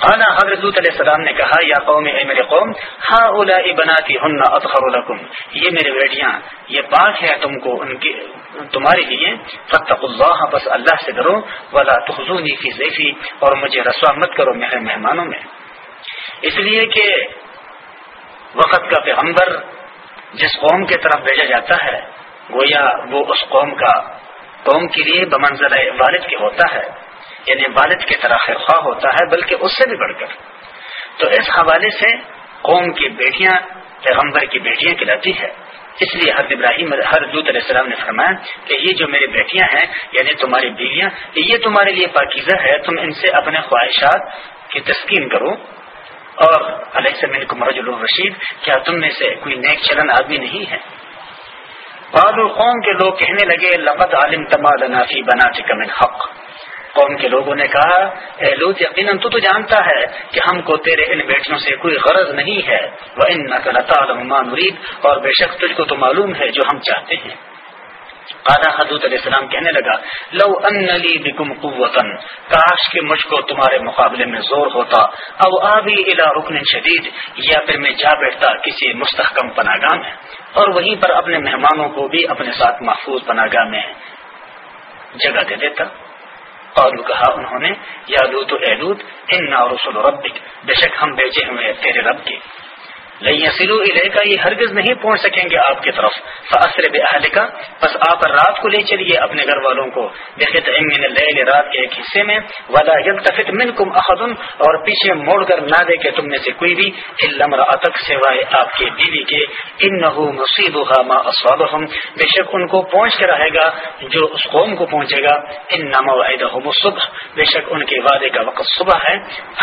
خانہ حضرت علیہ السلام نے کہا، یا قوم، اے میرے قوم ہاں اولا بناتی ہن اطخر الحکم یہ میرے بیٹیاں، یہ پاک ہے تم کو، ان کے، تمہارے لیے۔ فتق اللہ، بس اللہ سے ڈرو۔ ولا تخزونی فی زیفی اور مجھے رسوا مت کرو میرے مہمانوں میں۔ اس لیے کہ وقت کا پیغمبر جس قوم کی طرف بھیجا جاتا ہے، گویا وہ اس قوم کا، قوم کے لیے بمنظر والد کے ہوتا ہے یعنی والد کی طرح خواہ ہوتا ہے، بلکہ اس سے بھی بڑھ کر۔ تو اس حوالے سے قوم کی بیٹیاں، پیغمبر کی بیٹیاں کہلاتی ہے۔ اس لیے حضرت ابراہیم ہر علیہ السلام نے فرمایا کہ یہ جو میری بیٹیاں ہیں یعنی تمہاری بیویاں، یہ تمہارے لیے پاکیزہ ہے، تم ان سے اپنے خواہشات کی تسکین کرو۔ اور علیہ سے کو مرج الرشید کیا تم میں سے کوئی نیک چلن آدمی نہیں ہے؟ بعض قوم کے لوگ کہنے لگے، لقد عالم تمال نافی بنا چکمن حق۔ قوم کے لوگوں نے کہا، اے لوت، یقیناً تو تو جانتا ہے کہ ہم کو تیرے ان بیٹیوں سے کوئی غرض نہیں ہے۔ وہ ان نقل مرید اور بے شک تجھ کو تو معلوم ہے جو ہم چاہتے ہیں۔ قادا حضرت علیہ السلام کہنے لگا، لو ان لی بکم قوتن کاش کے مجھ کو تمہارے مقابلے میں زور ہوتا، او آبی الى رکن شدید، یا پھر میں جا بیٹھتا کسی مستحکم پناہ گاہ میں، اور وہیں پر اپنے مہمانوں کو بھی اپنے ساتھ محفوظ پناہ گاہ میں جگہ دے دیتا۔ اور کہا انہوں نے، یا لوت اے لوت ان رسول ربک، بے شک ہم بیچے ہوئے تیرے رب کے۔ سلو علیہ کا یہ ہرگز نہیں پہنچ سکیں گے آپ کی طرف۔ فصر بحل کا بس آپ رات کو لے چلیے اپنے گھر والوں کو۔ بخت لے رات کے ایک حصے میں۔ ودا یلتفت من کم اور پیچھے موڑ کر نہ دے کے تم میں سے کوئی بھی۔ علم اتک سوائے آپ کے بیوی کے۔ ان نہ مصیب ما اسواب بے شک ان کو پہنچ کر رہے گا، جو اس قوم کو پہنچے گا۔ ان نام صبح بے شک ان کے وعدے کا وقت صبح ہے۔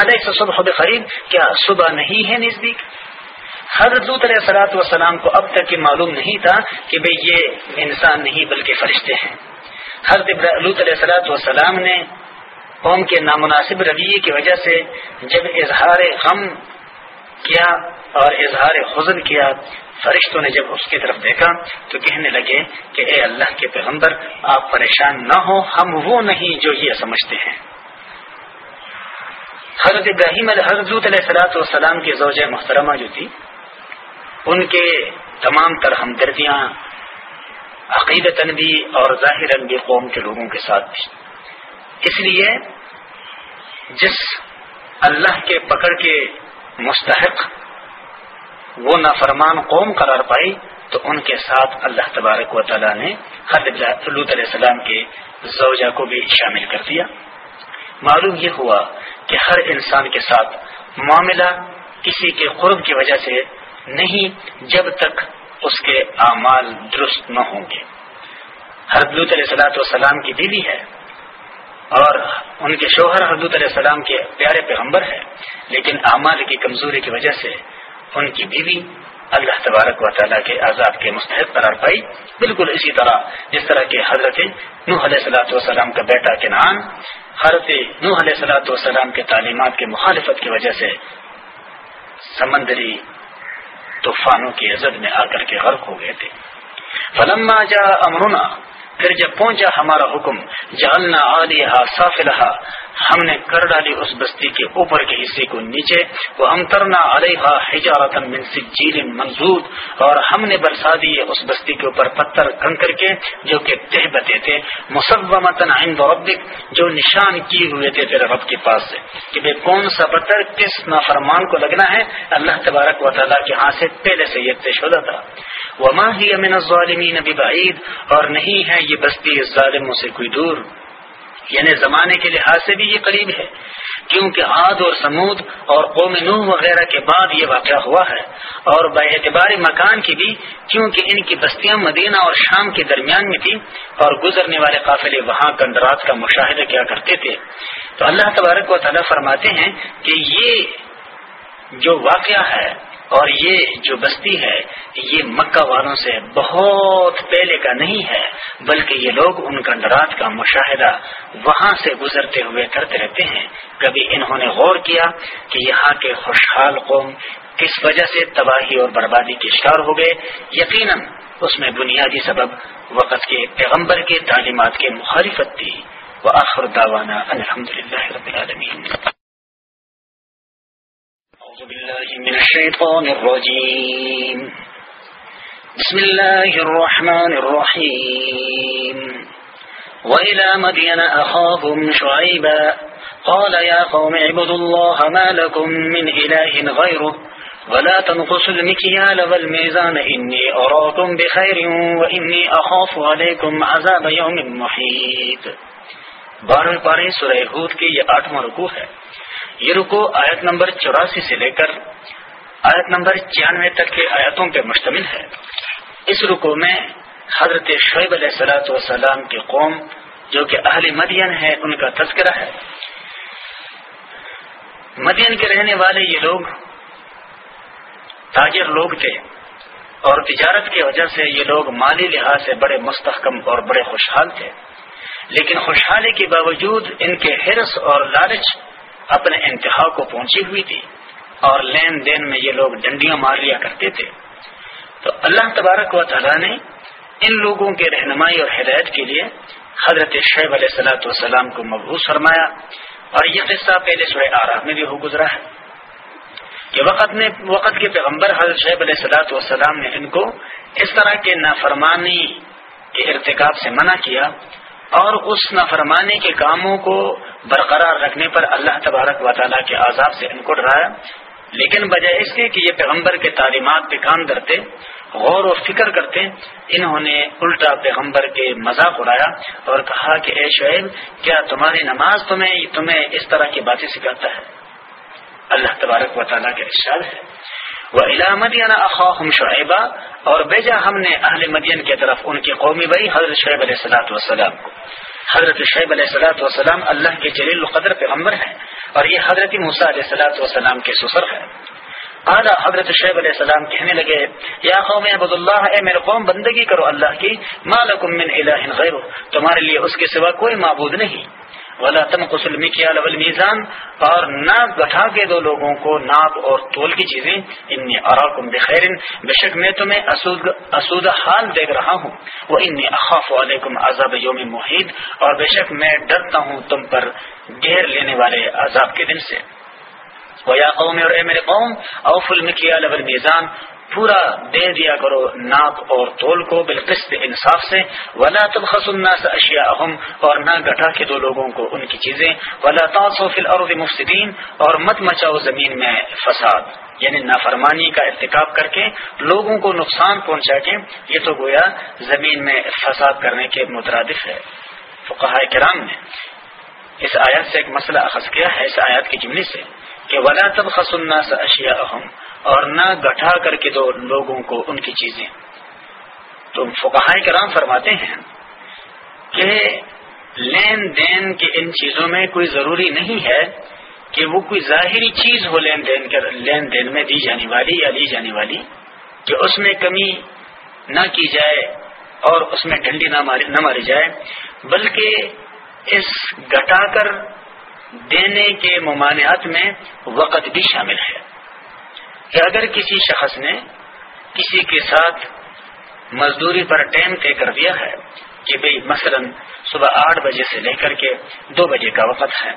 علیہ صبح بخریب کیا صبح نہیں ہے نزدیک؟ حضرت علیہ سلاۃ والسلام کو اب تک یہ معلوم نہیں تھا کہ بھئی یہ انسان نہیں بلکہ فرشتے ہیں۔ حضرت علیہ سلاۃ والسلام نے قوم کے نامناسب رویے کی وجہ سے جب اظہار غم کیا اور اظہار حزن کیا، فرشتوں نے جب اس کی طرف دیکھا تو کہنے لگے کہ اے اللہ کے پیغمبر، آپ پریشان نہ ہو ہم وہ نہیں جو یہ سمجھتے ہیں۔ حضرت ابراہیم حضرت علیہ سلاۃ والسلام کی زوجہ محترمہ جو تھی ان کے تمام تر ہمدردیاں عقیدت بھی اور ظاہر بھی قوم کے لوگوں کے ساتھ بھی اس لیے جس اللہ کے پکڑ کے مستحق وہ نافرمان قوم قرار پائی، تو ان کے ساتھ اللہ تبارک و تعالیٰ نے حضرت علیہ السلام کے زوجہ کو بھی شامل کر دیا۔ معلوم یہ ہوا کہ ہر انسان کے ساتھ معاملہ کسی کے قرب کی وجہ سے نہیں جب تک اس کے اعمال درست نہ ہوں گے۔ حردوت علیہ سلاۃ والسلام کی بیوی ہے اور ان کے شوہر حردوت علیہ السلام کے پیارے پیغمبر ہے لیکن اعمال کی کمزوری کی وجہ سے ان کی بیوی اللہ تبارک و تعالیٰ کے آزاد کے مستحق قرار پائی۔ بالکل اسی طرح جس طرح کے حضرت نوح علیہ سلاۃ والسلام کا بیٹا کے نام حضرت نوح علیہ سلاۃ والسلام کے تعلیمات کے مخالفت کی وجہ سے سمندری طوفانوں کی عزت میں آ کر کے غرق ہو گئے تھے۔ فلما جا امرنا، پھر جب پہنچا ہمارا حکم جالنا عالیہ صافلہ ہم نے کر ڈالی اس بستی کے اوپر کے حصے کو نیچے وہ امترنا علیہ حجارتن من سجیل منظور اور ہم نے برسا دیے اس بستی کے اوپر پتھر کنکر کے، جو کہ تہ بتے تھے مصومتن عند ربک، جو نشان کیے ہوئے تھے تیرے رب کے پاس سے، کہ بے کون سا پتھر کس نافرمان کو لگنا ہے؟ اللہ تبارک و تعالیٰ کے ہاں سے پہلے سے یہ طے شدہ تھا۔ وما ہی امن الظالمین ببعید اور نہیں ہے یہ بستی ظالموں سے کوئی دور۔ یعنی زمانے کے لحاظ سے بھی یہ قریب ہے، کیونکہ عاد اور سمود اور قوم نوح وغیرہ کے بعد یہ واقعہ ہوا ہے۔ اور با اعتبار مکان کی بھی، کیونکہ ان کی بستیاں مدینہ اور شام کے درمیان میں تھی اور گزرنے والے قافلے وہاں کندرات کا مشاہدہ کیا کرتے تھے۔ تو اللہ تبارک و تعالیٰ فرماتے ہیں کہ یہ جو واقعہ ہے اور یہ جو بستی ہے، یہ مکہ والوں سے بہت پہلے کا نہیں ہے، بلکہ یہ لوگ ان کنڈرات کا مشاہدہ وہاں سے گزرتے ہوئے کرتے رہتے ہیں۔ کبھی انہوں نے غور کیا کہ یہاں کے خوشحال قوم کس وجہ سے تباہی اور بربادی کے شکار ہو گئے؟ یقیناً اس میں بنیادی سبب وقت کے پیغمبر کے تعلیمات کے مخالفت تھی۔ وہ آخر داوانہ الحمد للہ رب العالمین۔ أعوذ بالله من الشيطان الرجيم. بسم الله الرحمن الرحيم. وإلى مدين أخاهم شعيبا. قال يا قوم اعبدوا الله ما لكم من إله غيره. ولا تنقصوا المكيال والميزان. إني أراكم بخير وإني أخاف عليكم عذاب يوم محيط. بارہ پارے سورہ ہود کے یہ آٹھواں رکوع ہے۔ یہ رکو آیت نمبر چوراسی سے لے کر آیت نمبر چیانوے تک کے آیتوں پہ مشتمل ہے۔ اس رکو میں حضرت شعیب علیہ سلاۃ والسلام کی قوم جو کہ اہل مدین ہے ان کا تذکرہ ہے۔ مدین کے رہنے والے یہ لوگ تاجر لوگ تھے اور تجارت کی وجہ سے یہ لوگ مالی لحاظ سے بڑے مستحکم اور بڑے خوشحال تھے۔ لیکن خوشحالی کے باوجود ان کے حرص اور لالچ اپنے انتہا کو پہنچی ہوئی تھی اور لین دین میں یہ لوگ ڈنڈیاں مار لیا کرتے تھے۔ تو اللہ تبارک و تعالیٰ نے ان لوگوں کے رہنمائی اور ہدایت کے لیے حضرت شعیب علیہ السلاۃ والسلام کو مبوس فرمایا اور یہ قصہ پہلے سورہ آرام میں بھی ہو گزرا ہے۔ کہ وقت نے وقت کے پیغمبر حضرت شعیب علیہ السلاۃ والسلام نے ان کو اس طرح کے نافرمانی کے ارتکاب سے منع کیا اور اس نافرمانی کے کاموں کو برقرار رکھنے پر اللہ تبارک و تعالیٰ کے عذاب سے ان کو ڈرایا لیکن بجائے اس کے کہ یہ پیغمبر کے تعلیمات پہ کام کرتے غور و فکر کرتے، انہوں نے الٹا پیغمبر کے مذاق اڑایا اور کہا کہ اے شعیب، کیا تمہاری نماز تمہیں تمہیں اس طرح کی باتیں سکھاتا ہے؟ اللہ تبارک و تعالیٰ کے ارشاد ہے۔ وہ علامدین اخواہم شعیبہ اور بیجا ہم نے اہل مدین کی طرف ان کی قومی بھائی حضرت شعیب علیہ السلاۃ والسلام کو۔ حضرت شعیب علیہ السلاۃ والسلام اللہ کے جلیل القدر پیغمبر ہیں اور یہ حضرت موسیٰ علیہ السلاۃ والسلام کے سسر ہے اعلیٰ حضرت شعیب علیہ السلام کہنے لگے، یا قوم عبد اللہ اے میرے قوم، بندگی کرو اللہ کی مالکم من الہ غیر تمہارے لیے اس کے سوا کوئی معبود نہیں۔ ولا تم قسل مکیال اور نہ گٹھا کے دو لوگوں کو ناپ اور تول کی چیزیں۔ ان اراکم بخیر بے شک میں تمہیں اسود حال دیکھ رہا ہوں۔ وہ ان اخاف علیکم عذاب یوم محید اور بے شک میں ڈرتا ہوں تم پر گھیر لینے والے عذاب کے دن سے۔ یا قوم اور اے میرے قوم اوف المکیال میزان پورا دے دیا کرو ناپ اور تول کو بالقسط انصاف سے۔ ولا تب خسنا سے اشیا اہم اور نہ گٹھا کے دو لوگوں کو ان کی چیزیں۔ ولا توف العرض مفسدین اور مت مچاؤ زمین میں فساد۔ یعنی نافرمانی کا ارتکاب کر کے لوگوں کو نقصان پہنچا کے۔ یہ تو گویا زمین میں فساد کرنے کے مترادف ہے۔ فقہ کرام نے اس آیات سے ایک مسئلہ اخذ کیا ہے، اس آیات کی جملے سے کہ ولا تب خسنا سے اشیا اہم اور نہ گٹھا کر کے دو لوگوں کو ان کی چیزیں۔ تو فقہ کرام فرماتے ہیں کہ لین دین کے ان چیزوں میں کوئی ضروری نہیں ہے کہ وہ کوئی ظاہری چیز ہو لین دین کے لین دین میں دی جانے والی یا لی جانے والی، کہ اس میں کمی نہ کی جائے اور اس میں ڈنڈی نہ ماری نہ ماری جائے، بلکہ اس گٹا کر دینے کے ممانعات میں وقت بھی شامل ہے۔ کہ اگر کسی شخص نے کسی کے ساتھ مزدوری پر ٹائم طے کر دیا ہے کہ بھئی مثلا صبح آٹھ بجے سے لے کر کے دو بجے کا وقت ہے،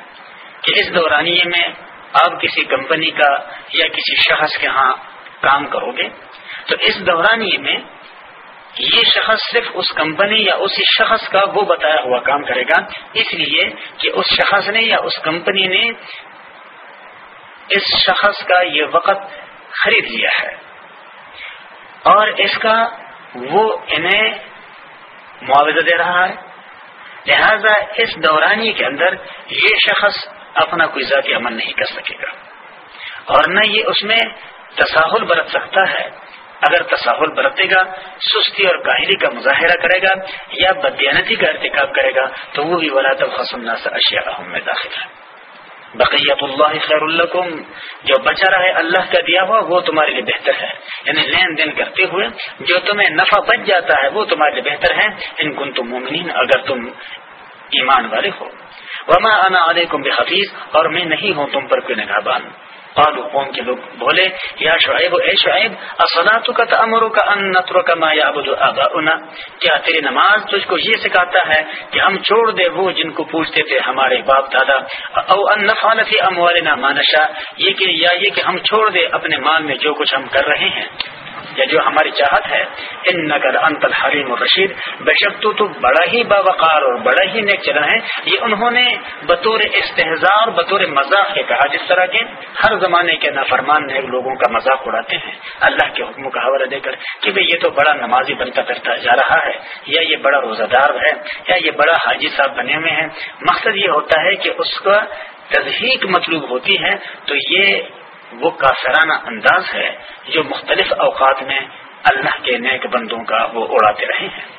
کہ اس دورانیے میں آپ کسی کمپنی کا یا کسی شخص کے ہاں کام کرو گے، تو اس دورانیے میں یہ شخص صرف اس کمپنی یا اسی شخص کا وہ بتایا ہوا کام کرے گا، اس لیے کہ اس شخص نے یا اس کمپنی نے اس شخص کا یہ وقت خرید لیا ہے۔ اور اس کا وہ انہیں معاوضہ دے رہا ہے۔ لہذا اس دورانی کے اندر یہ شخص اپنا کوئی ذاتی عمل نہیں کر سکے گا۔ اور نہ یہ اس میں تصاہل برت سکتا ہے۔ اگر تصاہل برتے گا، سستی اور کاہلی کا مظاہرہ کرے گا یا بدیانتی کا ارتکاب کرے گا، تو وہ بھی ولا تب خسم سے اشیاء میں داخل ہے۔ بقیت اللہ خیر الکم جو بچا رہے اللہ کا دیا ہوا، وہ تمہارے لیے بہتر ہے۔ یعنی لین دین کرتے ہوئے جو تمہیں نفع بچ جاتا ہے، وہ تمہارے لیے بہتر ہے۔ ان کن تم مومنین، اگر تم ایمان والے ہو۔ وما انا علیکم بحفیظ اور میں نہیں ہوں تم پر کوئی نگہبان۔ قالو قوم کے لوگ بولے، یا شعیب، اے شعیب اصلاۃ کا تمر کا ان نتر کا ما یعبد اباؤنا کیا تیری نماز تجھ کو یہ سکھاتا ہے کہ ہم چھوڑ دے وہ جن کو پوچھتے تھے ہمارے باپ دادا؟ او ان نفعل فی اموالنا ما نشاء یہ کہ یا یہ کہ ہم چھوڑ دے اپنے مال میں جو کچھ ہم کر رہے ہیں۔ یا جو ہماری چاہت ہے ان نگر انت الحریم الرشید، بے شک تو تو بڑا ہی باوقار اور بڑا ہی نیک چلا ہے۔ یہ انہوں نے بطور استحزار بطور مذاق کے کہا، جس طرح کے ہر زمانے کے نافرمان نیک لوگوں کا مذاق اڑاتے ہیں۔ اللہ کے حکم کا حوالہ دے کر کہ بھئی یہ تو بڑا نمازی بنتا کرتا جا رہا ہے، یا یہ بڑا روزہ دار ہے، یا یہ بڑا حاجی صاحب بنے ہوئے ہیں۔ مقصد یہ ہوتا ہے کہ اس کا تضحیق مطلوب ہوتی ہے، تو یہ وہ کافرانہ انداز ہے جو مختلف اوقات میں اللہ کے نیک بندوں کا وہ اڑاتے رہے ہیں۔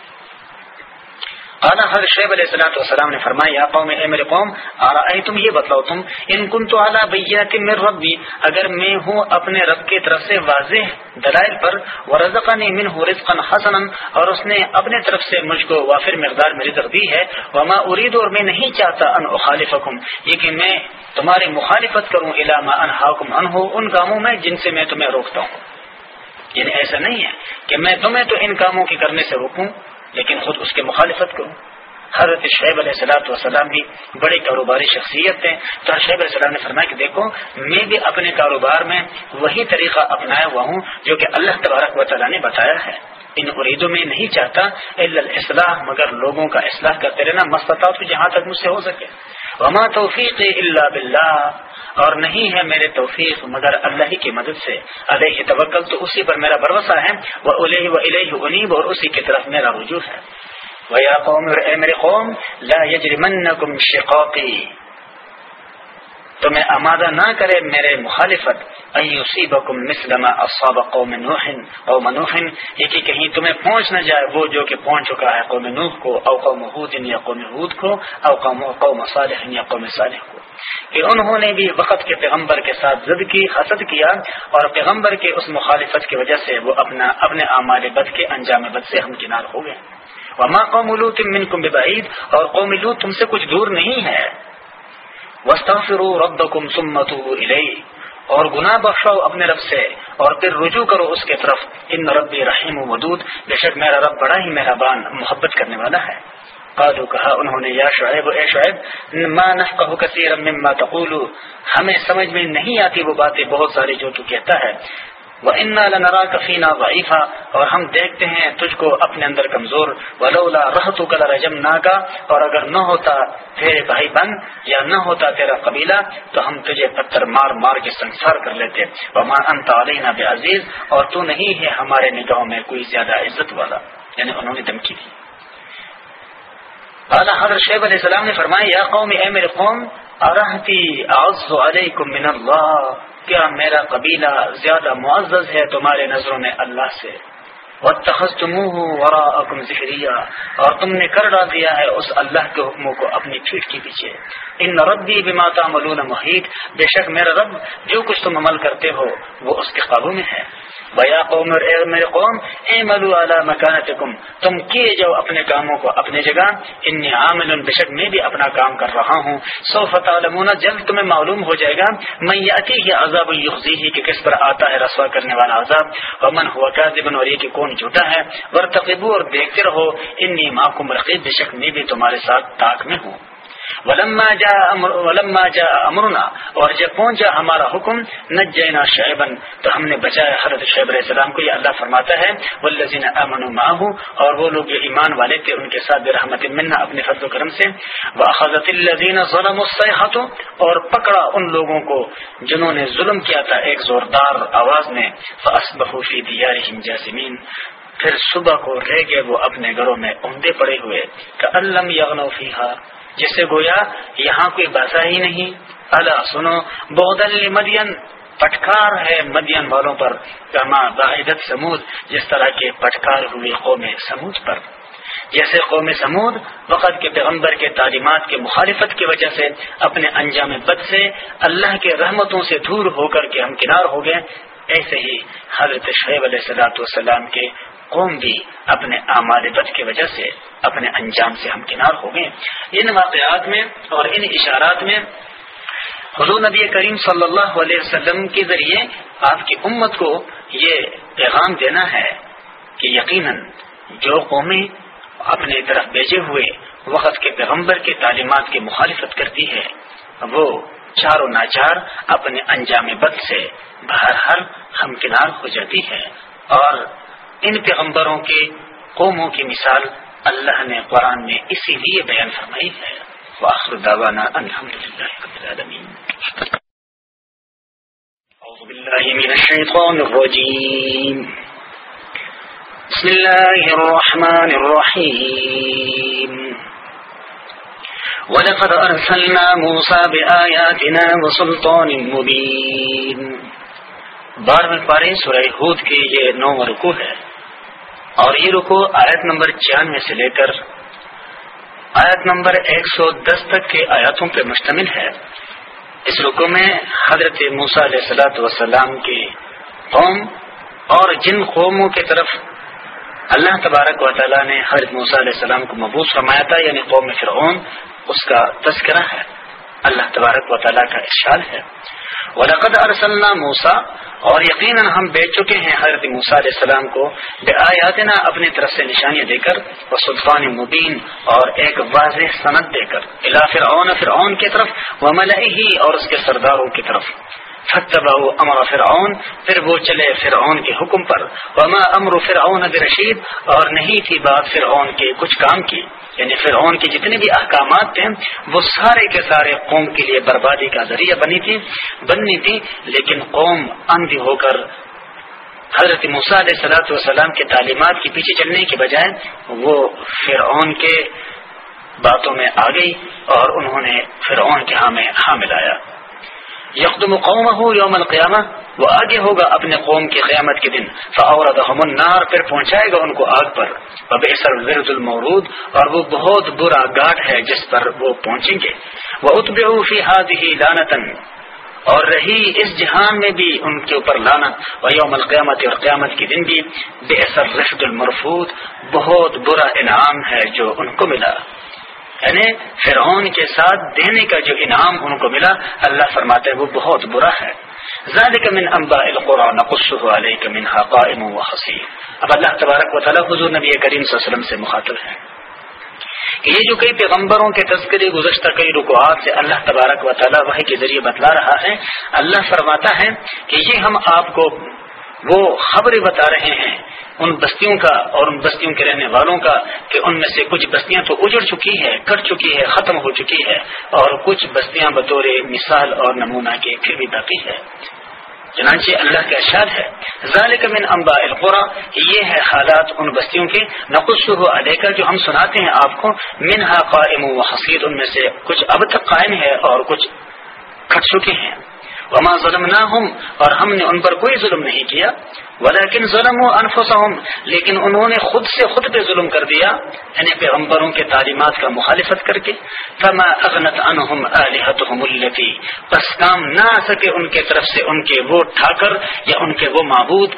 قالا حضرت شعیب علیہ السلاۃ والسلام نے فرمایا قوم، اے میرے قوم آرائی تم یہ بتلاؤ تم، ان کن تو اعلیٰ بینت من ربی، اگر میں ہوں اپنے رب کی طرف سے واضح دلائل پر، ورزقنی منہ رزقا حسنا، اور اس نے اپنے طرف سے مجھ کو وافر مقدار میں رزق دی ہے، وما ارید، اور میں نہیں چاہتا ان اخالفکم، یہ کہ میں تمہاری مخالفت کروں، الا ما انہاکم عنہ، ان کاموں میں جن سے میں تمہیں روکتا ہوں۔ یعنی ایسا نہیں ہے کہ میں تمہیں تو ان کاموں کے کرنے سے روکوں لیکن خود اس کے مخالفت کروں حضرت شعیب علیہ السلاۃ والسلام بھی بڑے کاروباری شخصیت تھے۔ تو شعیب علیہ السلام نے فرمایا کہ دیکھو، میں بھی اپنے کاروبار میں وہی طریقہ اپنایا ہوا ہوں جو کہ اللہ تبارک و تعالیٰ نے بتایا ہے۔ ان اریدوں میں نہیں چاہتا اصلاح مگر لوگوں کا اصلاح کرتے رہنا مستطاع جہاں تک مجھ سے ہو سکے۔ وما توفیق اللہ باللہ۔ اور نہیں ہے میرے توفیق مگر اللہ کی مدد سے۔ علیہ توکل تو اسی پر میرا بھروسہ ہے۔ وہ الہ و الہ انیب اور اسی کی طرف میرا رجوع ہے۔ وَيَا قَوْمِ اے میرے قوم، لا يَجْرِمَنَّكُمْ شقاقی۔ تمہیں آمادہ نہ کرے میرے مخالفت۔ ایوسیبکم مثل ما اصاب قوم نوح او منوح یہ کہ کہیں تمہیں پہنچ نہ جائے وہ جو کہ پہنچ چکا ہے قوم نوح کو، او قوم حود یا قوم حود کو، او قوم قوم صالح یا قوم صالح کو۔ کہ انہوں نے بھی وقت کے پیغمبر کے ساتھ ضد کی، حسد کیا اور پیغمبر کے اس مخالفت کی وجہ سے وہ اپنا اپنے اعمال بد کے انجام بد سے ہمکنار ہو گئے۔ وما قوم لوت منکم ببعید اور قوم لوت تم سے کچھ دور نہیں ہے۔ وسطرو ربکم سمت اور گناہ بخشاؤ اپنے رب سے، اور پھر رجوع کرو اس کے طرف۔ ان ربی رحیم و ودود۔ بے شک میرا رب بڑا ہی مہربان، محبت کرنے والا ہے۔ قالو کہا ہاں، انہوں نے، یا شعیب، اے شعیب، ما نفقہ کثیرا مما تقولو۔ ہمیں سمجھ میں نہیں آتی وہ باتیں، بہت ساری جو تو کہتا ہے۔ وہ انا لنرا کفینا وعیفہ اور ہم دیکھتے ہیں تجھ کو اپنے اندر کمزور ولولا رحتو کلا رجم کا اور اگر نہ ہوتا تیرے بھائی بن یا نہ ہوتا تیرا قبیلہ تو ہم تجھے پتھر مار مار کے سنسار کر لیتے۔ وما انت علینا بے عزیز اور تو نہیں ہے ہمارے نگاہوں میں کوئی زیادہ عزت والا۔ یعنی انہوں نے دھمکی دی۔ اعلیٰ حضرت شیب علیہ السلام نے فرمایا، یا قوم، اے میرے قوم ارحتی اعز علیکم من اللہ کیا میرا قبیلہ زیادہ معزز ہے تمہارے نظروں میں اللہ سے؟ ذکریہ اور تم نے کر ڈال دیا ہے اس اللہ کے حکموں کو اپنی پیٹ کے پیچھے۔ ان ردی بھی ماتا ملون محیط۔ بے شک میرا رب جو کچھ تم عمل کرتے ہو، وہ اس کے قابو میں ہے۔ بیا قوم میرے قوم اے ملو اعلیٰ مکانت تم کیے جاؤ اپنے کاموں کو اپنے جگہ۔ ان عامل، بے شک میں بھی اپنا کام کر رہا ہوں۔ سو فتح جلد تمہیں معلوم ہو جائے گا۔ میں یہ ہی عذاب الخی کہ کس پر آتا ہے رسوا کرنے والا عذاب۔ امن ہوا کا اور یہ کہ کون جھوٹا ہے۔ ورتقبو اور دیکھتے رہو۔ انی ماں کو بے شک میں بھی تمہارے ساتھ تاک میں ہوں۔ ولما جا امر ولما جا امرنا اور جب پہنچا ہمارا حکم، نجینا شعیبن تو ہم نے بچایا حضرت شعیب علیہ السلام کو، یہ اللہ فرماتا ہے، والذین آمنوا معه، اور وہ لوگ جو ایمان والے تھے، ان کے ساتھ برحمت منا اپنے فضل و کرم سے واخذت الذین ظلموا الصيحه اور پکڑا ان لوگوں کو جنہوں نے ظلم کیا تھا ایک زوردار آواز میں فاصبحوا فی دیارہم جاسمین پھر صبح کو رہ گئے وہ اپنے گھروں میں عمدے پڑے ہوئے کہ علم یغنو فیہا جس سے گویا یہاں کوئی بسا ہی نہیں۔ اللہ سنو بودل مدین پٹکار ہے مدین والوں پر، کما باعدت سمود، جس طرح کے پٹکار ہوئے قوم سمود پر۔ جیسے قوم سمود وقت کے پیغمبر کے تعلیمات کے مخالفت کی وجہ سے اپنے انجام بد سے اللہ کے رحمتوں سے دور ہو کر کے ہم کنار ہو گئے، ایسے ہی حضرت شعیب علیہ صلاحت والسلام کے قوم بھی اپنے اعمال بد کی وجہ سے اپنے انجام سے ہم کنار ہو گئے۔ ان واقعات میں اور ان اشارات میں حضور نبی کریم صلی اللہ علیہ وسلم کے ذریعے آپ کی امت کو یہ پیغام دینا ہے کہ یقیناً جو قومیں اپنے طرف بیچے ہوئے وقت کے پیغمبر کے تعلیمات کی مخالفت کرتی ہے، وہ چار و ناچار اپنے انجام بد سے بہرحال ہم کنار ہو جاتی ہے۔ اور ان پیغمبروں کے قوموں کی مثال اللہ نے قرآن میں اسی لیے بیان فرمائی ہے۔ واخر دعوانا الحمد للہ رب العالمین۔ اعوذ باللہ من الشیطان الرجیم۔ بسم اللہ الرحمن الرحیم۔ ولقد ارسلنا موسى بآياتنا وسلطان مبين بار میں پارے سورہ ہود کے یہ نو رکو ہے۔ اور یہ رکو آیت نمبر چھیانوے سے لے کر آیت نمبر ایک سو دس تک کے آیاتوں پر مشتمل ہے۔ اس رکو میں حضرت موسا علیہ سلاۃ وسلام کی قوم اور جن قوموں کی طرف اللہ تبارک و تعالیٰ نے حضرت موسیٰ علیہ السلام کو مبوس فرمایا تھا یعنی قوم فرعون، اس کا تذکرہ ہے۔ اللہ تبارک و تعالیٰ کا ارشاد ہے۔ ولقد ارسلنا موسا اور یقیناً ہم بیچ چکے ہیں حضرت موسیٰ علیہ السلام کو بے آیاتنا اپنی طرف سے نشانیاں دے کر وہ سلطان مبین اور ایک واضح صنعت دے کر الا فرعون فرعون کی طرف وہ ملئی اور اس کے سرداروں کی طرف۔ امر فرعون، پھر وہ چلے فرعون کے حکم پر۔ وما امر فرعون برشید، اور نہیں تھی بات فرعون کے کچھ کام کی۔ یعنی فرعون کے جتنے بھی احکامات تھے، وہ سارے کے سارے قوم کے لیے بربادی کا ذریعہ بنی تھی، بننی تھی، لیکن قوم اندھی ہو کر حضرت علیہ صلاحت والسلام کے تعلیمات کے پیچھے چلنے کے بجائے وہ فرعون کے باتوں میں آ گئی اور انہوں نے فرعون کے ہاں میں ہاں ملایا یقدم قوم یوم القیامہ، وہ آگے ہوگا اپنے قوم کی قیامت کے دن۔ النار، پھر پہنچائے گا ان کو آگ پر۔ ورد المورود، اور وہ بہت برا گاٹ ہے جس پر وہ پہنچیں گے۔ وہ اتب فی ہی لانتن اور رہی اس جہان میں بھی ان کے اوپر لانت و یوم القیامت اور قیامت کے دن بھی۔ بے اثر رفد المرفود بہت برا انعام ہے جو ان کو ملا۔ یعنی فرعون کے ساتھ دینے کا جو انعام ان کو ملا، اللہ فرماتے وہ بہت برا ہے۔ ذالک من انباء القرآن، نقصه عليك منها قائم وحصير اب اللہ تبارک و تعالی حضور نبی کریم صلی اللہ علیہ وسلم سے مخاطب ہے کہ یہ جو کئی پیغمبروں کے تذکرے، گزشتہ کئی رکوعات سے اللہ تبارک و تعالی وحی کے ذریعے بتلا رہا ہے، اللہ فرماتا ہے کہ یہ ہم آپ کو وہ خبریں بتا رہے ہیں ان بستیوں کا اور ان بستیوں کے رہنے والوں کا کہ ان میں سے کچھ بستیاں تو اجڑ چکی ہے کٹ چکی ہے ختم ہو چکی ہے اور کچھ بستیاں بطور مثال اور نمونہ کے پھر بھی باقی ہے چنانچہ اللہ کا ارشاد ہے، ذالک من انباء القرا یہ ہے حالات ان بستیوں کے نقص علیہ کا جو ہم سناتے ہیں آپ کو، منہا قائم و حسید ان میں سے کچھ اب تک قائم ہے اور کچھ کٹ چکے ہیں۔ وما ظلم نہ اور ہم نے ان پر کوئی ظلم نہیں کیا۔ ولیکن ظلم و لیکن انہوں نے خود سے خود پہ ظلم کر دیا یعنی پیغمبروں کے تعلیمات کا مخالفت کر کے۔ فما اغنت عنہم آلہتہم اللتی پس کام نہ آ سکے ان کے طرف سے ان کے وہ ٹھاکر یا ان کے وہ معبود،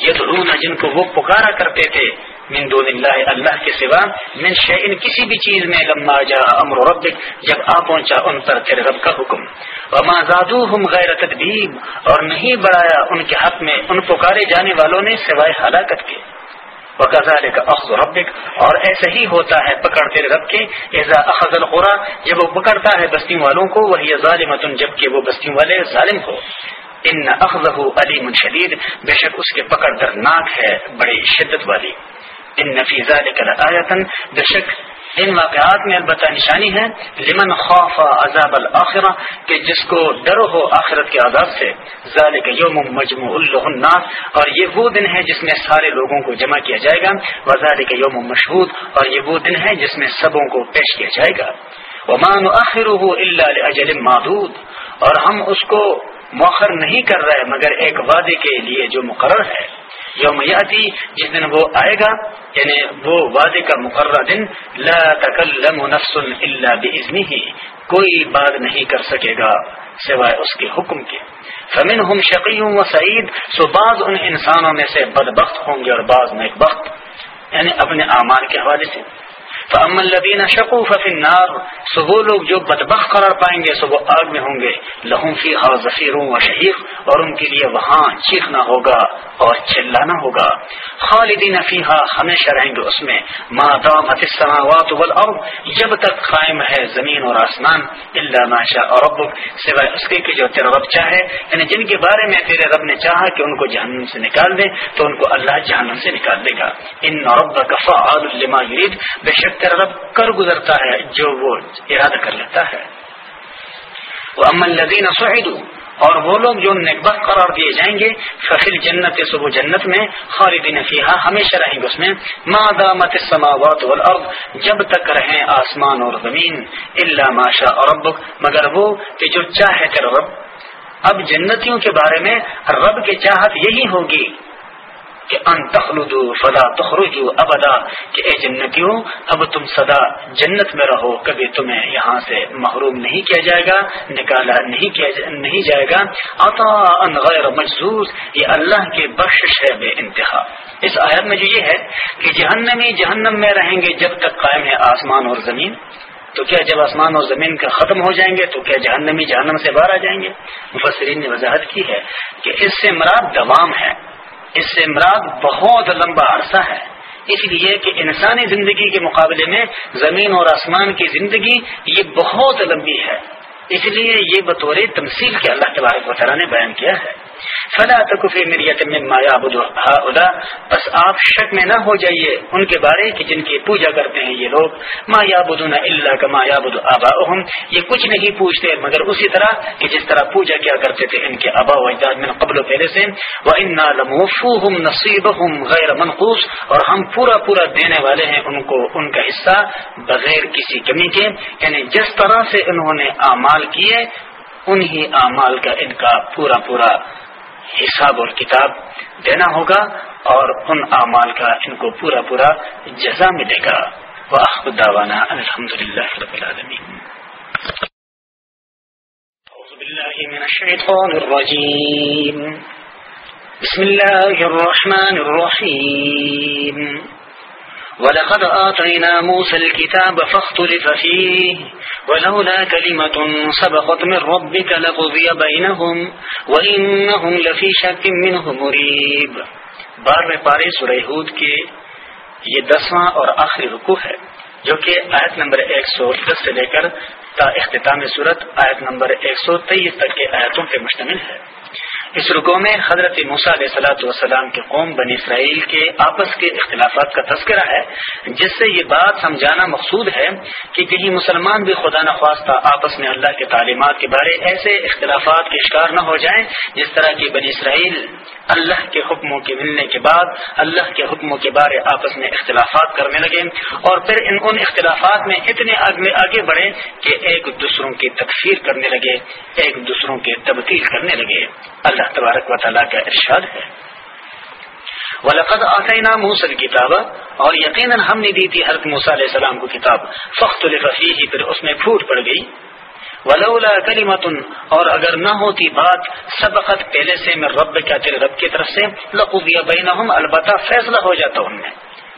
یدعون، جن کو وہ پکارا کرتے تھے۔ من دون اللہ اللہ کے سوا من شعین کسی بھی چیز میں، لما جا امر ربک، جب آ پہنچا ان پر تیرے رب کا حکم۔ وما زادوہم غیر تدبیب اور نہیں بڑھایا ان کے حق میں ان پکارے جانے والوں نے سوائے ہلاکت کے۔ وکزال کا اخذ ربک، اور ایسا ہی ہوتا ہے پکڑ تیرے رب کے۔ ایزا اخذ القرا، جب وہ پکڑتا ہے بستیوں والوں کو، وہی ظالمت جبکہ وہ بستیوں والے ظالم ہو۔ ان اخذ علیم شدید، بے شک اس کے پکڑ درناک ہے، بڑی شدت والی۔ ان نفیزہ آیتن بے شک ان واقعات میں البتہ نشانی ہے لمن خوف عذاب الآخرہ کہ جس کو ڈر ہو آخرت کے عذاب سے. ذالک یوم مجموع الناس، اور یہ وہ دن ہے جس میں سارے لوگوں کو جمع کیا جائے گا. وزال یوم مشہود، اور یہ وہ دن ہے جس میں سبوں کو پیش کیا جائے گا. ومان آخر اللہ اجل معدود. اور ہم اس کو مؤخر نہیں کر رہے مگر ایک وعدے کے لیے جو مقرر ہے. یوم یاتی جس دن وہ آئے گا یعنی وہ وعدے کا مقررہ دن، لا تکلم نفس الا باذنه کوئی بات نہیں کر سکے گا سوائے اس کے حکم کے۔ فمن ہم شقی و سعید، سو بعض ان انسانوں میں سے بدبخت ہوں گے اور بعض نیک بخت یعنی اپنے اعمال کے حوالے سے۔ فمن لبین شکوف النار، سو وہ لوگ جو بدبخ قرار پائیں گے، سو وہ آگ میں ہوں گے۔ لہم فی ہا ظفیر و شہیق اور ان کے لیے وہاں چیخنا ہوگا اور چلانا ہوگا۔ خالدین فیحا ہمیشہ رہیں گے اس میں۔ دامت السماوات والارض جب تک قائم ہے زمین اور آسمان اللہ ماشا اور رب سوائے اس کے کہ جو تیرا رب چاہے۔ یعنی جن کے بارے میں تیرے رب نے چاہا کہ ان کو جہنم سے نکال دے، تو ان کو اللہ جہنم سے نکال دے گا۔ ان رب کفا لما یرید بے شک تیرا رب کر گزرتا ہے، جو وہ ارادہ کر لیتا ہے۔ وہ امن لدین اور وہ لوگ جو نقبت قرار دیے جائیں گے فخر جنت صبح جنت میں، خالدین فیحا ہمیشہ رہیں گے اس میں۔ ما دامت السماوات والارض جب تک رہیں آسمان اور زمین اللہ ماشا اور رب مگر وہ کہ جو چاہے تیرا رب۔ اب جنتیوں کے بارے میں رب کی چاہت یہی ہوگی۔ کہ ان تخلدو فلا تخرجو ابدا، کہ اے جنتیوں، اب تم سدا جنت میں رہو، کبھی تمہیں یہاں سے محروم نہیں کیا جائے گا، نکالا نہیں کیا نہیں جائے گا۔ عطا ان غیر مجزوز یہ اللہ کے بخش ہے بے انتہا۔ اس آیت میں جو یہ ہے کہ جہنمی جہنم میں رہیں گے جب تک قائم ہے آسمان اور زمین۔ تو کیا جب آسمان اور زمین کا ختم ہو جائیں گے، تو کیا جہنمی جہنم سے باہر آ جائیں گے؟ مفسرین نے وضاحت کی ہے کہ اس سے مراد دوام ہے۔ اس سے مراد بہت لمبا عرصہ ہے۔ اس لیے کہ انسانی زندگی کے مقابلے میں زمین اور آسمان کی زندگی یہ بہت لمبی ہے۔ اس لیے یہ بطور تمثیل کے اللہ تبارک تعالیٰ نے بیان کیا ہے۔ فلا تکفی مریت من ما یعبد هؤلاء بس آپ شک میں نہ ہو جائیے ان کے بارے کہ جن کی پوجا کرتے ہیں یہ لوگ۔ ما یعبدون الا كما يعبد اباؤهم یہ کچھ نہیں پوچھتے مگر اسی طرح کہ جس طرح پوجا کیا کرتے تھے ان کے ابا و اجداد من قبل و پہلے سے۔ وانا لموفوهم نصيبهم غیر منقوص۔ اور ہم پورا پورا دینے والے ہیں ان کو، ان کا حصہ بغیر کسی کمی کے۔ یعنی جس طرح سے انہوں نے اعمال کیے، انہی اعمال کا ان کا پورا پورا حساب اور کتاب دینا ہوگا اور ان اعمال کا ان کو پورا پورا جزا ملے گا۔ دعوانا الحمد للہ رب العالمین بالله من الشيطان الرجيم بسم الله الرحمن الرحيم ولقد آتينا موسى الكتاب فاختلف فيه، ولولا كلمة سبقت من ربك لقضي بينهم، وإنهم لفي شك منه مريب. بار پارے سورہ ہود کے یہ دسواں اور آخری رکو ہے، جو کہ آیت نمبر ایک سو دس سے لے کر تا اختتام صورت آیت نمبر ایک سو تیئیس تک کے آیتوں پہ مشتمل ہے۔ اس رکو میں حضرت موسا علیہ سلاۃ والسلام کے قوم بنی اسرائیل کے آپس کے اختلافات کا تذکرہ ہے، جس سے یہ بات سمجھانا مقصود ہے کہ کہیں مسلمان بھی خدا نخواستہ آپس میں اللہ کے تعلیمات کے بارے ایسے اختلافات کے شکار نہ ہو جائیں، جس طرح کی بنی اسرائیل اللہ کے حکموں کے ملنے کے بعد، اللہ کے حکموں کے بارے آپس میں اختلافات کرنے لگے اور پھر ان ان اختلافات میں اتنے آگے بڑھے کہ ایک دوسروں کی تکفیر کرنے لگے، ایک دوسروں کے تبدیل کرنے لگے۔ اللہ اللہ تبارک و تعالیٰ کا ارشاد ہے۔ ولقد آتینا موسل کتاب اور یقیناً ہم نے دی تھی حضرت موسیٰ علیہ السلام کو کتاب فخت الفی پھر اس میں پھوٹ پڑ گئی۔ ولولا کلیمتن اور اگر نہ ہوتی بات، سبقت پہلے سے میں رب کیا تیرے رب کی طرف سے لقوبیا بینہم البتہ فیصلہ ہو جاتا ان میں۔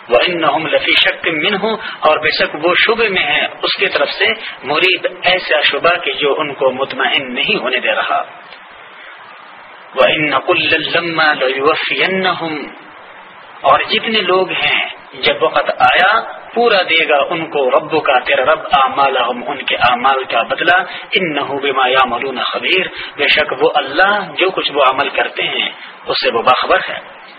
وہ ان لفی شک من ہوں اور بے شک وہ شبے میں ہیں، اس کی طرف سے۔ مرید ایسا شبہ کہ جو ان کو مطمئن نہیں ہونے دے رہا۔ اور جتنے لوگ ہیں، جب وقت آیا، پورا دے گا ان کو رب کا تیرا رب اعمال ان کے اعمال کا بدلہ ان نہ یا خبیر بے شک وہ اللہ جو کچھ وہ عمل کرتے ہیں، اس سے وہ باخبر ہے۔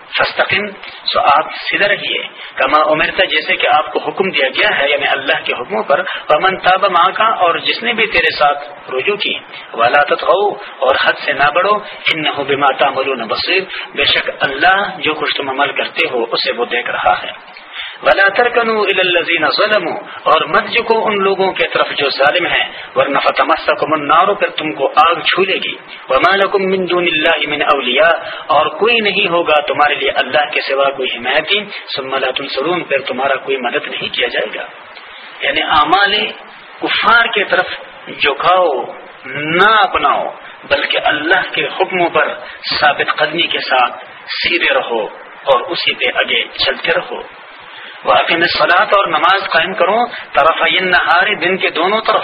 فستقم سو آپ سدھر رہیے کما عمرتا جیسے کہ آپ کو حکم دیا گیا ہے یعنی اللہ کے حکموں پر امن تاب ماں کا اور جس نے بھی تیرے ساتھ رجوع کی ولادت ہو اور حد سے نہ بڑھو ان نہ بے ماتا ملو نہ بصیر۔ بے شک اللہ جو کچھ تم عمل کرتے ہو، اسے وہ دیکھ رہا ہے۔ ولا ترکنو الزین ظلم اور مت جکو ان لوگوں کے طرف جو ظالم ہیں، ورنہ فتمسکم النار، پھر تم کو آگ چھو لے گی۔ وما لکم من دون اللہ من اولیاء، اور کوئی نہیں ہوگا تمہارے لیے اللہ کے سوا کوئی حمایتی ثم لا تنصرون، پھر تمہارا کوئی مدد نہیں کیا جائے گا۔ یعنی اعمال کفار کے طرف جھکاؤ، نہ اپناؤ، بلکہ اللہ کے حکموں پر ثابت قدمی کے ساتھ سیدھے رہو اور اسی پہ آگے چلتے رہو۔ واقع میں سلاد اور نماز قائم کروں، طرف نہار دن کے دونوں طرف.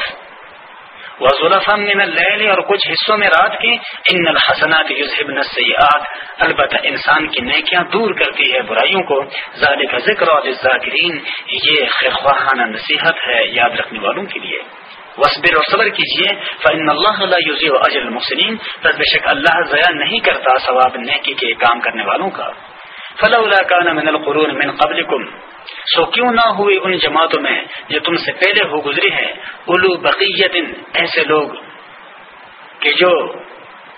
وزلفم من اللیل اور کچھ حصوں میں رات کی، ان الحسنات یذهبن السیئات۔ البتہ انسان کی نیکیاں دور کرتی ہے برائیوں کو۔ ذالک ذکر اور الذاکرین یہ خیرخواہانہ نصیحت ہے یاد رکھنے والوں کے لیے۔ وصبر اور صبر کیجیے فن اللہ یوزی و اجل المحسنین بس بے شک اللہ ضیاء نہیں کرتا ثواب نیکی کے کام کرنے والوں کا۔ فلولا كان من القرون من قبلكم سو کیوں نہ ہوئے ان جماعتوں میں جو تم سے پہلے ہو گزری ہے الو بقیت ایسے لوگ کہ جو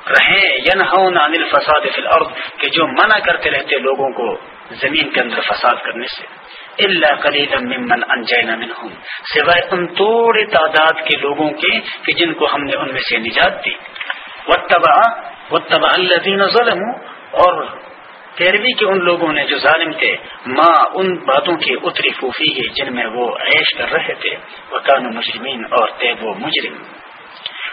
رہیں، ینہون عن الفساد فی الارض، کہ جو منع کرتے رہتے لوگوں کو زمین کے اندر فساد کرنے سے۔ اللہ قلیلا ممن انجینا منہم۔ سوائے ان توڑے تعداد کے لوگوں کے کہ جن کو ہم نے ان میں سے نجات دی۔ واتبع واتبع الذین ظلموا اور پیروی کے ان لوگوں نے جو ظالم تھے ماں ان باتوں کی اتری پھوفی ہے جن میں وہ عیش کر رہے تھے۔ وہ کان مجرمین اور تھے وہ مجرم۔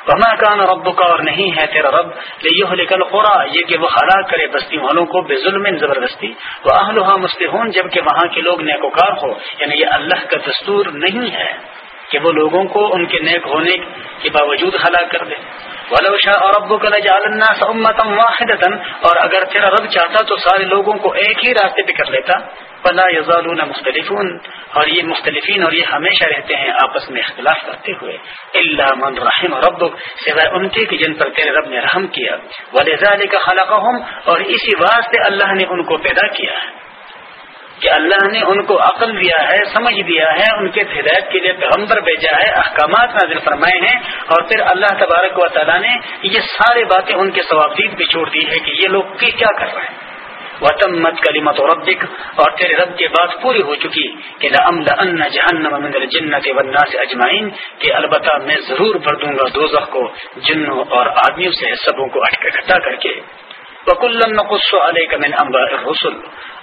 وما کان رب کا اور نہیں ہے تیرا رب یہ خورا یہ کہ وہ ہلاک کرے بستی والوں کو بے ظلم زبردستی۔ وہ اہلحا مستحون جبکہ وہاں کے لوگ نیکوکار ہو یعنی یہ اللہ کا دستور نہیں ہے۔ کہ وہ لوگوں کو ان کے نیک ہونے کے باوجود ہلاک کر دے۔ ولو شاء ربك لجعل الناس اور اگر تیرا رب چاہتا تو سارے لوگوں کو ایک ہی راستے پہ کر لیتا۔ فلا يزالون مختلفون، اور یہ مختلفین اور یہ ہمیشہ رہتے ہیں آپس میں اختلاف کرتے ہوئے۔ الا من رحم ربك، سوائے ان کے کہ جن پر تیرے رب نے رحم کیا۔ ولذلك خلقهم، اور اسی واسطے اللہ نے ان کو پیدا کیا۔ ہے کہ اللہ نے ان کو عقل دیا ہے، سمجھ دیا ہے، ان کے ہدایت کے لیے پیغمبر بھیجا ہے، احکامات نازل فرمائے ہیں اور پھر اللہ تبارک و تعالیٰ نے یہ سارے باتیں ان کے ثوابدید پہ چھوڑ دی ہے کہ یہ لوگ کیا کر رہے ہیں۔ وطمت کلیمت اور ربک اور تیرے رب کے بات پوری ہو چکی کہ ان جہنم من الجنت والناس اجمعین کہ البتہ میں ضرور بھر دوں گا دوزخ کو، جنوں اور آدمیوں سے، سبوں کو اٹھا کر کے۔ من انباء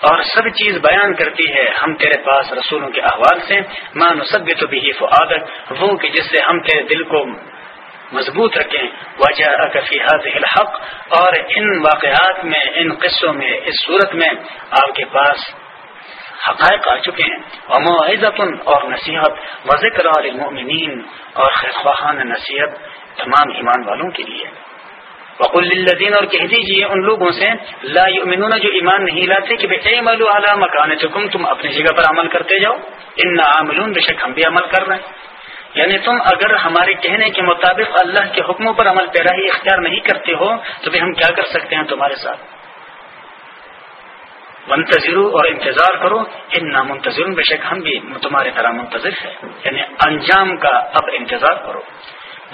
اور سب چیز بیان کرتی ہے ہم تیرے پاس رسولوں کے احوال سے ماں نصبت بھی فعادت وہ کہ جس سے ہم تیرے دل کو مضبوط رکھیں۔ وجہ کفی الحق، اور ان واقعات میں، ان قصوں میں، اس صورت میں آپ کے پاس حقائق آ چکے ہیں۔ ومعزت اور نصیحت۔ و المؤمنین اور خواہان نصیحت تمام ایمان والوں کے لیے۔ وقل للذین، اور کہہ دیجیے ان لوگوں سے، لا یؤمنون جو ایمان نہیں لاتے کہ بے عملوا علی مکانتکم، تم اپنی جگہ پر عمل کرتے جاؤ۔ ان عاملون، بے شک ہم بھی عمل کر رہے ہیں۔ یعنی تم اگر ہمارے کہنے کے مطابق اللہ کے حکموں پر عمل پیرا ہی اختیار نہیں کرتے ہو، تو پھر ہم کیا کر سکتے ہیں تمہارے ساتھ؟ منتظر اور انتظار کرو۔ ان نامنتظر بے شک ہم بھی تمہارے طرح منتظر ہے یعنی انجام کا اب انتظار کرو۔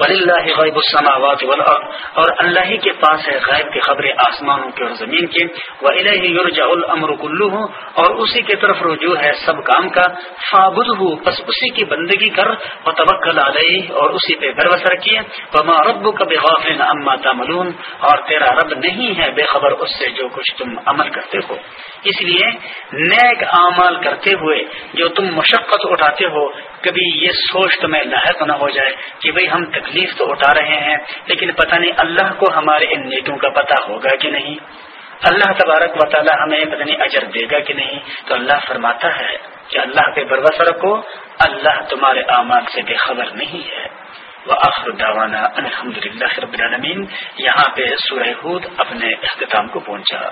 اللہ غیب السماوات والارض، اور اللہ ہی کے پاس ہے غیب کی خبریں آسمانوں کے اور زمین کے وہ الہ یرجع الامر کلو اور اسی کی طرف رجوع ہے سب کام کا۔ فابد ہو بس اسی کی بندگی کر۔ و توکل علیہ اور اسی پہ بھروسہ رکھیے وما رب کا بے غافل اما تعملون، اور تیرا رب نہیں ہے بے خبر اس سے جو کچھ تم عمل کرتے ہو۔ اس لیے نیک اعمال کرتے ہوئے جو تم مشقت اٹھاتے ہو کبھی یہ سوچ تمہیں لاحق نہ ہو جائے کہ بھئی ہم تکلیف تو اٹھا رہے ہیں، لیکن پتہ نہیں اللہ کو ہمارے ان نیٹوں کا پتہ ہوگا کہ نہیں۔ اللہ تبارک و تعالی ہمیں پتہ نہیں اجر دے گا کہ نہیں۔ تو اللہ فرماتا ہے کہ اللہ پہ بروس رکھو، اللہ تمہارے اعمال سے بے خبر نہیں ہے۔ وہ آخر داوانا الحمد للہ رب العالمین۔ یہاں پہ سورہ ہود اپنے اختتام کو پہنچا۔